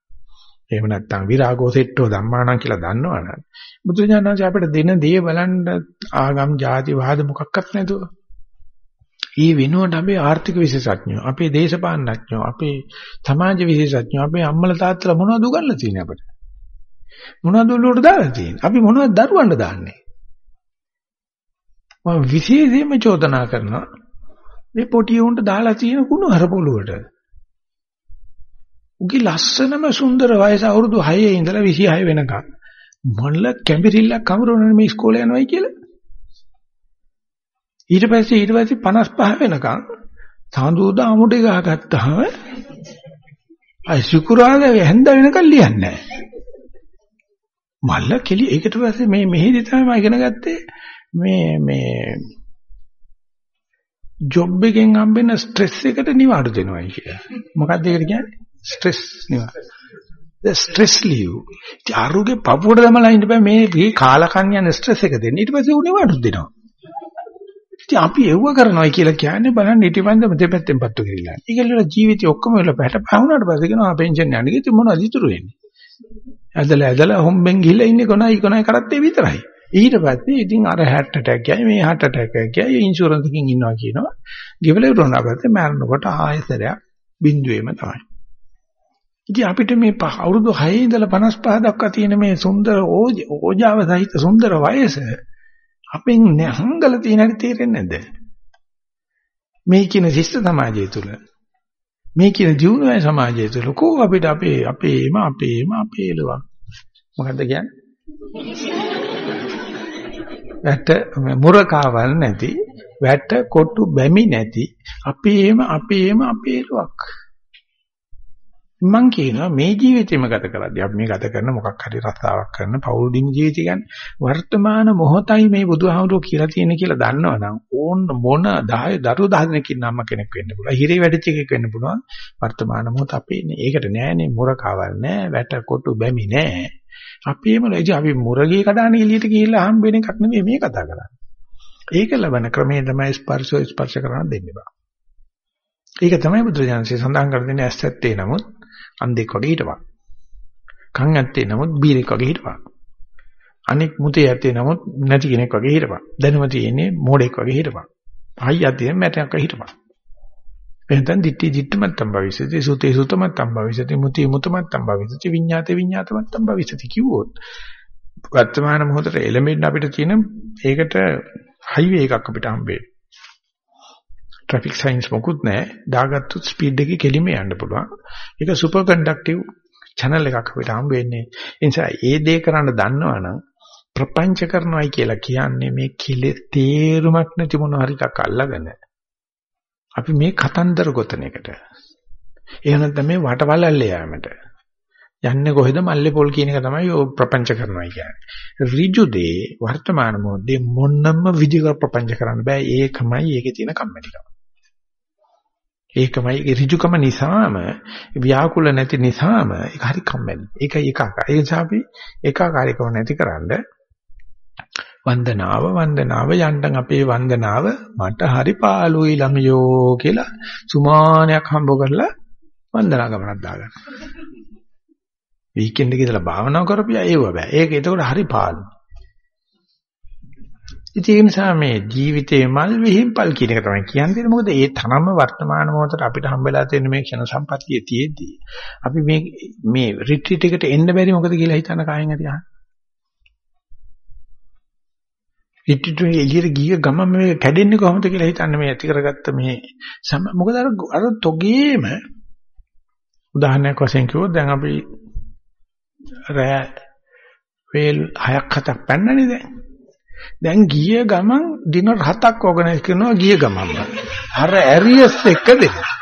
එහෙම නැත්නම් විරාගෝ සෙට්ටෝ ධම්මානම් කියලා දන්නවනම් බුදුජානනාංශ අපිට දෙන දේ බලන්න ආගම් ಜಾති වාද මොකක්වත් නැතුව. ඊ වෙනුවට අපේ ආර්ථික විශේෂඥයෝ අපේ දේශපාලනඥයෝ අපේ සමාජ විශේෂඥයෝ අපේ අම්මලා තාත්තලා මොනවද උගන්ලා තියෙන්නේ අපිට? මොනවද උඩට දාලා තියෙන්නේ? අපි මොනවද දරුවන්ට දාන්නේ? මම විශේෂයෙන්ම චෝදනා කරනවා මේ පොටි උන්ට දාලා තියෙන කුණු හරපොළුවට. උගේ ලස්සනම සුන්දර වයස අවුරුදු 6 ඉඳලා 26 වෙනකම් මොල්ල කැඹිරිල්ලක් කවුරුනේ මේ ඉස්කෝලේ යනවයි කියලා. ඊට පස්සේ ඊට පස්සේ 55 වෙනකම් සාඳුදා අමුඩේ ගහගත්තාම අයි සුකුරාදා හැන්ද වෙනකම් ලියන්නේ නැහැ. මල්ල කෙලි ඒකට පස්සේ මේ මෙහෙදි තමයි මම ඉගෙන ගත්තේ මේ මේ ජොබ් එකෙන් හම්බෙන ස්ට්‍රෙස් එකට නිවාඩු දෙනවා කියලා. මොකක්ද ඒකට කියන්නේ? ස්ට්‍රෙස් නිවාඩු. the stress leave. ඉතින් ආරුගේ පපුවට දමලා ඉන්න බෑ මේ මේ කාලකන් යන ස්ට්‍රෙස් එක දෙන්න. ඊට පස්සේ උනේ වඩු දෙනවා. ඉතින් අපි එව්ව කරනවා කියලා කියන්නේ බලන්න ඊටපන්දම දෙපැත්තෙන් පත්තු කියලා. ඒකල ජීවිතේ ඔක්කොම වෙලා පැහැට පහුණාට පස්සේ කියනවා පෙන්ෂන් යන්නේ. ඉතින් මොනවද ඉතුරු වෙන්නේ? ඇදලා ඇදලා හොම්බෙන් ගිහලා ඉන්නේ කොනයි කොනයි කරත්තේ විතරයි. ඊට පස්සේ ඉතින් අර හැට් ඇටැක් ගියයි මේ හැට් ඇටැක් ගියයි ඉන්ෂුරන්ස් එකකින් ඉන්නවා කියනවා. ගෙවල ඉවරනා පස්සේ මරනකොට ආයෙසරයක් බිඳුවේම තමයි. ඉතින් අපිට මේ අවුරුදු 6 ඉඳලා 55 දක්වා තියෙන මේ සුන්දර ඕජාව සහිත සුන්දර වයස අපෙන් නැහංගල තියෙන හැටි තේරෙන්නේ නැද්ද? මේ කියන ශිෂ්ට සමාජය තුල මේ කියන ජීවනය සමාජය තුළ කෝ අපිට අපේ අපේම අපේම අපේලවක් මොකද්ද කියන්නේ? වැට මුරකාවල් නැති වැට කොටු බැමි නැති අපේම අපේම අපේලවක්. මං කියනවා මේ ජීවිතේම ගත කරද්දී අපි මේ ගත කරන මොකක් හරි රස්සාවක් කරන පෞල් දින ජීවිතය ගන්න වර්තමාන මොහොතයි මේ බුදුහාමුදුරුවෝ කියලා තියෙන කියලා දන්නවනම් ඕන මොන 10 දරු 10 දෙනෙක්ින් අම්ම කෙනෙක් වෙන්න පුළුවන්. හිරේ වැඩිච්ච එකෙක් වෙන්න පුළුවන්. වර්තමාන මොහොත අපේ නේ ඒකට නෑනේ මුරකාවල් නෑ වැට කොටු බැමි නෑ. අපේම ඉතින් අපි මුරගේ කඩාන එළියට ගිහිල්ලා හම්බ වෙන එකක් නෙමෙයි මේ කතා කරන්නේ. ඒක ලබන ක්‍රමේ තමයි ස්පර්ශෝ ස්පර්ශ කරන දෙන්නේ බා. ඒක තමයි බුදුරජාණන්සේ සඳහන් කර දෙන්නේ ඇස් ඇත්තේ නමුත් අන්ධෙක් වගේ හිටපන්. කන් ඇත්තේ නමුත් බීරෙක් වගේ හිටපන්. අනෙක් මුතේ ඇත්තේ නමුත් නැති කෙනෙක් වගේ හිටපන්. දැනුම තියෙන්නේ මෝඩෙක් වගේ හිටපන්. හයියක් තියෙන මැටයක් වගේ හිටපන්. එහෙනම් දිට්ටි දිට්ටමත්තම් භවිෂති සුතේ සුතමත්තම් භවිෂති මුති මුතමත්තම් භවිෂති විඤ්ඤාතේ විඤ්ඤාතමත්තම් භවිෂති කිව්වොත් වර්තමාන මොහොතේ එළඹෙන්න අපිට තියෙන ඒකට හයිවේ එකක් අපිට හම්බෙන්නේ. ට්‍රැෆික් සයින්ස් මොකුත් නැහැ. දාගත්තු ස්පීඩ් එකේ කෙලිම යන්න පුළුවන්. ඒක සුපර් කන්ඩක්ටිව් channel එකක් අපිට හම්බ වෙන්නේ. ඒ නිසා ඒ දේ කරන්න දන්නවනම් ප්‍රපංච කරනවායි කියලා කියන්නේ මේ කිලේ තේරුමක් නැති මොන හරි එකක් අල්ලගෙන අපි මේ කතන්දර ගොතන එකට. එහෙම නැත්නම් මේ වටවලල්ල යෑමට. යන්නේ කොහෙද මල්ලේ පොල් කියන එක තමයි ඔය ප්‍රපංච කරනවා කියන්නේ. ඍජු දේ වර්තමාන මොහොතේ මොන්නම විදිහකට ප්‍රපංච කරන්න බෑ. ඒකමයි ඒකේ තියෙන කම්මැලිකම. ඒකමයි ඍජුකම නිසාම ව්‍යාකුල නැති නිසාම ඒක හරි කම්මැලි. ඒකයි ඒකාකාර. ඒ නිසා අපි ඒකාකාරීකම නැතිකරන්න වන්දනාව වන්දනාව යන්ටන් අපේ වන්දනාව මට හරි පාළුයි ළමයෝ කියලා සුමානයක් හම්බ කරලා වන්දනා ගමනක් දාගන්න. වීකෙන්ඩ් එකේ ඉඳලා භාවනා කරපියා ඒව බෑ. ඒක එතකොට හරි පාළුයි. ඉතින් ඒ නිසා මේ ජීවිතේ මල් විහිම්පල් කියන එක තමයි කියන්නේ. මොකද ඒ තරම්ම වර්තමාන මොහොතට අපිට හම්බෙලා තියෙන මේ ක්ෂණ සම්පත්තිය තියේදී අපි මේ මේ රිට්‍රීට් එකට එන්න බැරි මොකද කියලා හිතන කායෙන් හරි අහන්න. රිට්‍රීට් එකේ එළියට ගිය ගමන් මේ කැඩෙන්නේ කොහොමද කියලා හිතන්න මේ ඇති කරගත්ත මේ මොකද අර අර තොගේම උදාහරණයක් වශයෙන් කිව්වොත් දැන් අපි රෑ වේල් 6ක් 7ක් පන්නනේ දැන් දැන් ගිය ගමන් දින හතක් ඕගනයිස් කරනවා ගිය ගමන්ම. අර ඇරියස් එක දෙනවා.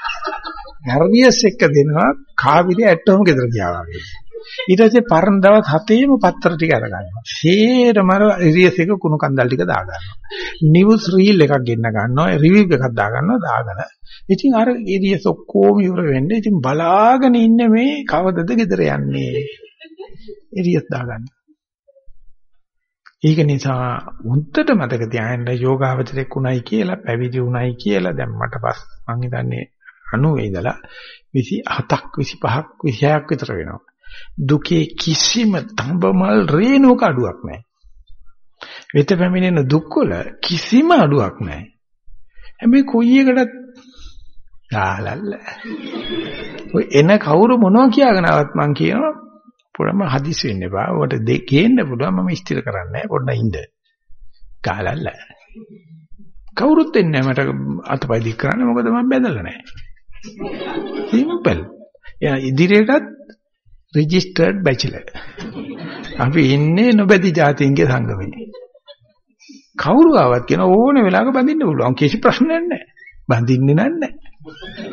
ඇරියස් එක දෙනවා කාවිලි ඇටෝම ගෙදර ගියා වගේ. ඊට පස්සේ පරණ දවස් හතේම පත්‍ර ටික අරගන්නවා. සේරම අර ඉරියස් එක කුණු කන්දල් ටික දාගන්නවා. නිවුස් රීල් එකක් ගෙන්න ගන්නවා, රිවිව් එකක් දාගන්නවා, දාගෙන. ඉතින් අර ඉරියස් ඔක්කොම ඉවර වෙන්නේ. ඉතින් බලාගෙන ඉන්නේ මේ කවදද ගෙදර යන්නේ. ඉරියස් දාගන්න. ඒක නිසා උන්ටට මතක තියාගන්න යෝගාවචරයක් උණයි කියලා පැවිදි උණයි කියලා දැන් මට පස් මං හිතන්නේ 90 ඉඳලා 27ක් 25ක් 26ක් විතර වෙනවා. දුකේ කිසිම තඹමල් රේණුවක අඩුවක් නැහැ. වෙත පැමිණෙන දුක්වල කිසිම අඩුවක් නැහැ. හැබැයි කොයි එකටත් ලාලල්ල. ඔය එන කවුරු මොනවා කියාගෙන ආවත් මං කියනවා පොඩම හදිස් වෙන්න එපා. ඔකට දෙකේන්න පුළුවන් මම ස්ථිර කරන්නේ නැහැ. පොඩ්ඩක් ඉන්න. ගාලල්ල. කවුරුත් එන්නේ මට අතපය දික් කරන්න මොකද මම බැඳලා නැහැ. සිම්පල්. යා ඉදිරියටත් රෙජිස්ටර්ඩ් බැචලර්. අපි ඉන්නේ නොබැදි જાතින්ගේ සංගමේ. කවුරු ආවත් කියන ඕන වෙලාවක බඳින්න පුළුවන්. කිසි ප්‍රශ්නයක් නැහැ. බඳින්නේ නැහැ.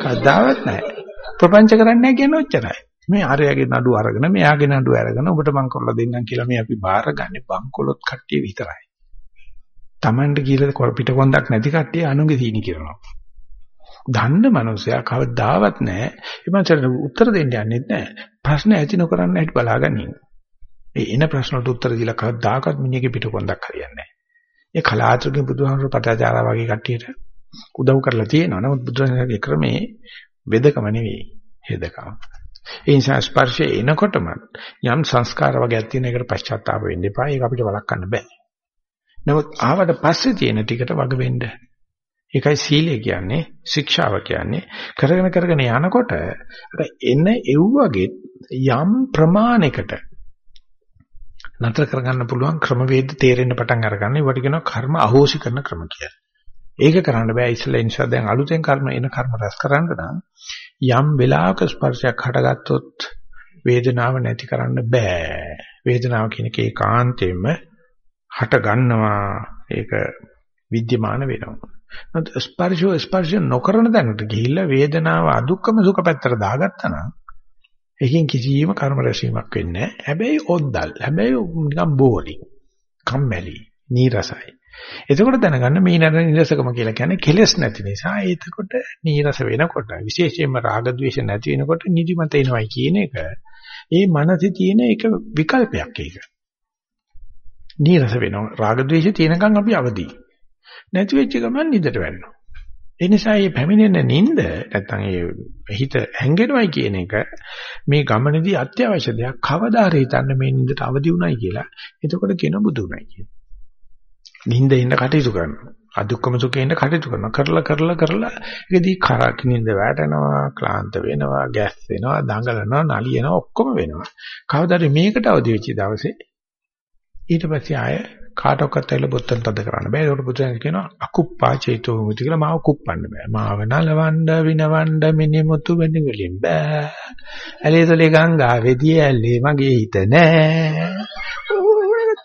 කද්දාවත් නැහැ. ප්‍රපංච කරන්නේ නැහැ කියන ඔච්චරයි. මේ ආරයාගේ නඩු අරගෙන මෙයාගේ නඩු අරගෙන ඔබට මං කරලා දෙන්නම් කියලා මේ අපි බාරගන්නේ බංකොලොත් කට්ටිය විතරයි. Tamanට කියලා පිටකොන්දක් නැති කට්ටිය අනුගේ සීනි කරනවා. දන්න මනුස්සයා කවදාවත් නැහැ. ඒ මනුස්සයාට උත්තර දෙන්න යන්නේ නැහැ. ප්‍රශ්න ඇති නොකරන්න හැටි බලාගන්නේ. ඒ එන ප්‍රශ්න වලට උත්තර දීලා කවදාකවත් මිනිහගේ පිටකොන්දක් හරියන්නේ නැහැ. ඒ කලාතුරකින් බුදුහාමුදුරු පටාචාරා වගේ කට්ටියට උදව් කරලා තියෙනවා. නමුත් බුදුරජාණන්ගේ ක්‍රමේ වෙදකම නෙවෙයි හේදකම. ඒ නිසා ස්පර්ශය එනකොටම යම් සංස්කාර වගේක් තියෙන එකට පශ්චාත්තාප වෙන්න එපා. ඒක අපිට වළක්වන්න බෑ. නමුත් ආවට පස්සේ තියෙන ටිකට වග වෙන්න. ඒකයි සීලය කියන්නේ, ශික්ෂාව කියන්නේ. කරගෙන කරගෙන යනකොට අර එන එව්වගේ යම් ප්‍රමාණයකට නතර කරගන්න පුළුවන් ක්‍රමවේද තේරෙන්න පටන් අරගන්න. ඒවට කියනවා කර්ම අහෝසි කරන ක්‍රම කියලා. ඒක කරන්න බෑ ඉස්සෙල්ලා නිසා දැන් අලුතෙන් කර්ම එන කර්ම රැස් කරන්න නම් යම් වෙලාවක ස්පර්ශයක් හටගත්තොත් වේදනාව නැති කරන්න බෑ. වේදනාව කියන එක ඒකාන්තයෙන්ම හට ගන්නවා. ඒක විද්‍යමාන වෙනවා. නමුත් ස්පර්ශෝ ස්පර්ශ නොකරන දැනට ගිහිල්ලා වේදනාව අදුක්කම සුඛ පැත්තට දාගත්තා නම් ඒකෙන් කිසිම කර්ම රැසීමක් වෙන්නේ නැහැ. හැබැයි ඔද්දල්. හැබැයි නිකන් බෝරින්. කම්මැලි. නීරසයි. එතකොට දැනගන්න මේ නර නිරසකම කියලා කියන්නේ කෙලස් නැති නිසා එතකොට නිරස වෙනකොට විශේෂයෙන්ම රාග ద్వේෂ නැති වෙනකොට නිදිමත එනවයි කියන එක. ඒ මනසේ තියෙන එක විකල්පයක් ඒක. නිරස වෙනවා. රාග ద్వේෂ තියෙනකන් අපි අවදි. නැති වෙච්ච ගමන් නිදට වැටෙනවා. ඒ නිසා මේ පැමිණෙන නිින්ද නැත්තම් ඒ හිත හැංගෙනවයි කියන එක මේ ගමනේදී අත්‍යවශ්‍ය දෙයක්. කවදා හරි හිතන්න මේ නිින්දට අවදි උනායි කියලා. එතකොට කියන බුදුුණයි කියලා. නිින්ද ඉන්න කටයුතු කරනවා. අදුක්කම සුඛේන කටයුතු කරනවා. කරලා කරලා කරලා ඒකදී කරක් නිින්ද වැටෙනවා, ක්ලාන්ත වෙනවා, ගැස් වෙනවා, දඟලනවා, නලියනවා ඔක්කොම වෙනවා. කවදාද මේකට අවදි වෙච්ච දවසේ ඊට පස්සේ ආය කාටවත් ඇවිල්ලා බොත්තම් තද කරන්න බෑ. ඒකට බුදුන් කියනවා අකුප්පා චේතෝ මුති කියලා මාව කුප්පන්න බෑ. මාව නලවන්න විනවන්න මිනිමුතු වෙන්න වලින් බෑ. ඇලේතලේ ගංගාවේදී ඇල්ලේ මගේ හිත නෑ.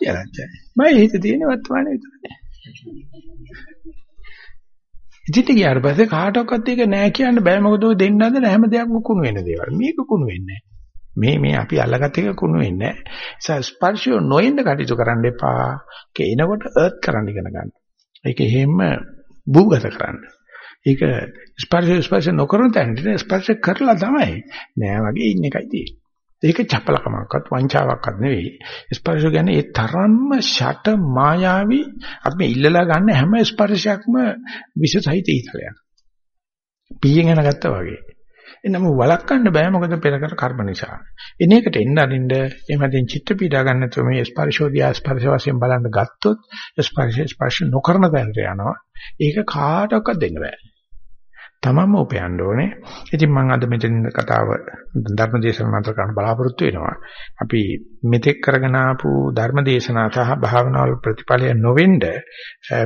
කියලායි. මම හිත තියෙන වර්තමානයේ විතරයි. ඉතින් ගියාට පස්සේ කාටවත් ඒක නෑ කියන්න බෑ මොකද ඔය දෙන්න හදන හැම දෙයක්ම කුණු වෙන දේවල්. මේක කුණු වෙන්නේ මේ මේ අපි අල්ලගත්ත එක කුණු වෙන්නේ නැහැ. ස්පර්ශය නොඉන්න කටයුතු කරන්න එපා. ඒක එනකොට අර්ත් කරන්න ඉගෙන ගන්න. ඒක එහෙම භූගත කරන්න. ඒක ස්පර්ශ ස්පර්ශ නොකරන තැනට ස්පර්ශ කරලා තමයි නෑ වගේ ඉන්න එකයි තියෙන්නේ. ඒක චපලකමක්වත් වංචාවක්වත් නෙවෙයි. ස්පර්ශ කියන්නේ ඒ තරම්ම ෂට මායාවි අපි ඉල්ලලා ගන්න හැම ස්පර්ශයක්ම විශේෂයිත ඊතලයක්. පීයෙන් යන ගත්තා වගේ. එනම වළක්වන්න බෑ මොකද පෙරකර කර්ම නිසා. එන එකට එන්න අරින්න එමෙතෙන් චිත්ත පීඩා ගන්න නැතුව මේ ස්පර්ශෝදියා ස්පර්ශ වශයෙන් බලන්න ගත්තොත් ස්පර්ශ ස්පර්ශ නොකරන තැනට යනවා. ඒක කාටවත් දෙන්න බෑ. තමන්ම උපයන්න ඕනේ. ඉතින් මම අද මෙතන කතාව ධර්මදේශන මන්ත්‍ර කරන්න බලාපොරොත්තු වෙනවා. අපි මෙතෙක් කරගෙන ආපු ධර්මදේශනා සහ භාවනාවල ප්‍රතිඵලය නොවෙන්න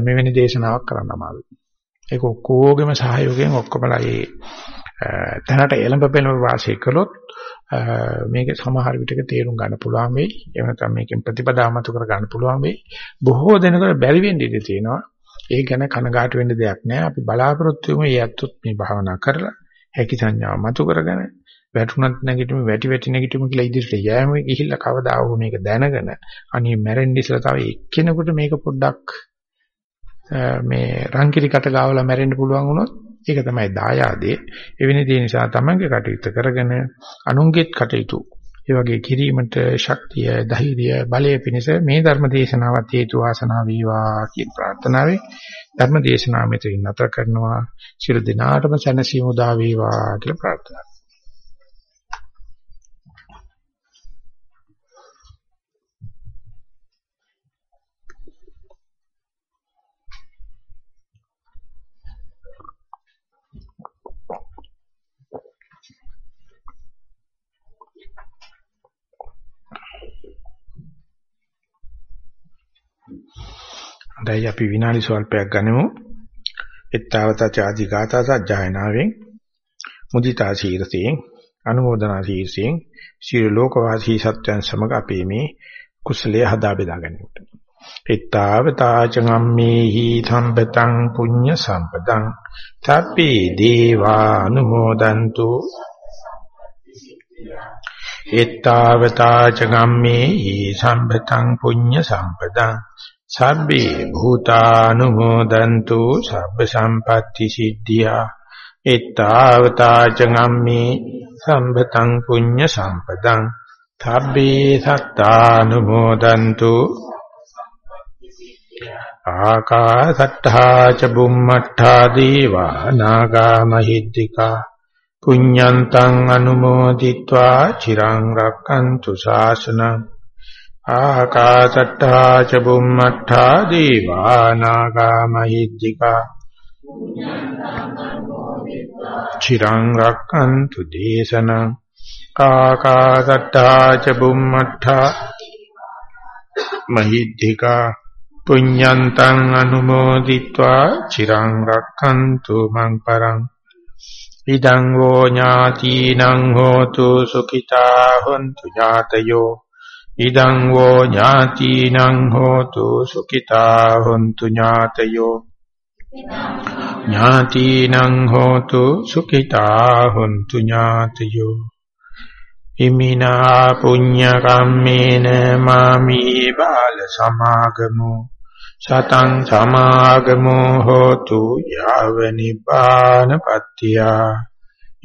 මෙවැනි දේශනාවක් කරන්න අමාරුයි. ඒක ඔක්කොගෙම සහයෝගයෙන් ඔක්කොමලා ඒ තැනට එළඹ පෙළඹ වාසය කළොත් මේක සමහර විටක තේරුම් ගන්න පුළුවන් වෙයි. එහෙම නැත්නම් මේකෙන් ප්‍රතිපදාව මතු කර ගන්න පුළුවන් වෙයි. බොහෝ දෙනෙකුට බැරි වෙන්න ඉඩ තියෙනවා. ඒ ගැන කනගාටු වෙන්න දෙයක් නැහැ. අපි බලාපොරොත්තු වෙමු මේ ඇත්තොත් මේ භාවනා කරලා හැකි සංඥාව මතු කරගෙන වැටුණත් නැගිටිමු වැටි වැටි නැගිටිමු කියලා ඉදිරියට යෑම ගිහිල්ලා කවදා හෝ මේක දැනගෙන අනේ මැරෙන්න ඉස්සලා තව එක්කෙනෙකුට මේක පොඩ්ඩක් මේ රංකිරිකට ගාවලා මැරෙන්න පුළුවන් වුණොත් ඒක තමයි දායාදේ එවැනි දේ නිසා තමන්ගේ කටයුත්ත කරගෙන අනුන්ගේත් කටයුතු ඒ වගේ කිරීමට ශක්තිය ධෛර්යය බලය පිණිස මේ ධර්ම දේශනාවත් හේතු වාසනා වේවා කියන ප්‍රාර්ථනාවෙන් ධර්ම දේශනාව මෙතනින් නැතර කරනවා. සියලු දිනාටම සැනසීම උදා වේවා කියලා ප්‍රාර්ථනා දැන් අපි විනාඩි ස්වල්පයක් ගනිමු. එත්තාවත ආදි ගාථා සජ්ජායනාවෙන් මුදිතා ශීර්ෂයෙන් අනුමೋದනා ශීර්ෂයෙන් ශීල ලෝකවාසී සත්‍යයන් සමග අපේ මේ කුසලයේ හදා බෙදා ගැනීමට. එත්තාවතාචගම්මේහි සම්පතං පුඤ්ඤ සම්පතං තප්පේ දේවා අනුමෝදන්තු එත්තාවතාචගම්මේහි සම්පතං පුඤ්ඤ සම්පතං සබ්බේ භූතානුමෝදන්තු සබ්බ සම්පatti සිද්ධියා. එත්තාවතා චගම්මේ සම්බතං පුඤ්ඤ සම්පතං තබ්බේ සත්තානුමෝදන්තු ආකාසට්ඨා ච බුම්මට්ඨා දේවා නාගා මහිද්దికා. පුඤ්ඤන්තං අනුමෝදිත්වා චිරං රක්칸තු ශාසනං. ආකාසට්ටා ච බුම්මට්ටා දේවානාගා මහිද්దికා චිරං රක්칸තු දේශනං ආකාසට්ටා ච බුම්මට්ටා මහිද්దికා පුඤ්ඤන්තං අනුමෝදිත්වා චිරං රක්칸තු මං පරං ඉදං වෝ ඥාතිනං හෝතු සුඛිතා හොන්තු ඥාතයෝ ඉදං වෝ ඥාතිනං හෝතු සුඛිතා හොන්තු ඥාතයෝ ඥාතිනං හෝතු සුඛිතා හොන්තු ඥාතයෝ ඉමිනා පුඤ්ඤ කම්මේන මාමි බාල සමාගමෝ සතං සමාගමෝ හෝතු යාව නිපානපත්තියා